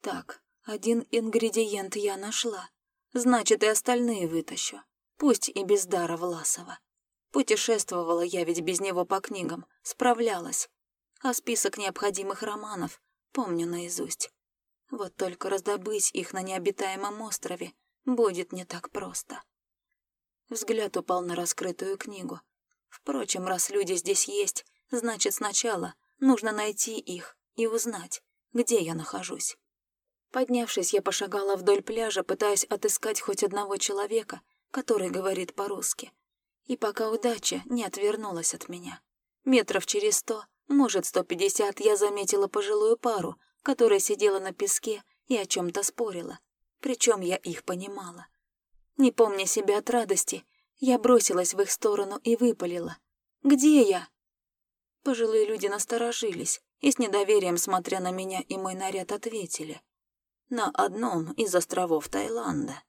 Так, один ингредиент я нашла. Значит, и остальные вытащу. Пусть и без дара Власова. Путешествовала я ведь без него по книгам, справлялась. А список необходимых романов помню наизусть. Вот только раздобыть их на необитаемом острове будет не так просто. Взгляд упал на раскрытую книгу, Впрочем, раз люди здесь есть, значит, сначала нужно найти их и узнать, где я нахожусь. Поднявшись, я пошагала вдоль пляжа, пытаясь отыскать хоть одного человека, который говорит по-русски. И пока удача не отвернулась от меня. Метров через сто, может, сто пятьдесят, я заметила пожилую пару, которая сидела на песке и о чем то спорила. Причем я их понимала. Не помня себя от радости, я бросилась в их сторону и выпалила. «Где я?» Пожилые люди насторожились и с недоверием, смотря на меня и мой наряд, ответили. «На одном из островов Таиланда».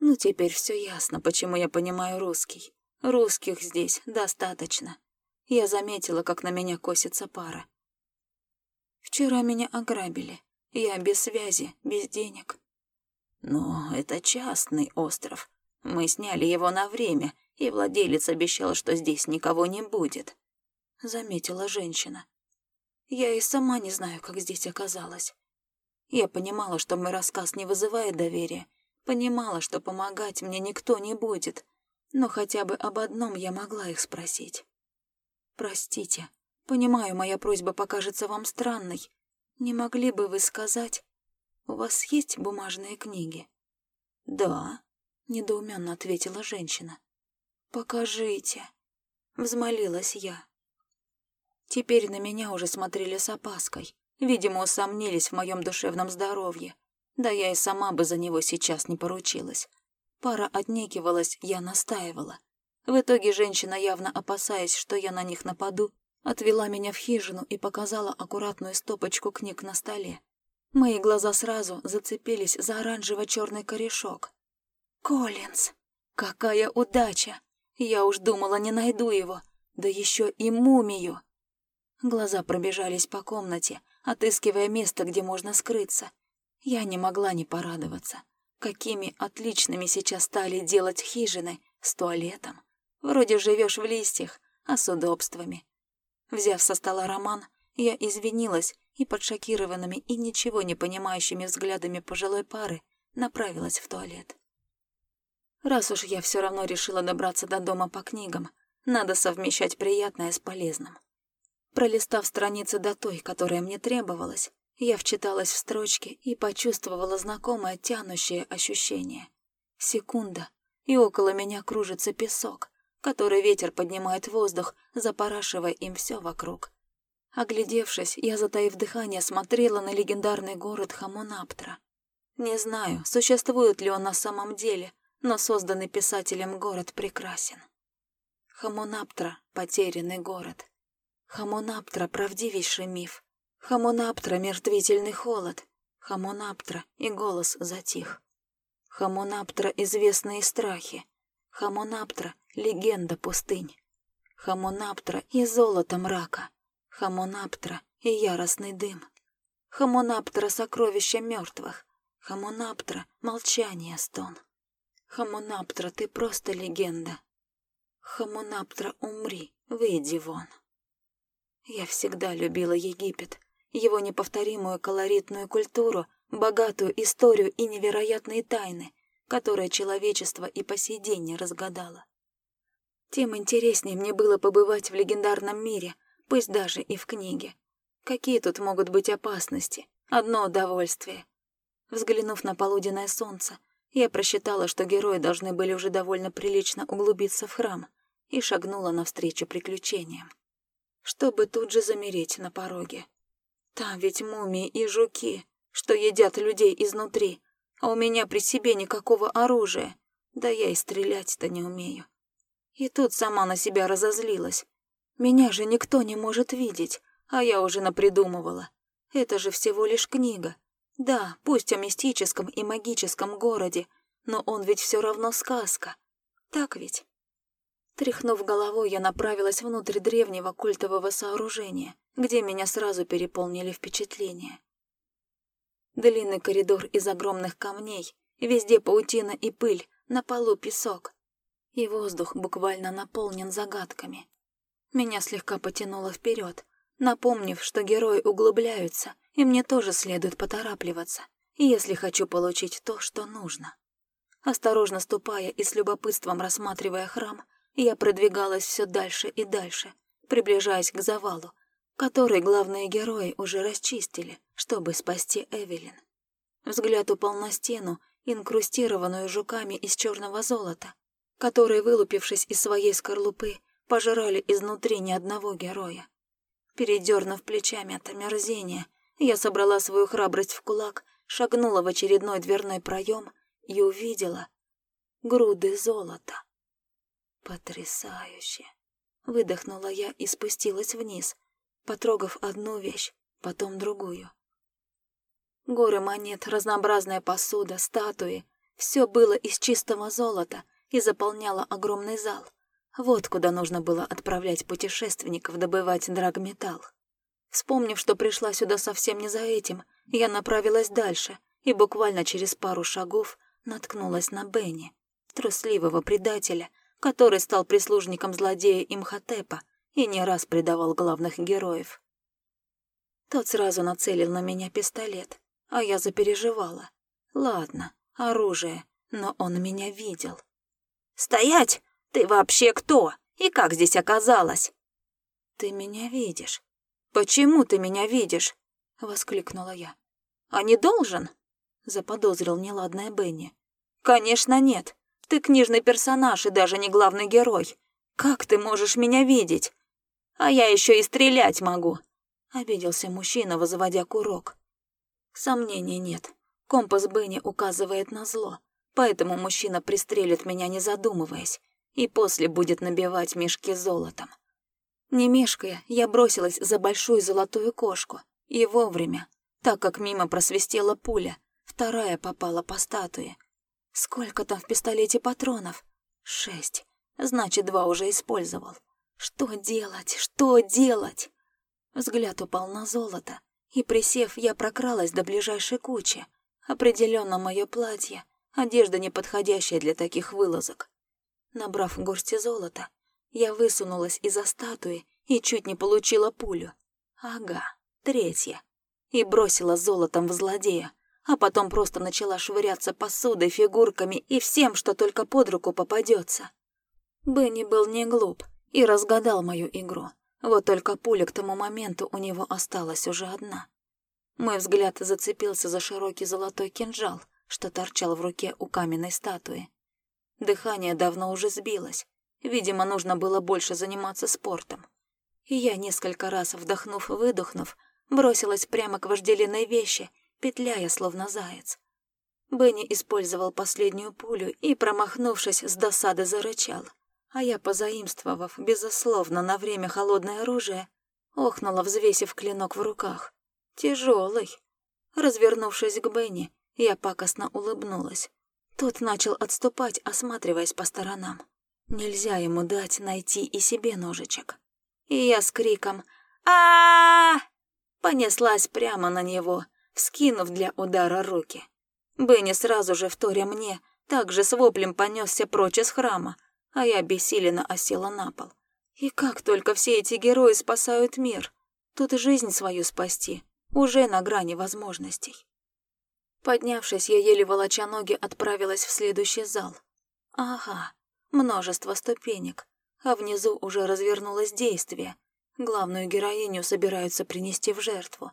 Ну, теперь все ясно, почему я понимаю русский. Русских здесь достаточно. Я заметила, как на меня косится пара. Вчера меня ограбили. Я без связи, без денег. Но это частный остров. Мы сняли его на время, и владелец обещал, что здесь никого не будет», — заметила женщина. «Я и сама не знаю, как здесь оказалась. Я понимала, что мой рассказ не вызывает доверия, понимала, что помогать мне никто не будет, но хотя бы об одном я могла их спросить. «Простите, понимаю, моя просьба покажется вам странной. Не могли бы вы сказать, у вас есть бумажные книги?» «Да», — недоуменно ответила женщина. «Покажите», — взмолилась я. Теперь на меня уже смотрели с опаской. Видимо, усомнились в моем душевном здоровье. Да я и сама бы за него сейчас не поручилась. Пара отнекивалась, я настаивала. В итоге женщина, явно опасаясь, что я на них нападу, отвела меня в хижину и показала аккуратную стопочку книг на столе. Мои глаза сразу зацепились за оранжево-черный корешок. Коллинз! Какая удача! Я уж думала, не найду его, да еще и мумию. Глаза пробежались по комнате, отыскивая место, где можно скрыться. Я не могла не порадоваться. Какими отличными сейчас стали делать хижины с туалетом. Вроде живешь в листьях, а с удобствами. Взяв со стола роман, я извинилась и под шокированными и ничего не понимающими взглядами пожилой пары направилась в туалет. Раз уж я все равно решила добраться до дома по книгам, надо совмещать приятное с полезным. Пролистав страницы до той, которая мне требовалась, я вчиталась в строчки и почувствовала знакомое тянущее ощущение. Секунда, и около меня кружится песок, который ветер поднимает в воздух, запорашивая им все вокруг. Оглядевшись, я, затаив дыхание, смотрела на легендарный город Хамунаптра. Не знаю, существует ли он на самом деле, но созданный писателем город прекрасен. Хамунаптра — потерянный город. Хамунаптра — правдивейший миф. Хамунаптра — мертвительный холод. Хамунаптра — и голос затих. Хамунаптра — известные страхи. Хамунаптра — легенда пустынь. Хамунаптра — и золото мрака. Хамонаптра и яростный дым. Хамонаптра — сокровище мертвых. Хамонаптра — молчание, стон. Хамонаптра, ты просто легенда. Хамонаптра, умри, выйди вон. Я всегда любила Египет, его неповторимую колоритную культуру, богатую историю и невероятные тайны, которые человечество и по сей день не разгадало. Тем интереснее мне было побывать в легендарном мире, пусть даже и в книге. Какие тут могут быть опасности? Одно удовольствие. Взглянув на полуденное солнце, я просчитала, что герои должны были уже довольно прилично углубиться в храм, и шагнула навстречу приключениям. Чтобы тут же замереть на пороге. Там ведь мумии и жуки, что едят людей изнутри, а у меня при себе никакого оружия, да я и стрелять-то не умею. И тут сама на себя разозлилась. Меня же никто не может видеть, а я уже напридумывала. Это же всего лишь книга. Да, пусть о мистическом и магическом городе, но он ведь все равно сказка. Так ведь? Тряхнув головой, я направилась внутрь древнего культового сооружения, где меня сразу переполнили впечатления. Длинный коридор из огромных камней, везде паутина и пыль, на полу песок. И воздух буквально наполнен загадками. Меня слегка потянуло вперед, напомнив, что герои углубляются, и мне тоже следует поторапливаться, если хочу получить то, что нужно. Осторожно ступая и с любопытством рассматривая храм, я продвигалась все дальше и дальше, приближаясь к завалу, который главные герои уже расчистили, чтобы спасти Эвелин. Взгляд упал на стену, инкрустированную жуками из черного золота, которые, вылупившись из своей скорлупы, пожирали изнутри ни одного героя. Передернув плечами от омерзения, я собрала свою храбрость в кулак, шагнула в очередной дверной проем и увидела груды золота. Потрясающе! Выдохнула я и спустилась вниз, потрогав одну вещь, потом другую. Горы монет, разнообразная посуда, статуи — все было из чистого золота и заполняло огромный зал. Вот куда нужно было отправлять путешественников добывать драгметалл. Вспомнив, что пришла сюда совсем не за этим, я направилась дальше и буквально через пару шагов наткнулась на Бенни, трусливого предателя, который стал прислужником злодея Имхотепа и не раз предавал главных героев. Тот сразу нацелил на меня пистолет, а я запереживала. Ладно, оружие, но он меня видел. «Стоять!» «Ты вообще кто? И как здесь оказалась?» «Ты меня видишь». «Почему ты меня видишь?» — воскликнула я. «А не должен?» — заподозрил неладная Бенни. «Конечно нет. Ты книжный персонаж и даже не главный герой. Как ты можешь меня видеть? А я еще и стрелять могу!» — обиделся мужчина, вызывая курок. Сомнений нет. Компас Бенни указывает на зло, поэтому мужчина пристрелит меня, не задумываясь и после будет набивать мешки золотом. Не мешкая, я бросилась за большую золотую кошку. И вовремя. так как мимо просвистела пуля, вторая попала по статуе. Сколько там в пистолете патронов? Шесть. Значит, два уже использовал. Что делать? Что делать? Взгляд упал на золото, и, присев, я прокралась до ближайшей кучи. Определенно мое платье, одежда неподходящая для таких вылазок. Набрав горсти золота, я высунулась из-за статуи и чуть не получила пулю. Ага, третья. И бросила золотом в злодея, а потом просто начала швыряться посудой, фигурками и всем, что только под руку попадется. Бенни был не глуп и разгадал мою игру. Вот только пуля к тому моменту у него осталась уже одна. Мой взгляд зацепился за широкий золотой кинжал, что торчал в руке у каменной статуи. Дыхание давно уже сбилось. Видимо, нужно было больше заниматься спортом. И я, несколько раз вдохнув-выдохнув, бросилась прямо к вожделенной вещи, петляя, словно заяц. Бенни использовал последнюю пулю и, промахнувшись, с досады зарычал — а я, позаимствовав, безусловно, на время холодное оружие, охнула, взвесив клинок в руках. Тяжелый. Развернувшись к Бенни, я пакостно улыбнулась. Тот начал отступать, осматриваясь по сторонам. Нельзя ему дать найти и себе ножичек. И я с криком а, понеслась прямо на него, вскинув для удара руки. Бенни сразу же, вторя мне, также с воплем понесся прочь из храма, а я бессиленно осела на пол. И как только все эти герои спасают мир, тут жизнь свою спасти уже на грани возможностей. Поднявшись, я еле волоча ноги отправилась в следующий зал. Ага, множество ступенек, а внизу уже развернулось действие. Главную героиню собираются принести в жертву.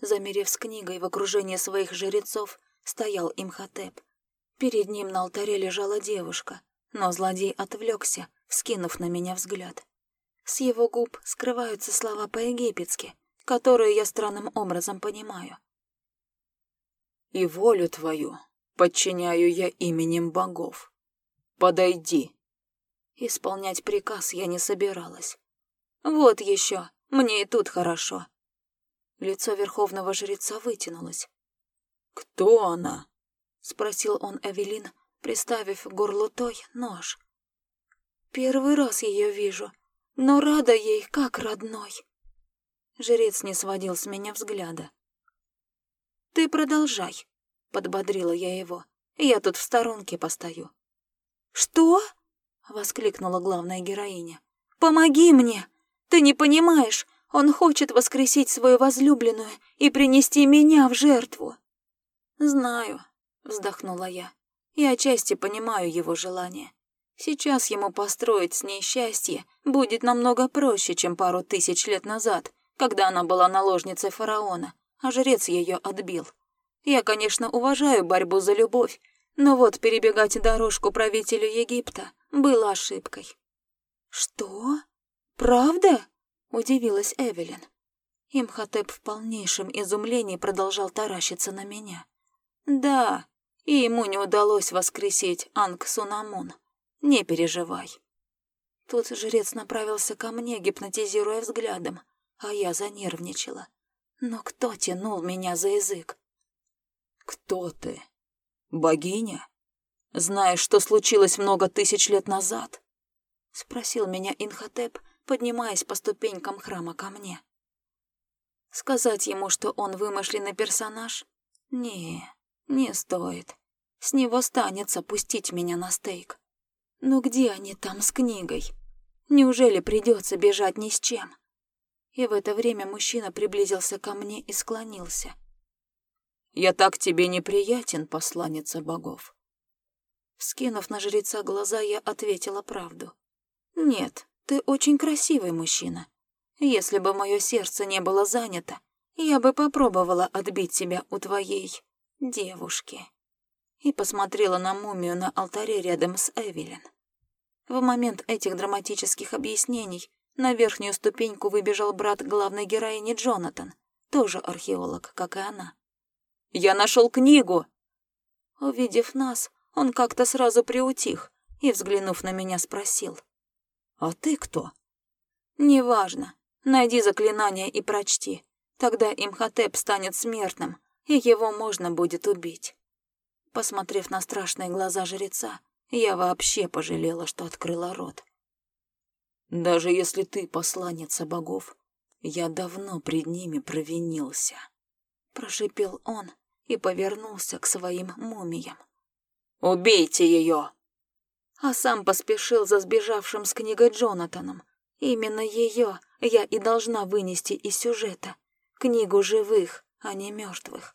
Замерев с книгой в окружении своих жрецов, стоял Имхотеп. Перед ним на алтаре лежала девушка, но злодей отвлекся, вскинув на меня взгляд. С его губ скрываются слова по-египетски, которые я странным образом понимаю. «И волю твою подчиняю я именем богов. Подойди». Исполнять приказ я не собиралась. «Вот еще, мне и тут хорошо». Лицо верховного жреца вытянулось. «Кто она?» — спросил он Эвелин, приставив к той нож. Первый раз ее вижу, но рада ей, как родной. Жрец не сводил с меня взгляда. «Ты продолжай», — подбодрила я его. «Я тут в сторонке постою». «Что?» — воскликнула главная героиня. «Помоги мне! Ты не понимаешь, он хочет воскресить свою возлюбленную и принести меня в жертву». «Знаю», — вздохнула я и отчасти понимаю его желание. Сейчас ему построить с ней счастье будет намного проще, чем пару тысяч лет назад, когда она была наложницей фараона, а жрец ее отбил. Я, конечно, уважаю борьбу за любовь, но вот перебегать дорожку правителю Египта было ошибкой. «Что? Правда?» — удивилась Эвелин. Имхотеп в полнейшем изумлении продолжал таращиться на меня. «Да, и ему не удалось воскресить Анг-Сунамун. Не переживай. Тут жрец направился ко мне, гипнотизируя взглядом, а я занервничала. Но кто тянул меня за язык? «Кто ты? Богиня? Знаешь, что случилось много тысяч лет назад?» Спросил меня Инхотеп, поднимаясь по ступенькам храма ко мне. Сказать ему, что он вымышленный персонаж? Не, не стоит. С него станется пустить меня на стейк. Но где они там с книгой? Неужели придется бежать ни с чем? И в это время мужчина приблизился ко мне и склонился. «Я так тебе неприятен, посланница богов». Скинув на жреца глаза, я ответила правду. «Нет, ты очень красивый мужчина. Если бы мое сердце не было занято, я бы попробовала отбить тебя у твоей девушки. И посмотрела на мумию на алтаре рядом с Эвелин. В момент этих драматических объяснений на верхнюю ступеньку выбежал брат главной героини Джонатан, тоже археолог, как и она. «Я нашел книгу!» Увидев нас, он как-то сразу приутих и, взглянув на меня, спросил. «А ты кто?» «Неважно. Найди заклинание и прочти. Тогда Имхотеп станет смертным, и его можно будет убить. Посмотрев на страшные глаза жреца, я вообще пожалела, что открыла рот. «Даже если ты посланница богов, я давно пред ними провинился», — прошипел он и повернулся к своим мумиям. «Убейте ее!» А сам поспешил за сбежавшим с книгой Джонатаном. Именно ее я и должна вынести из сюжета. Книгу живых, а не мертвых.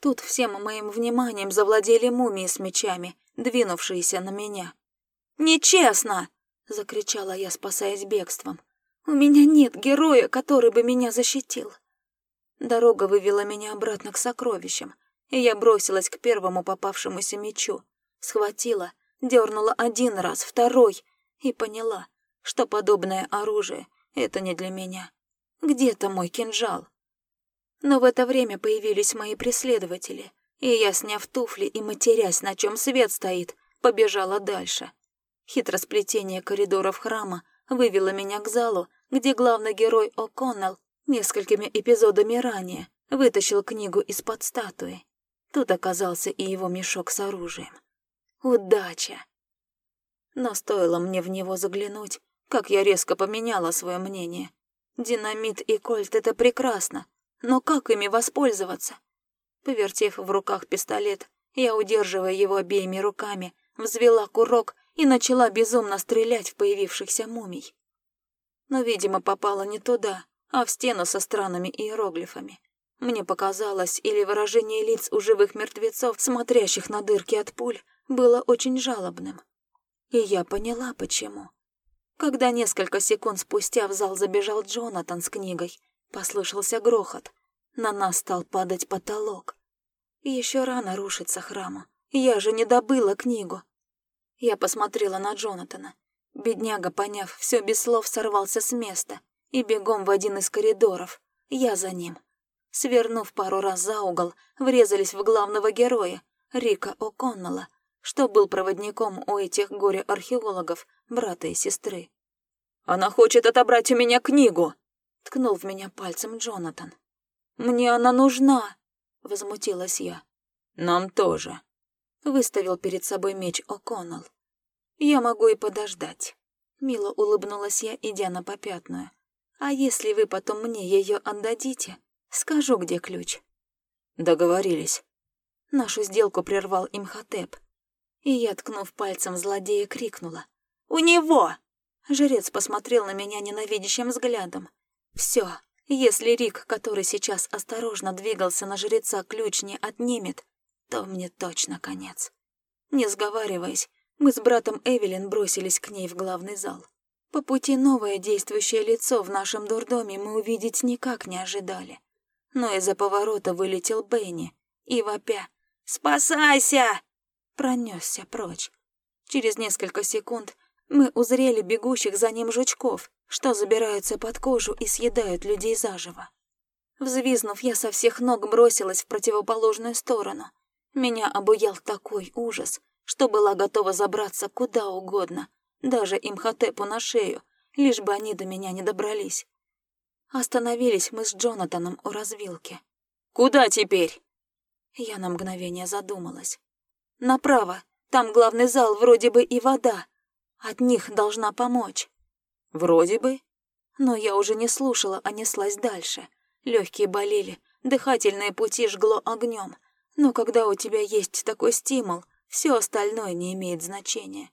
Тут всем моим вниманием завладели мумии с мечами, двинувшиеся на меня. «Нечестно!» — закричала я, спасаясь бегством. «У меня нет героя, который бы меня защитил». Дорога вывела меня обратно к сокровищам, и я бросилась к первому попавшемуся мечу, схватила, дернула один раз, второй, и поняла, что подобное оружие — это не для меня. Где-то мой кинжал. Но в это время появились мои преследователи, и я, сняв туфли и матерясь, на чем свет стоит, побежала дальше. Хитросплетение коридоров храма вывело меня к залу, где главный герой О'Коннелл несколькими эпизодами ранее вытащил книгу из-под статуи. Тут оказался и его мешок с оружием. Удача! Но стоило мне в него заглянуть, как я резко поменяла свое мнение. Динамит и кольт — это прекрасно, но как ими воспользоваться? Повертев в руках пистолет, я, удерживая его обеими руками, взвела курок и начала безумно стрелять в появившихся мумий. Но, видимо, попала не туда, а в стену со странными иероглифами. Мне показалось, или выражение лиц у живых мертвецов, смотрящих на дырки от пуль, было очень жалобным. И я поняла, почему. Когда несколько секунд спустя в зал забежал Джонатан с книгой, послышался грохот. На нас стал падать потолок. Еще рано рушиться храму. Я же не добыла книгу. Я посмотрела на Джонатана. Бедняга, поняв, все без слов сорвался с места и бегом в один из коридоров. Я за ним. Свернув пару раз за угол, врезались в главного героя, Рика О'Коннелла, что был проводником у этих горе-археологов, брата и сестры. «Она хочет отобрать у меня книгу!» — ткнул в меня пальцем Джонатан. «Мне она нужна!» — возмутилась я. «Нам тоже», Выставил перед собой меч О'Коннелл. «Я могу и подождать». Мило улыбнулась я, идя на попятную. «А если вы потом мне ее отдадите, скажу, где ключ». «Договорились». Нашу сделку прервал Имхотеп. И я, ткнув пальцем злодея, крикнула. «У него!» Жрец посмотрел на меня ненавидящим взглядом. «Все, если Рик, который сейчас осторожно двигался на жреца, ключ не отнимет, то мне точно конец. Не сговариваясь, мы с братом Эвелин бросились к ней в главный зал. По пути новое действующее лицо в нашем дурдоме мы увидеть никак не ожидали. Но из-за поворота вылетел Бенни и, вопя «Спасайся!» Пронесся прочь. Через несколько секунд мы узрели бегущих за ним жучков, что забираются под кожу и съедают людей заживо. Взвизнув, я со всех ног бросилась в противоположную сторону — меня обуял такой ужас, что была готова забраться куда угодно, даже имхотепу на шею, лишь бы они до меня не добрались. Остановились мы с Джонатаном у развилки. «Куда теперь?» Я на мгновение задумалась. «Направо, там главный зал, вроде бы и вода. От них должна помочь». «Вроде бы?» Но я уже не слушала, а неслась дальше. Легкие болели, дыхательные пути жгло огнем. Но когда у тебя есть такой стимул, все остальное не имеет значения.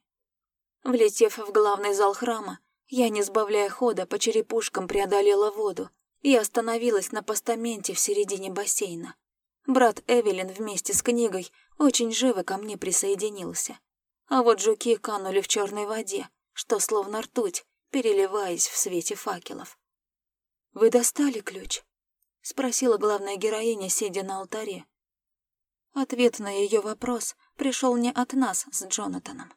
Влетев в главный зал храма, я, не сбавляя хода, по черепушкам преодолела воду и остановилась на постаменте в середине бассейна. Брат Эвелин вместе с книгой очень живо ко мне присоединился. А вот жуки канули в черной воде, что словно ртуть, переливаясь в свете факелов. «Вы достали ключ?» — спросила главная героиня, сидя на алтаре. Ответ на ее вопрос пришел не от нас с Джонатаном.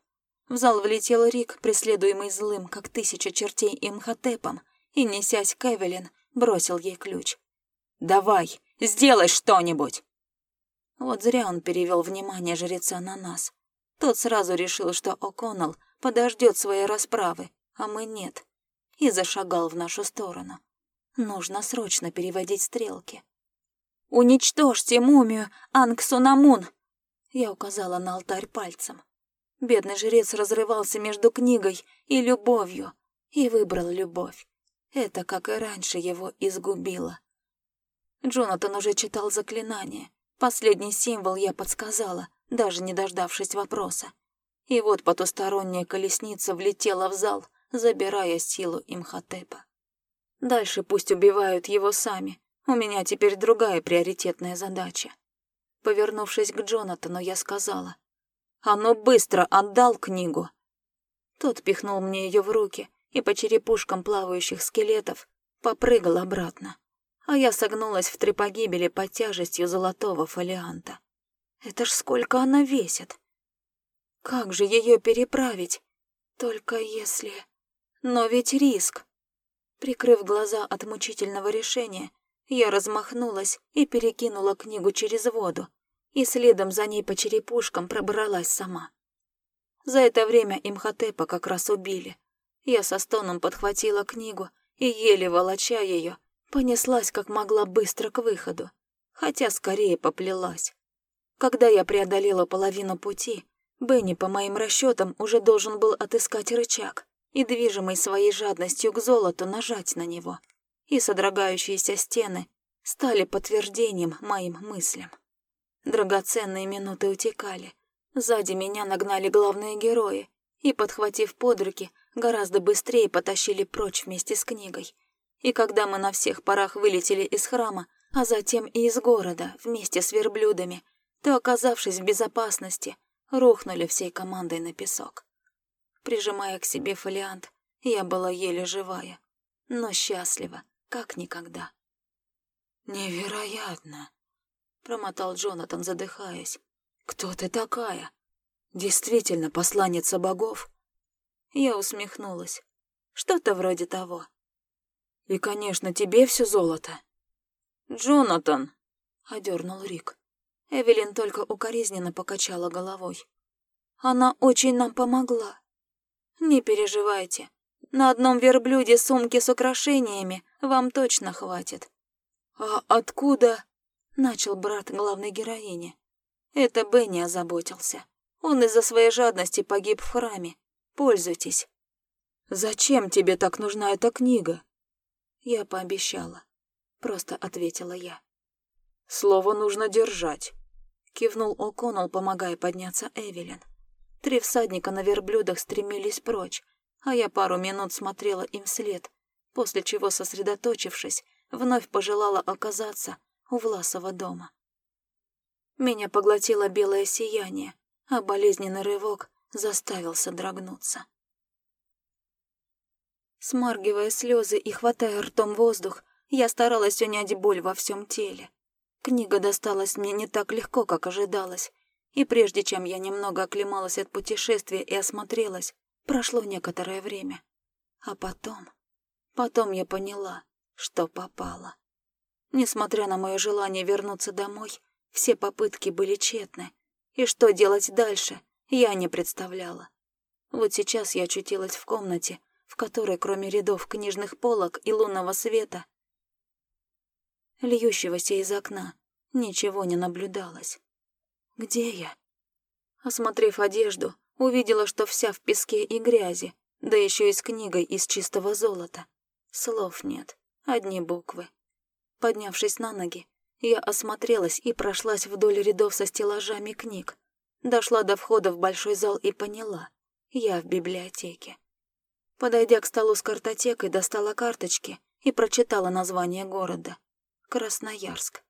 В зал влетел Рик, преследуемый злым, как тысяча чертей имхотепом, и, несясь к Эвелин, бросил ей ключ. «Давай, сделай что-нибудь!» Вот зря он перевел внимание жреца на нас. Тот сразу решил, что О'Коннелл подождет своей расправы, а мы нет, и зашагал в нашу сторону. Нужно срочно переводить стрелки. «Уничтожьте мумию Ангсунамун!» Я указала на алтарь пальцем. Бедный жрец разрывался между книгой и любовью, и выбрал любовь. Это, как и раньше, его изгубило. Джонатан уже читал заклинание. Последний символ я подсказала, даже не дождавшись вопроса. И вот потусторонняя колесница влетела в зал, забирая силу Имхотепа. Дальше пусть убивают его сами. У меня теперь другая приоритетная задача. Повернувшись к Джонатану, я сказала. «А ну быстро отдал книгу!» Тот пихнул мне ее в руки и по черепушкам плавающих скелетов попрыгал обратно. А я согнулась в три погибели под тяжестью золотого фолианта. Это ж сколько она весит! Как же ее переправить? Только если... Но ведь риск. Прикрыв глаза от мучительного решения, я размахнулась и перекинула книгу через воду, и следом за ней по черепушкам пробралась сама. За это время Имхотепа как раз убили. Я со стоном подхватила книгу и, еле волоча ее, понеслась как могла быстро к выходу, хотя скорее поплелась. Когда я преодолела половину пути, Бенни, по моим расчетам, уже должен был отыскать рычаг и, движимый своей жадностью к золоту, нажать на него. И содрогающиеся стены стали подтверждением моим мыслям. Драгоценные минуты утекали. Сзади меня нагнали главные герои и, подхватив под руки, гораздо быстрее потащили прочь вместе с книгой. И когда мы на всех парах вылетели из храма, а затем и из города вместе с верблюдами, то, оказавшись в безопасности, рухнули всей командой на песок. Прижимая к себе фолиант, я была еле живая, но счастлива, как никогда. «Невероятно!» — промотал Джонатан, задыхаясь. «Кто ты такая? Действительно посланница богов?» Я усмехнулась. Что-то вроде того. «И, конечно, тебе все золото». «Джонатан!» — одернул Рик. Эвелин только укоризненно покачала головой. «Она очень нам помогла. Не переживайте. На одном верблюде сумки с украшениями вам точно хватит». «А откуда?» — начал брат главной героини. Это Бенни озаботился. Он из-за своей жадности погиб в храме. Пользуйтесь. «Зачем тебе так нужна эта книга?» Я пообещала. Просто ответила я. «Слово нужно держать. Кивнул О'Коннелл, помогая подняться Эвелин. Три всадника на верблюдах стремились прочь, а я пару минут смотрела им вслед, после чего, сосредоточившись, вновь пожелала оказаться у Власова дома. Меня поглотило белое сияние, а болезненный рывок заставил содрогнуться. Смаргивая слезы и хватая ртом воздух, я старалась унять боль во всем теле. Книга досталась мне не так легко, как ожидалось, и прежде чем я немного оклемалась от путешествия и осмотрелась, прошло некоторое время. А потом... Потом я поняла, что попала. Несмотря на мое желание вернуться домой, все попытки были тщетны, и что делать дальше, я не представляла. Вот сейчас я очутилась в комнате, в которой, кроме рядов книжных полок и лунного света, льющегося из окна, ничего не наблюдалось. Где я? Осмотрев одежду, увидела, что вся в песке и грязи, да еще и с книгой из чистого золота. Слов нет, одни буквы. Поднявшись на ноги, я осмотрелась и прошлась вдоль рядов со стеллажами книг. Дошла до входа в большой зал и поняла. Я в библиотеке. Подойдя к столу с картотекой, достала карточки и прочитала название города. Красноярск.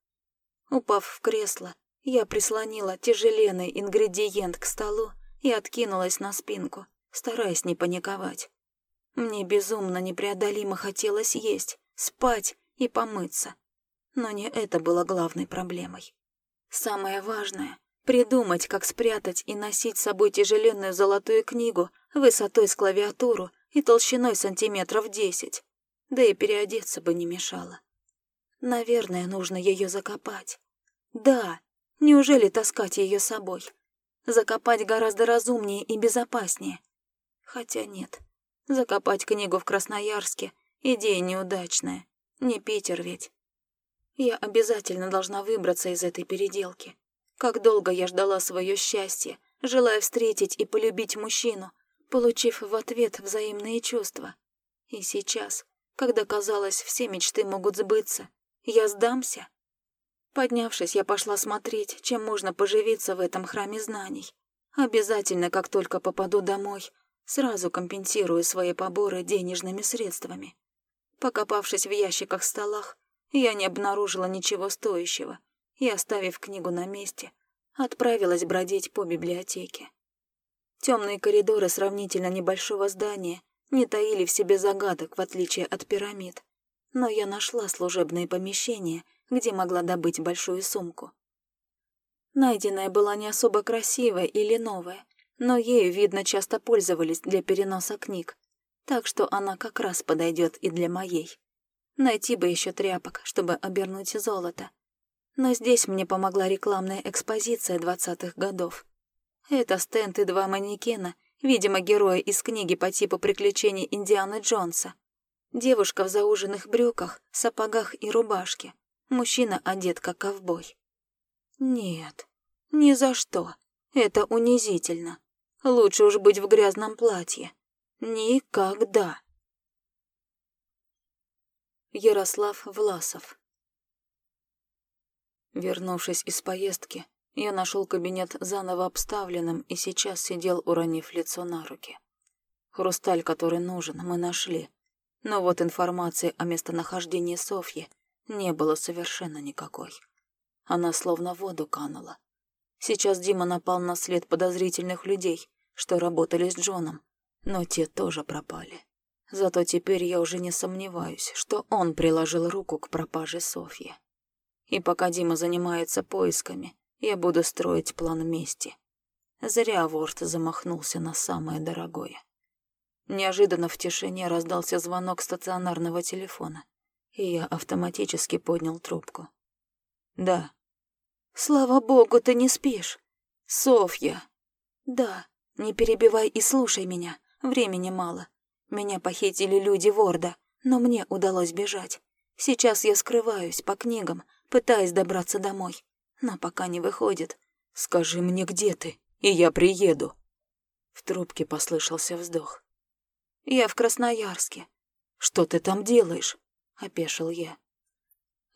Упав в кресло, я прислонила тяжеленный ингредиент к столу и откинулась на спинку, стараясь не паниковать. Мне безумно непреодолимо хотелось есть, спать и помыться. Но не это было главной проблемой. Самое важное — придумать, как спрятать и носить с собой тяжеленную золотую книгу высотой с клавиатуру и толщиной сантиметров десять. Да и переодеться бы не мешало. Наверное, нужно ее закопать. Да, неужели таскать ее с собой? Закопать гораздо разумнее и безопаснее. Хотя нет, закопать книгу в Красноярске — идея неудачная. Не Питер ведь. Я обязательно должна выбраться из этой переделки. Как долго я ждала свое счастье, желая встретить и полюбить мужчину, получив в ответ взаимные чувства. И сейчас, когда казалось, все мечты могут сбыться, я сдамся. Поднявшись, я пошла смотреть, чем можно поживиться в этом храме знаний. Обязательно, как только попаду домой, сразу компенсирую свои поборы денежными средствами. Покопавшись в ящиках столах, я не обнаружила ничего стоящего и, оставив книгу на месте, отправилась бродить по библиотеке. Темные коридоры сравнительно небольшого здания не таили в себе загадок, в отличие от пирамид. Но я нашла служебное помещение, где могла добыть большую сумку. Найденная была не особо красивая или новая, но ею, видно, часто пользовались для переноса книг, так что она как раз подойдет и для моей. Найти бы еще тряпок, чтобы обернуть золото. Но здесь мне помогла рекламная экспозиция двадцатых годов. Это стенд и два манекена, видимо, герои из книги по типу приключений Индианы Джонса. Девушка в зауженных брюках, сапогах и рубашке. Мужчина одет как ковбой. Нет, ни за что. Это унизительно. Лучше уж быть в грязном платье. Никогда. Ярослав Власов Вернувшись из поездки, я нашел кабинет заново обставленным и сейчас сидел, уронив лицо на руки. Хрусталь, который нужен, мы нашли. Но вот информации о местонахождении Софьи не было совершенно никакой. Она словно в воду канула. Сейчас Дима напал на след подозрительных людей, что работали с Джоном, но те тоже пропали. Зато теперь я уже не сомневаюсь, что он приложил руку к пропаже Софьи. И пока Дима занимается поисками, я буду строить план мести. Зря Ворт замахнулся на самое дорогое. Неожиданно в тишине раздался звонок стационарного телефона, и я автоматически поднял трубку. «Да». «Слава богу, ты не спишь!» «Софья!» «Да, не перебивай и слушай меня, времени мало. Меня похитили люди Ворда, но мне удалось бежать. Сейчас я скрываюсь по книгам, пытаясь добраться домой, но пока не выходит. «Скажи мне, где ты, и я приеду». В трубке послышался вздох. «Я в Красноярске». «Что ты там делаешь?» — опешил я.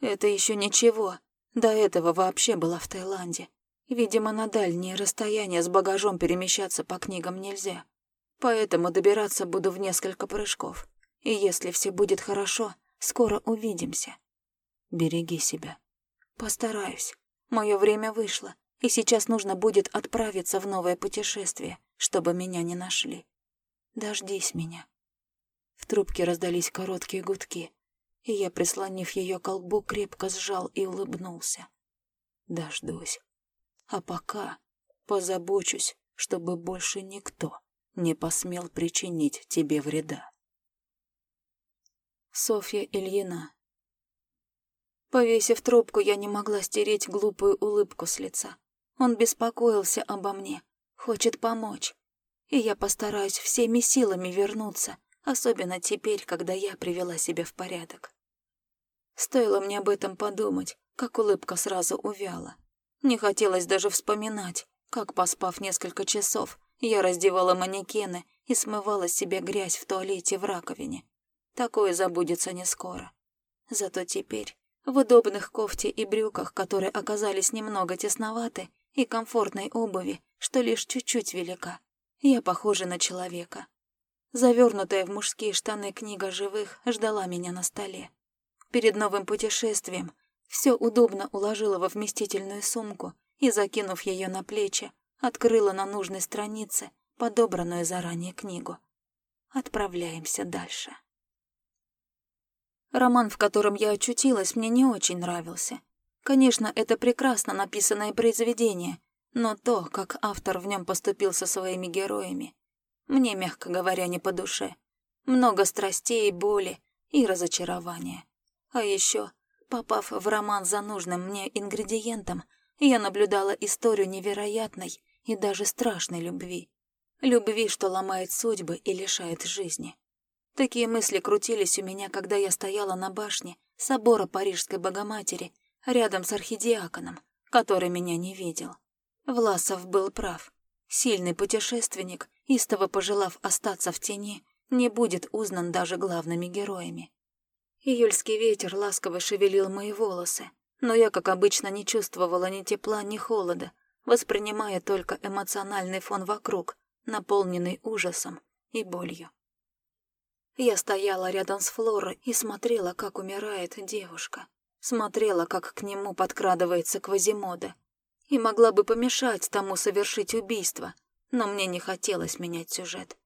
«Это еще ничего. До этого вообще была в Таиланде. Видимо, на дальние расстояния с багажом перемещаться по книгам нельзя. Поэтому добираться буду в несколько прыжков. И если все будет хорошо, скоро увидимся. Береги себя. Постараюсь. Мое время вышло, и сейчас нужно будет отправиться в новое путешествие, чтобы меня не нашли. Дождись меня. В трубке раздались короткие гудки, и я, прислонив ее к колбу, крепко сжал и улыбнулся. Дождусь. А пока позабочусь, чтобы больше никто не посмел причинить тебе вреда. Софья Ильина Повесив трубку, я не могла стереть глупую улыбку с лица. Он беспокоился обо мне, хочет помочь. И я постараюсь всеми силами вернуться, особенно теперь, когда я привела себя в порядок. Стоило мне об этом подумать, как улыбка сразу увяла. Не хотелось даже вспоминать, как, поспав несколько часов, я раздевала манекены и смывала с себя грязь в туалете в раковине. Такое забудется не скоро. Зато теперь в удобных кофте и брюках, которые оказались немного тесноваты, и комфортной обуви, что лишь чуть-чуть велика. Я похожа на человека. Завернутая в мужские штаны книга живых ждала меня на столе. Перед новым путешествием все удобно уложила во вместительную сумку и, закинув ее на плечи, открыла на нужной странице подобранную заранее книгу. Отправляемся дальше. Роман, в котором я очутилась, мне не очень нравился. Конечно, это прекрасно написанное произведение, но то, как автор в нем поступил со своими героями, мне, мягко говоря, не по душе. Много страстей, боли и разочарования. А еще, попав в роман за нужным мне ингредиентом, я наблюдала историю невероятной и даже страшной любви. Любви, что ломает судьбы и лишает жизни. Такие мысли крутились у меня, когда я стояла на башне собора Парижской Богоматери рядом с архидиаконом, который меня не видел. Власов был прав. Сильный путешественник, истово пожелав остаться в тени, не будет узнан даже главными героями. Июльский ветер ласково шевелил мои волосы, но я, как обычно, не чувствовала ни тепла, ни холода, воспринимая только эмоциональный фон вокруг, наполненный ужасом и болью. Я стояла рядом с Флорой и смотрела, как умирает девушка. Смотрела, как к нему подкрадывается Квазимода. И могла бы помешать тому совершить убийство, но мне не хотелось менять сюжет.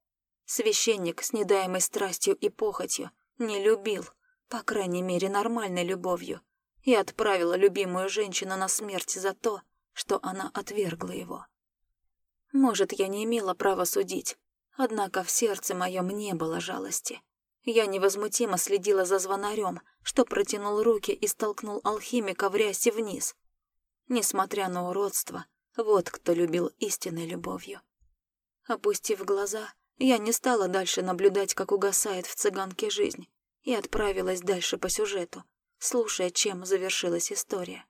Священник с недаемой страстью и похотью не любил, по крайней мере, нормальной любовью, и отправила любимую женщину на смерть за то, что она отвергла его. Может, я не имела права судить, однако в сердце моем не было жалости. Я невозмутимо следила за звонарем, что протянул руки и столкнул алхимика в рясе вниз. Несмотря на уродство, вот кто любил истинной любовью. Опустив глаза, я не стала дальше наблюдать, как угасает в цыганке жизнь, и отправилась дальше по сюжету, слушая, чем завершилась история.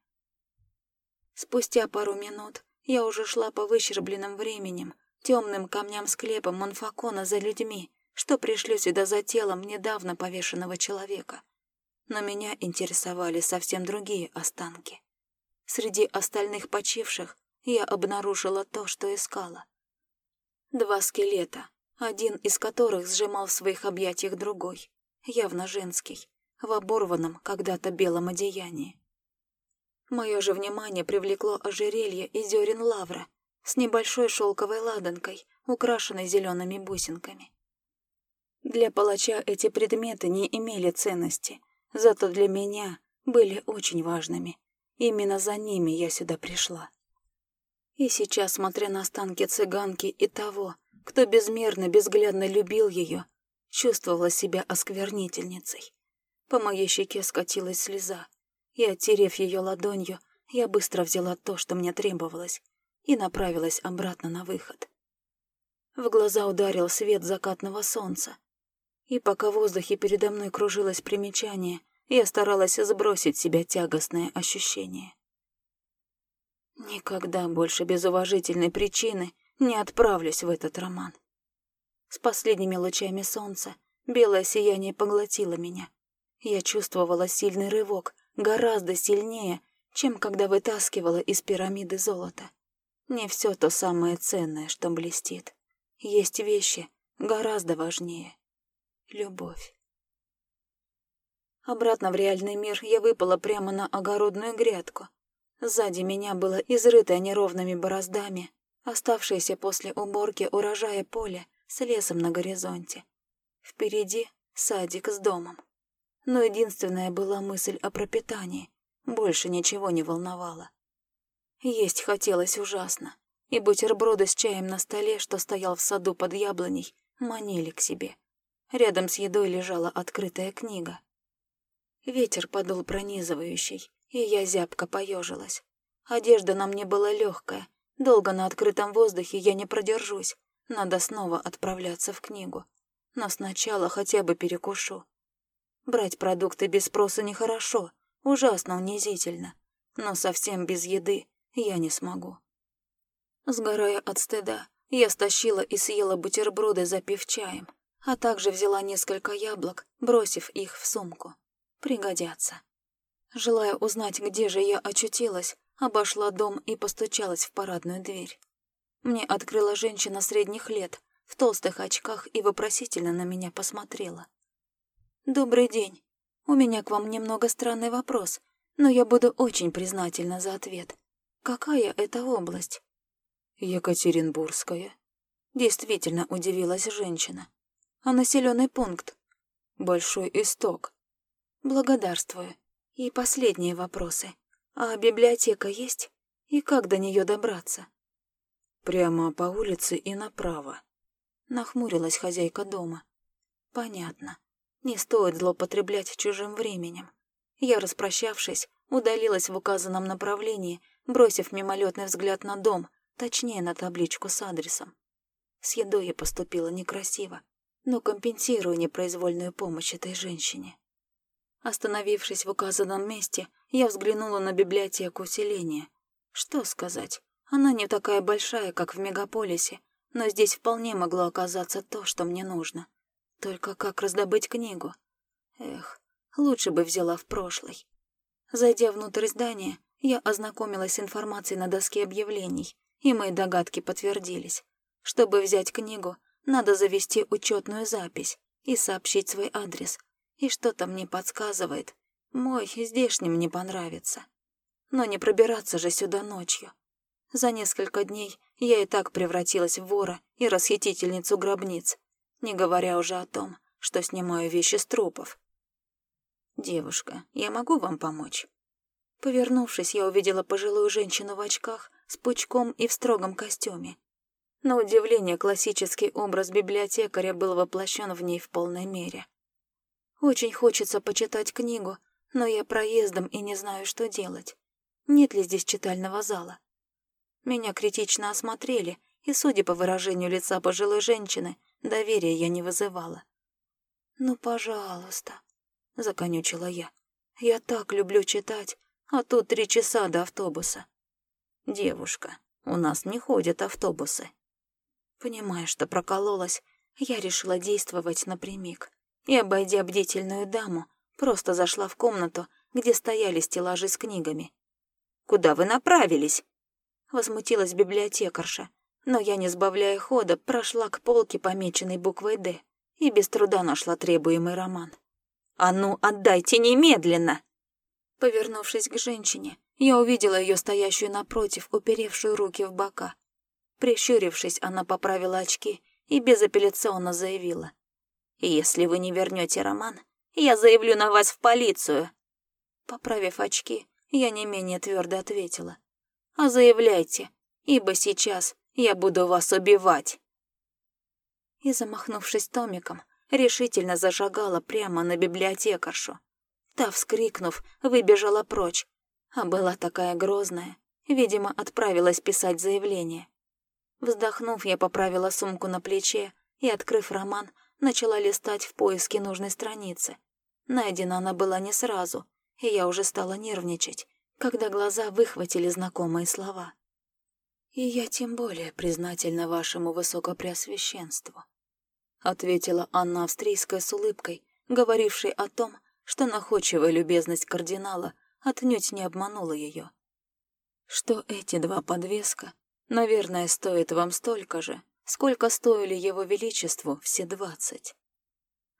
Спустя пару минут я уже шла по выщербленным временем, темным камням склепа Монфакона за людьми, что пришли сюда за телом недавно повешенного человека. Но меня интересовали совсем другие останки. Среди остальных почивших я обнаружила то, что искала. Два скелета, один из которых сжимал в своих объятиях другой, явно женский, в оборванном когда-то белом одеянии. Мое же внимание привлекло ожерелье из зерен лавра с небольшой шелковой ладанкой, украшенной зелеными бусинками. Для палача эти предметы не имели ценности, зато для меня были очень важными. Именно за ними я сюда пришла. И сейчас, смотря на останки цыганки и того, кто безмерно, безглядно любил ее, чувствовала себя осквернительницей. По моей щеке скатилась слеза, и, оттерев ее ладонью, я быстро взяла то, что мне требовалось, и направилась обратно на выход. В глаза ударил свет закатного солнца, и пока в воздухе передо мной кружилось примечание, я старалась сбросить себя тягостное ощущение. Никогда больше без уважительной причины не отправлюсь в этот роман. С последними лучами солнца белое сияние поглотило меня. Я чувствовала сильный рывок, гораздо сильнее, чем когда вытаскивала из пирамиды золото. Не все то самое ценное, что блестит. Есть вещи гораздо важнее. Любовь. Обратно в реальный мир я выпала прямо на огородную грядку. Сзади меня было изрытое неровными бороздами, оставшееся после уборки урожая поле с лесом на горизонте. Впереди садик с домом. Но единственная была мысль о пропитании. Больше ничего не волновало. Есть хотелось ужасно, и бутерброды с чаем на столе, что стоял в саду под яблоней, манили к себе. Рядом с едой лежала открытая книга. Ветер подул пронизывающий, и я зябко поежилась. Одежда на мне была легкая, долго на открытом воздухе я не продержусь, надо снова отправляться в книгу. Но сначала хотя бы перекушу. Брать продукты без спроса нехорошо, ужасно унизительно, но совсем без еды я не смогу. Сгорая от стыда, я стащила и съела бутерброды, запив чаем, а также взяла несколько яблок, бросив их в сумку. Пригодятся. Желая узнать, где же я очутилась, обошла дом и постучалась в парадную дверь. Мне открыла женщина средних лет, в толстых очках и вопросительно на меня посмотрела. «Добрый день. У меня к вам немного странный вопрос, но я буду очень признательна за ответ. Какая это область?» «Екатеринбургская». Действительно удивилась женщина. «А населенный пункт?» «Большой исток». «Благодарствую. И последние вопросы. А библиотека есть? И как до нее добраться?» «Прямо по улице и направо», — нахмурилась хозяйка дома. «Понятно. Не стоит злоупотреблять чужим временем. Я, распрощавшись, удалилась в указанном направлении, бросив мимолетный взгляд на дом, точнее, на табличку с адресом. С едой я поступила некрасиво. но компенсирую непроизвольную помощь этой женщине. Остановившись в указанном месте, я взглянула на библиотеку селения. Что сказать, она не такая большая, как в мегаполисе, но здесь вполне могло оказаться то, что мне нужно. Только как раздобыть книгу? Эх, лучше бы взяла в прошлый. Зайдя внутрь здания, я ознакомилась с информацией на доске объявлений, и мои догадки подтвердились. Чтобы взять книгу, надо завести учетную запись и сообщить свой адрес. И что-то мне подсказывает, мой здешним не понравится. Но не пробираться же сюда ночью. За несколько дней я и так превратилась в вора и расхитительницу гробниц, не говоря уже о том, что снимаю вещи с трупов. «Девушка, я могу вам помочь?» Повернувшись, я увидела пожилую женщину в очках, с пучком и в строгом костюме. На удивление, классический образ библиотекаря был воплощен в ней в полной мере. Очень хочется почитать книгу, но я проездом и не знаю, что делать. Нет ли здесь читального зала? Меня критично осмотрели, и, судя по выражению лица пожилой женщины, доверия я не вызывала. «Ну, пожалуйста», — законючила я. «Я так люблю читать, а тут три часа до автобуса». «Девушка, у нас не ходят автобусы», Понимая, что прокололась, я решила действовать напрямик. И, обойдя бдительную даму, просто зашла в комнату, где стояли стеллажи с книгами. «Куда вы направились?» Возмутилась библиотекарша, но я, не сбавляя хода, прошла к полке, помеченной буквой «Д», и без труда нашла требуемый роман. «А ну, отдайте немедленно!» Повернувшись к женщине, я увидела ее стоящую напротив, уперевшую руки в бока. Прищурившись, она поправила очки и безапелляционно заявила. «Если вы не вернете роман, я заявлю на вас в полицию». Поправив очки, я не менее твердо ответила. «А заявляйте, ибо сейчас я буду вас убивать». И, замахнувшись томиком, решительно зажигала прямо на библиотекаршу. Та, вскрикнув, выбежала прочь, а была такая грозная, видимо, отправилась писать заявление. Вздохнув, я поправила сумку на плече и, открыв роман, начала листать в поиске нужной страницы. Найдена она была не сразу, и я уже стала нервничать, когда глаза выхватили знакомые слова. «И я тем более признательна вашему высокопреосвященству», ответила Анна Австрийская с улыбкой, говорившей о том, что находчивая любезность кардинала отнюдь не обманула ее. Что эти два подвеска Наверное, стоит вам столько же, сколько стоили его величеству все двадцать.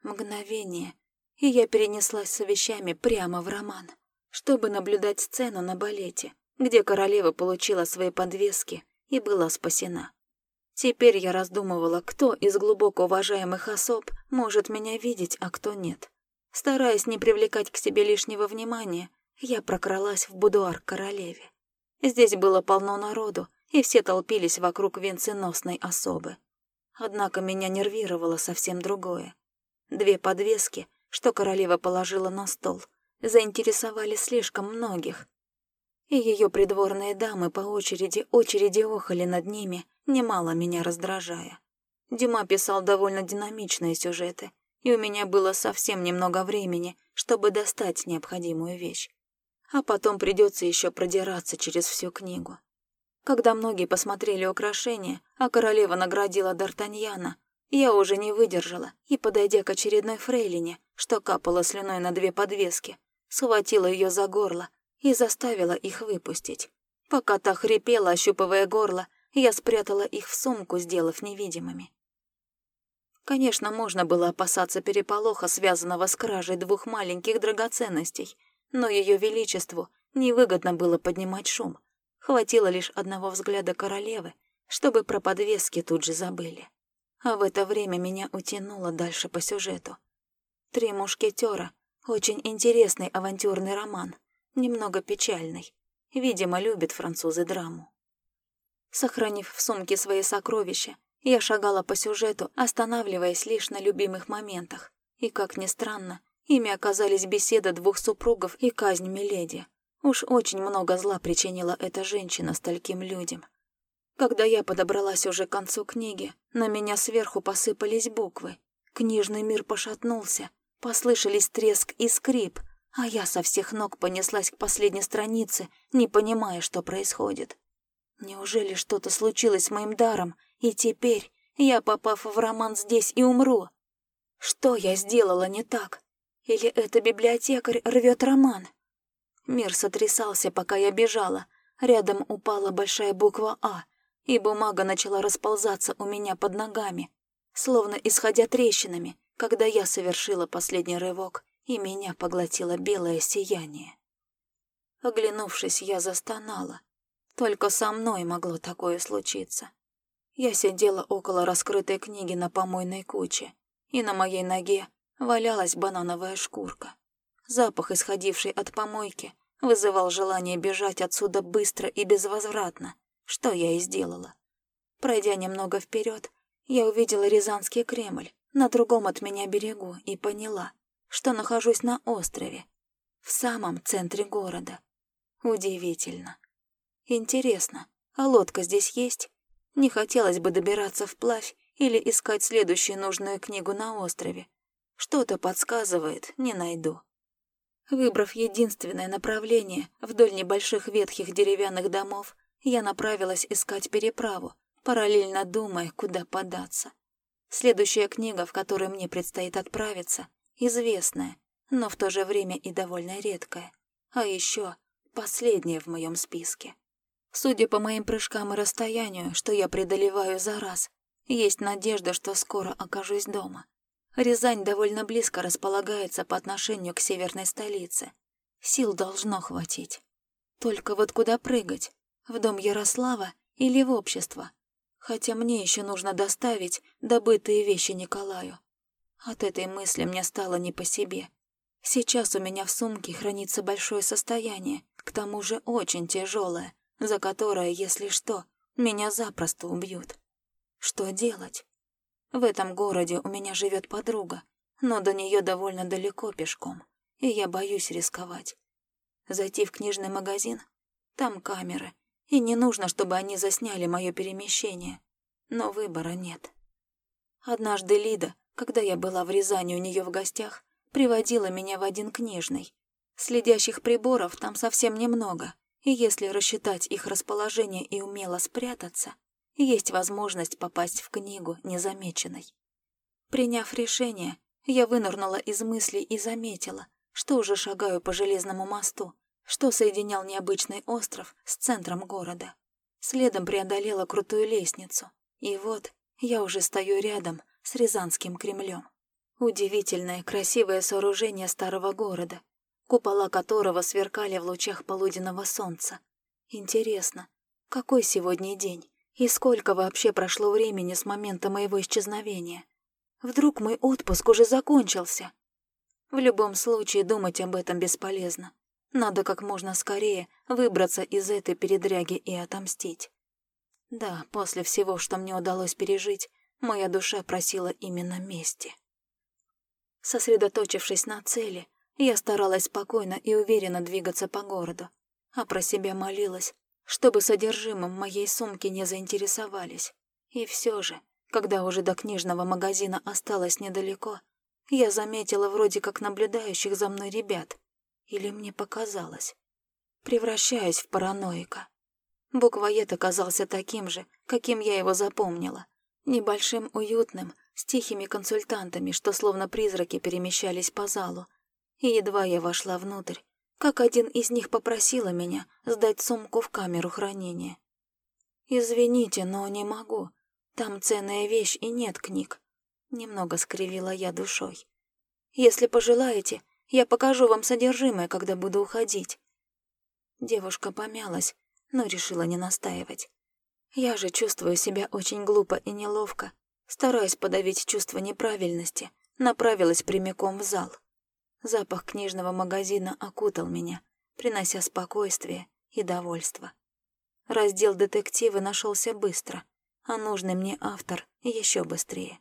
Мгновение, и я перенеслась с вещами прямо в роман, чтобы наблюдать сцену на балете, где королева получила свои подвески и была спасена. Теперь я раздумывала, кто из глубоко уважаемых особ может меня видеть, а кто нет. Стараясь не привлекать к себе лишнего внимания, я прокралась в будуар королеве. Здесь было полно народу, и все толпились вокруг венценосной особы. Однако меня нервировало совсем другое. Две подвески, что королева положила на стол, заинтересовали слишком многих. И ее придворные дамы по очереди очереди охали над ними, немало меня раздражая. Дюма писал довольно динамичные сюжеты, и у меня было совсем немного времени, чтобы достать необходимую вещь. А потом придется еще продираться через всю книгу. Когда многие посмотрели украшения, а королева наградила Д'Артаньяна, я уже не выдержала и, подойдя к очередной фрейлине, что капала слюной на две подвески, схватила ее за горло и заставила их выпустить. Пока та хрипела, ощупывая горло, я спрятала их в сумку, сделав невидимыми. Конечно, можно было опасаться переполоха, связанного с кражей двух маленьких драгоценностей, но Ее Величеству невыгодно было поднимать шум — Хватило лишь одного взгляда королевы, чтобы про подвески тут же забыли. А в это время меня утянуло дальше по сюжету. «Три мушкетера» — очень интересный авантюрный роман, немного печальный. Видимо, любят французы драму. Сохранив в сумке свои сокровища, я шагала по сюжету, останавливаясь лишь на любимых моментах. И, как ни странно, ими оказались беседа двух супругов и казнь Миледи. Уж очень много зла причинила эта женщина стольким людям. Когда я подобралась уже к концу книги, на меня сверху посыпались буквы. Книжный мир пошатнулся, послышались треск и скрип, а я со всех ног понеслась к последней странице, не понимая, что происходит. Неужели что-то случилось с моим даром, и теперь я, попав в роман здесь, и умру? Что я сделала не так? Или это библиотекарь рвет роман? Мир сотрясался, пока я бежала. Рядом упала большая буква «А», и бумага начала расползаться у меня под ногами, словно исходя трещинами, когда я совершила последний рывок, и меня поглотило белое сияние. Оглянувшись, я застонала. Только со мной могло такое случиться. Я сидела около раскрытой книги на помойной куче, и на моей ноге валялась банановая шкурка. Запах, исходивший от помойки, вызывал желание бежать отсюда быстро и безвозвратно, что я и сделала. Пройдя немного вперед, я увидела Рязанский Кремль на другом от меня берегу и поняла, что нахожусь на острове, в самом центре города. Удивительно. Интересно, а лодка здесь есть? Не хотелось бы добираться вплавь или искать следующую нужную книгу на острове. Что-то подсказывает, не найду. Выбрав единственное направление вдоль небольших ветхих деревянных домов, я направилась искать переправу, параллельно думая, куда податься. Следующая книга, в которой мне предстоит отправиться, известная, но в то же время и довольно редкая. А еще последняя в моем списке. Судя по моим прыжкам и расстоянию, что я преодолеваю за раз, есть надежда, что скоро окажусь дома. Рязань довольно близко располагается по отношению к северной столице. Сил должно хватить. Только вот куда прыгать? В дом Ярослава или в общество? Хотя мне еще нужно доставить добытые вещи Николаю. От этой мысли мне стало не по себе. Сейчас у меня в сумке хранится большое состояние, к тому же очень тяжелое, за которое, если что, меня запросто убьют. Что делать? В этом городе у меня живет подруга, но до нее довольно далеко пешком, и я боюсь рисковать. Зайти в книжный магазин? Там камеры, и не нужно, чтобы они засняли мое перемещение. Но выбора нет. Однажды Лида, когда я была в Рязани у нее в гостях, приводила меня в один книжный. Следящих приборов там совсем немного, и если рассчитать их расположение и умело спрятаться, есть возможность попасть в книгу незамеченной. Приняв решение, я вынырнула из мыслей и заметила, что уже шагаю по железному мосту, что соединял необычный остров с центром города. Следом преодолела крутую лестницу, и вот я уже стою рядом с Рязанским Кремлем. Удивительное красивое сооружение старого города, купола которого сверкали в лучах полуденного солнца. Интересно, какой сегодня день? И сколько вообще прошло времени с момента моего исчезновения? Вдруг мой отпуск уже закончился? В любом случае думать об этом бесполезно. Надо как можно скорее выбраться из этой передряги и отомстить. Да, после всего, что мне удалось пережить, моя душа просила именно мести. Сосредоточившись на цели, я старалась спокойно и уверенно двигаться по городу, а про себя молилась, чтобы содержимым моей сумки не заинтересовались. И все же, когда уже до книжного магазина осталось недалеко, я заметила вроде как наблюдающих за мной ребят. Или мне показалось. Превращаюсь в параноика. Буквоед оказался таким же, каким я его запомнила. Небольшим, уютным, с тихими консультантами, что словно призраки перемещались по залу. И едва я вошла внутрь, как один из них попросила меня сдать сумку в камеру хранения. «Извините, но не могу. Там ценная вещь и нет книг». Немного скривила я душой. «Если пожелаете, я покажу вам содержимое, когда буду уходить». Девушка помялась, но решила не настаивать. Я же чувствую себя очень глупо и неловко, стараясь подавить чувство неправильности, направилась прямиком в зал. Запах книжного магазина окутал меня, принося спокойствие и довольство. Раздел детективы нашелся быстро, а нужный мне автор еще быстрее.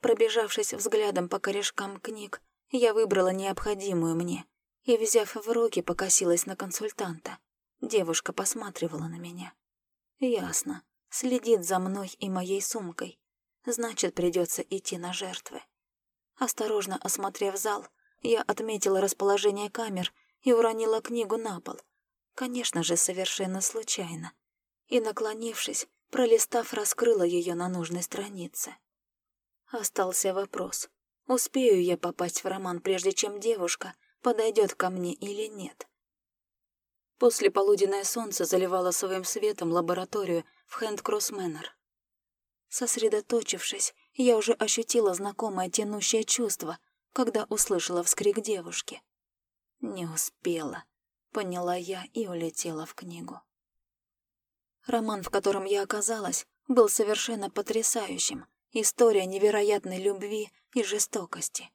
Пробежавшись взглядом по корешкам книг, я выбрала необходимую мне и, взяв в руки, покосилась на консультанта. Девушка посматривала на меня. Ясно, следит за мной и моей сумкой. Значит, придется идти на жертвы. Осторожно осмотрев зал, я отметила расположение камер и уронила книгу на пол. Конечно же, совершенно случайно. И, наклонившись, пролистав, раскрыла ее на нужной странице. Остался вопрос, успею я попасть в роман, прежде чем девушка подойдет ко мне или нет. После полуденное солнце заливало своим светом лабораторию в Хэндкросс Мэннер. Сосредоточившись, я уже ощутила знакомое тянущее чувство, когда услышала вскрик девушки. Не успела, поняла я и улетела в книгу. Роман, в котором я оказалась, был совершенно потрясающим. История невероятной любви и жестокости.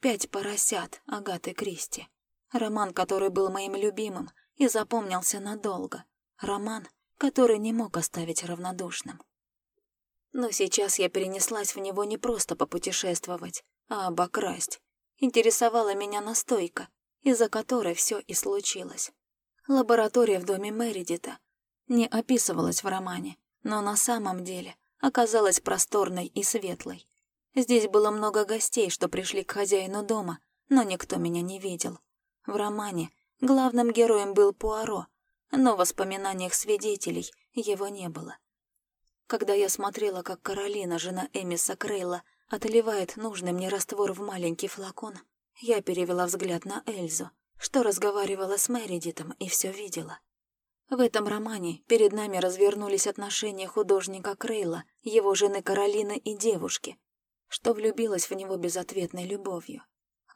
«Пять поросят» Агаты Кристи. Роман, который был моим любимым и запомнился надолго. Роман, который не мог оставить равнодушным. Но сейчас я перенеслась в него не просто попутешествовать, а обокрасть. Интересовала меня настойка, из-за которой все и случилось. Лаборатория в доме Мередита не описывалась в романе, но на самом деле оказалась просторной и светлой. Здесь было много гостей, что пришли к хозяину дома, но никто меня не видел. В романе главным героем был Пуаро, но в воспоминаниях свидетелей его не было. Когда я смотрела, как Каролина, жена Эмиса Крейла, отливает нужный мне раствор в маленький флакон, я перевела взгляд на Эльзу, что разговаривала с Мередитом и все видела. В этом романе перед нами развернулись отношения художника Крейла, его жены Каролины и девушки, что влюбилась в него безответной любовью.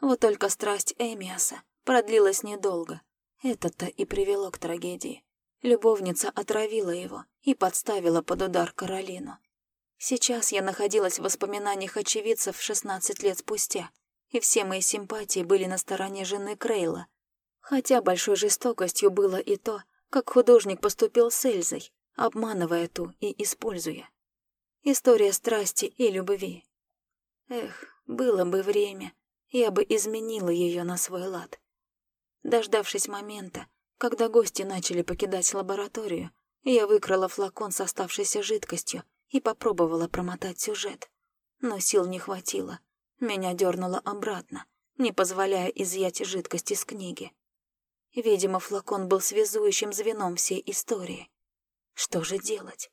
Вот только страсть Эмиаса продлилась недолго. Это-то и привело к трагедии. Любовница отравила его и подставила под удар Каролину. Сейчас я находилась в воспоминаниях очевидцев 16 лет спустя, и все мои симпатии были на стороне жены Крейла. Хотя большой жестокостью было и то, как художник поступил с Эльзой, обманывая ту и используя. История страсти и любви. Эх, было бы время, я бы изменила ее на свой лад. Дождавшись момента, когда гости начали покидать лабораторию, я выкрала флакон с оставшейся жидкостью и попробовала промотать сюжет. Но сил не хватило. Меня дернуло обратно, не позволяя изъять жидкость из книги. Видимо, флакон был связующим звеном всей истории. Что же делать?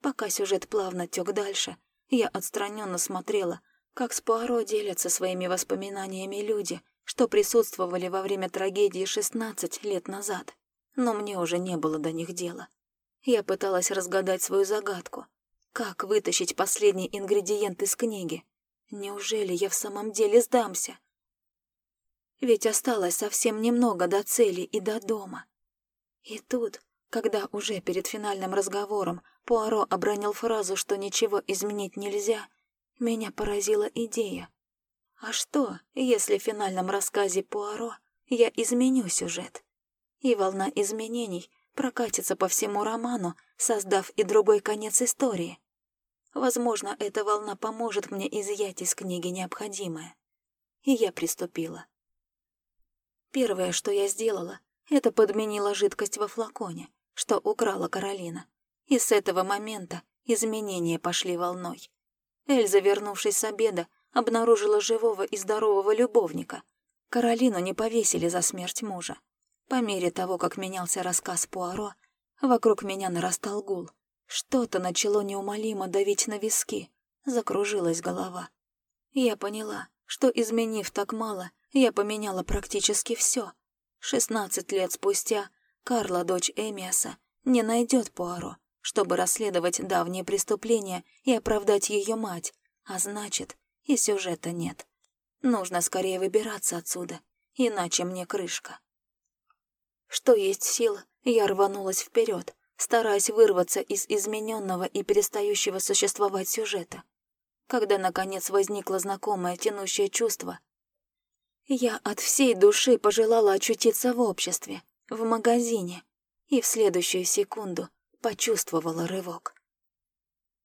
Пока сюжет плавно тек дальше, я отстраненно смотрела, как с Пуаро делятся своими воспоминаниями люди, что присутствовали во время трагедии 16 лет назад. Но мне уже не было до них дела. Я пыталась разгадать свою загадку. Как вытащить последний ингредиент из книги? Неужели я в самом деле сдамся? Ведь осталось совсем немного до цели и до дома. И тут, когда уже перед финальным разговором Пуаро обронил фразу, что ничего изменить нельзя, меня поразила идея. А что, если в финальном рассказе Пуаро я изменю сюжет? И волна изменений прокатится по всему роману, создав и другой конец истории. Возможно, эта волна поможет мне изъять из книги необходимое. И я приступила. Первое, что я сделала, это подменила жидкость во флаконе, что украла Каролина. И с этого момента изменения пошли волной. Эльза, вернувшись с обеда, обнаружила живого и здорового любовника. Каролину не повесили за смерть мужа. По мере того, как менялся рассказ Пуаро, вокруг меня нарастал гул. Что-то начало неумолимо давить на виски. Закружилась голова. Я поняла, что, изменив так мало, я поменяла практически все. Шестнадцать лет спустя Карла, дочь Эмиаса, не найдет Пуаро, чтобы расследовать давние преступления и оправдать ее мать, а значит, и сюжета нет. Нужно скорее выбираться отсюда, иначе мне крышка. Что есть сил, я рванулась вперед, стараясь вырваться из измененного и перестающего существовать сюжета. Когда, наконец, возникло знакомое тянущее чувство, я от всей души пожелала очутиться в обществе, в магазине, и в следующую секунду почувствовала рывок.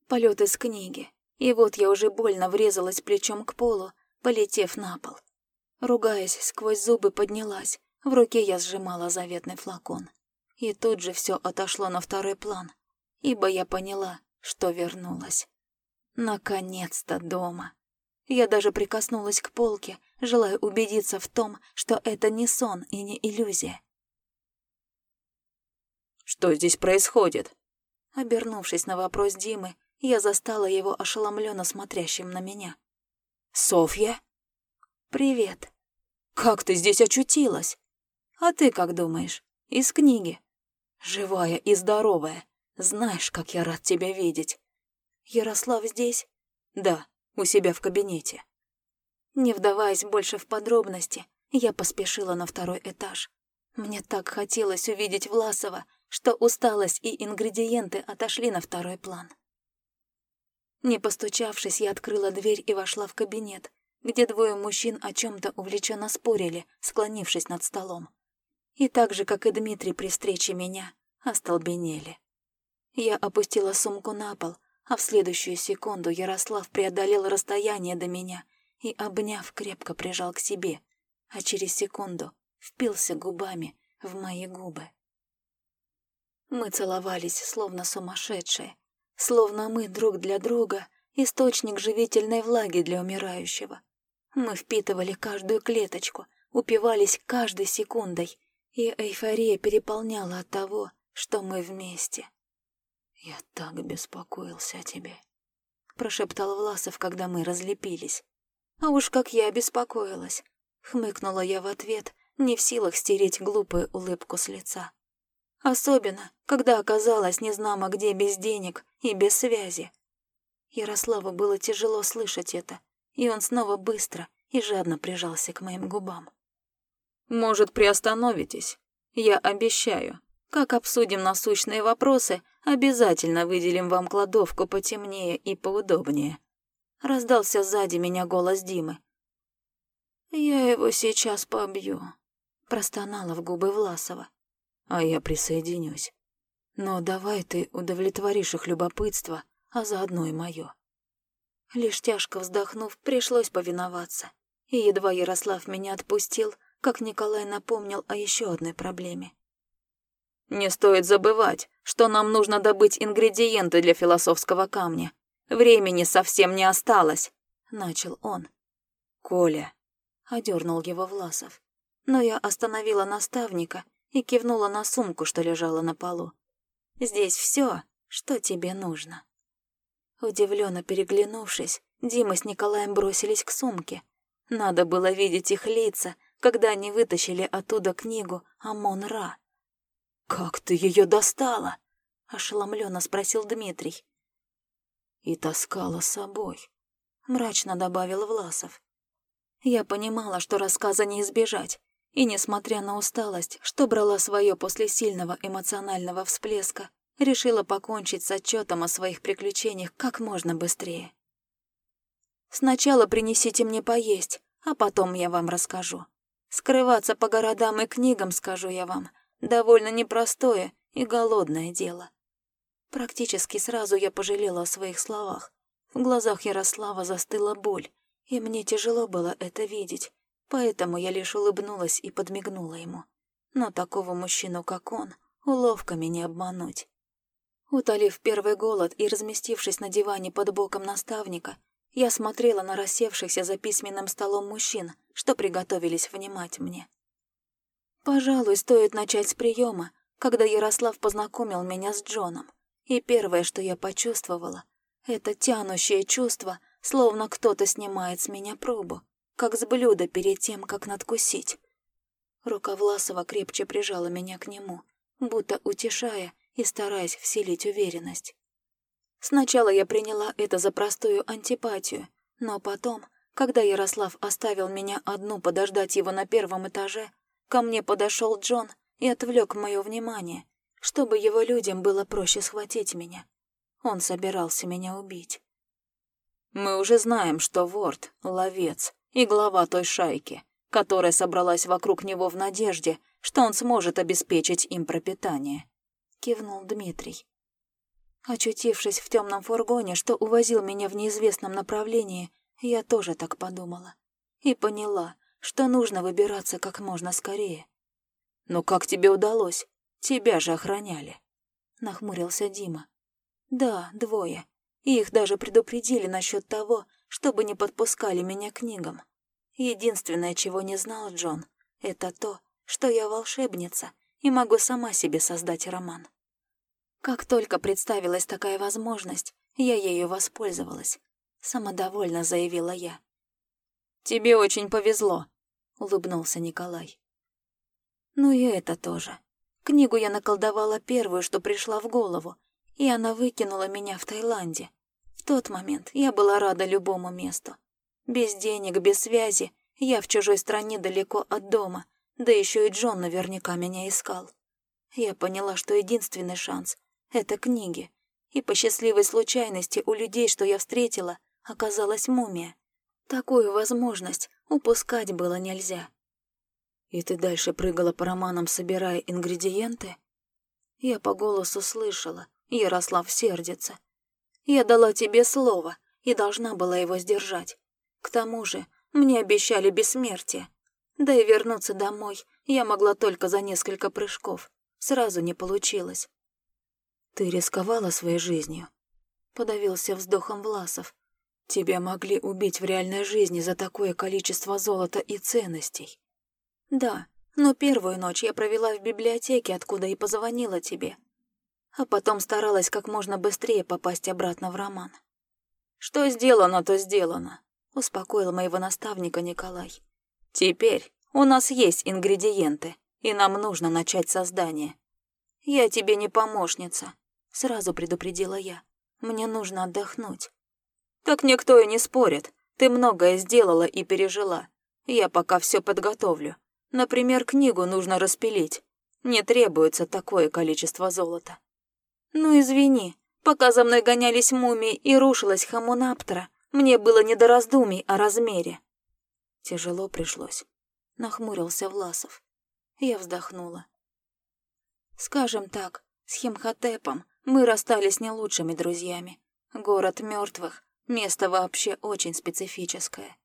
Полет из книги, и вот я уже больно врезалась плечом к полу, полетев на пол. Ругаясь, сквозь зубы поднялась. В руке я сжимала заветный флакон. И тут же все отошло на второй план, ибо я поняла, что вернулась. Наконец-то дома. Я даже прикоснулась к полке, желая убедиться в том, что это не сон и не иллюзия. «Что здесь происходит?» Обернувшись на вопрос Димы, я застала его ошеломленно смотрящим на меня. «Софья?» «Привет». «Как ты здесь очутилась?» «А ты как думаешь? Из книги». «Живая и здоровая. Знаешь, как я рад тебя видеть». «Ярослав здесь?» «Да, у себя в кабинете». Не вдаваясь больше в подробности, я поспешила на второй этаж. Мне так хотелось увидеть Власова, что усталость и ингредиенты отошли на второй план. Не постучавшись, я открыла дверь и вошла в кабинет, где двое мужчин о чем то увлеченно спорили, склонившись над столом. И так же, как и Дмитрий при встрече меня, остолбенели. Я опустила сумку на пол, а в следующую секунду Ярослав преодолел расстояние до меня и, обняв, крепко прижал к себе, а через секунду впился губами в мои губы. Мы целовались, словно сумасшедшие, Словно мы друг для друга — источник живительной влаги для умирающего. Мы впитывали каждую клеточку, упивались каждой секундой, и эйфория переполняла от того, что мы вместе. «Я так беспокоился о тебе», — прошептал Власов, когда мы разлепились. «А уж как я беспокоилась!» — хмыкнула я в ответ, не в силах стереть глупую улыбку с лица. Особенно, когда оказалась незнамо где без денег и без связи. Ярославу было тяжело слышать это, и он снова быстро и жадно прижался к моим губам. «Может, приостановитесь? Я обещаю. Как обсудим насущные вопросы, обязательно выделим вам кладовку потемнее и поудобнее». Раздался сзади меня голос Димы. «Я его сейчас побью», — простонала в губы Власова а я присоединюсь. Но давай ты удовлетворишь их любопытство, а заодно и мое. Лишь тяжко вздохнув, пришлось повиноваться. И едва Ярослав меня отпустил, как Николай напомнил о еще одной проблеме. «Не стоит забывать, что нам нужно добыть ингредиенты для философского камня. Времени совсем не осталось», — начал он. «Коля», — одернул его Власов. Но я остановила наставника и кивнула на сумку, что лежала на полу. «Здесь все, что тебе нужно». Удивленно переглянувшись, Дима с Николаем бросились к сумке. Надо было видеть их лица, когда они вытащили оттуда книгу Амон-Ра. «Как ты ее достала?» — ошеломленно спросил Дмитрий. «И таскала с собой», — мрачно добавил Власов. Я понимала, что рассказа не избежать, и, несмотря на усталость, что брала свое после сильного эмоционального всплеска, решила покончить с отчетом о своих приключениях как можно быстрее. «Сначала принесите мне поесть, а потом я вам расскажу. Скрываться по городам и книгам, скажу я вам, довольно непростое и голодное дело». Практически сразу я пожалела о своих словах. В глазах Ярослава застыла боль, и мне тяжело было это видеть, Поэтому я лишь улыбнулась и подмигнула ему. Но такого мужчину, как он, уловками не обмануть. Утолив первый голод и разместившись на диване под боком наставника, я смотрела на рассевшихся за письменным столом мужчин, что приготовились внимать мне. Пожалуй, стоит начать с приема, когда Ярослав познакомил меня с Джоном. И первое, что я почувствовала, это тянущее чувство, словно кто-то снимает с меня пробу как с блюда перед тем, как надкусить. Рука Власова крепче прижала меня к нему, будто утешая и стараясь вселить уверенность. Сначала я приняла это за простую антипатию, но потом, когда Ярослав оставил меня одну подождать его на первом этаже, ко мне подошел Джон и отвлек мое внимание, чтобы его людям было проще схватить меня. Он собирался меня убить. «Мы уже знаем, что Ворд — ловец, и глава той шайки, которая собралась вокруг него в надежде, что он сможет обеспечить им пропитание. Кивнул Дмитрий. Очутившись в темном фургоне, что увозил меня в неизвестном направлении, я тоже так подумала. И поняла, что нужно выбираться как можно скорее. «Но как тебе удалось? Тебя же охраняли», — нахмурился Дима. «Да, двое. И их даже предупредили насчет того, чтобы не подпускали меня к книгам. Единственное, чего не знал Джон, это то, что я волшебница и могу сама себе создать роман. Как только представилась такая возможность, я ею воспользовалась. Самодовольно заявила я. «Тебе очень повезло», — улыбнулся Николай. Ну и это тоже. Книгу я наколдовала первую, что пришла в голову, и она выкинула меня в Таиланде. В тот момент я была рада любому месту. Без денег, без связи, я в чужой стране далеко от дома, да еще и Джон наверняка меня искал. Я поняла, что единственный шанс — это книги. И по счастливой случайности у людей, что я встретила, оказалась мумия. Такую возможность упускать было нельзя. «И ты дальше прыгала по романам, собирая ингредиенты?» Я по голосу слышала, Ярослав сердится. Я дала тебе слово и должна была его сдержать. К тому же мне обещали бессмертие. Да и вернуться домой я могла только за несколько прыжков. Сразу не получилось. «Ты рисковала своей жизнью?» Подавился вздохом Власов. «Тебя могли убить в реальной жизни за такое количество золота и ценностей». «Да, но первую ночь я провела в библиотеке, откуда и позвонила тебе а потом старалась как можно быстрее попасть обратно в роман. «Что сделано, то сделано», — успокоил моего наставника Николай. «Теперь у нас есть ингредиенты, и нам нужно начать создание». «Я тебе не помощница», — сразу предупредила я. «Мне нужно отдохнуть». «Так никто и не спорит. Ты многое сделала и пережила. Я пока все подготовлю. Например, книгу нужно распилить. Не требуется такое количество золота». «Ну, извини, пока за мной гонялись мумии и рушилась хамунаптра, мне было не до раздумий о размере». Тяжело пришлось. Нахмурился Власов. Я вздохнула. Скажем так, с Химхотепом мы расстались не лучшими друзьями. Город мертвых, место вообще очень специфическое.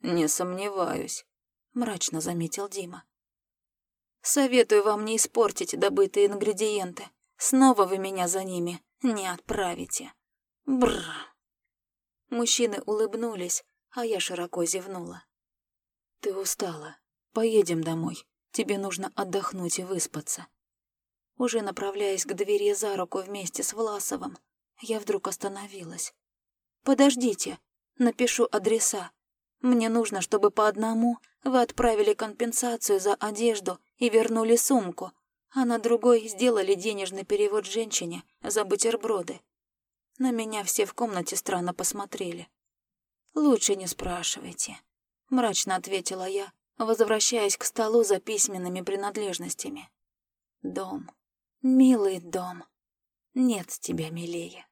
«Не сомневаюсь», — мрачно заметил Дима. «Советую вам не испортить добытые ингредиенты. Снова вы меня за ними не отправите. Бррр. Мужчины улыбнулись, а я широко зевнула. Ты устала. Поедем домой. Тебе нужно отдохнуть и выспаться. Уже направляясь к двери за руку вместе с Власовым, я вдруг остановилась. «Подождите, напишу адреса. Мне нужно, чтобы по одному вы отправили компенсацию за одежду и вернули сумку, а на другой сделали денежный перевод женщине за бутерброды. На меня все в комнате странно посмотрели. «Лучше не спрашивайте», — мрачно ответила я, возвращаясь к столу за письменными принадлежностями. «Дом, милый дом, нет тебя милее».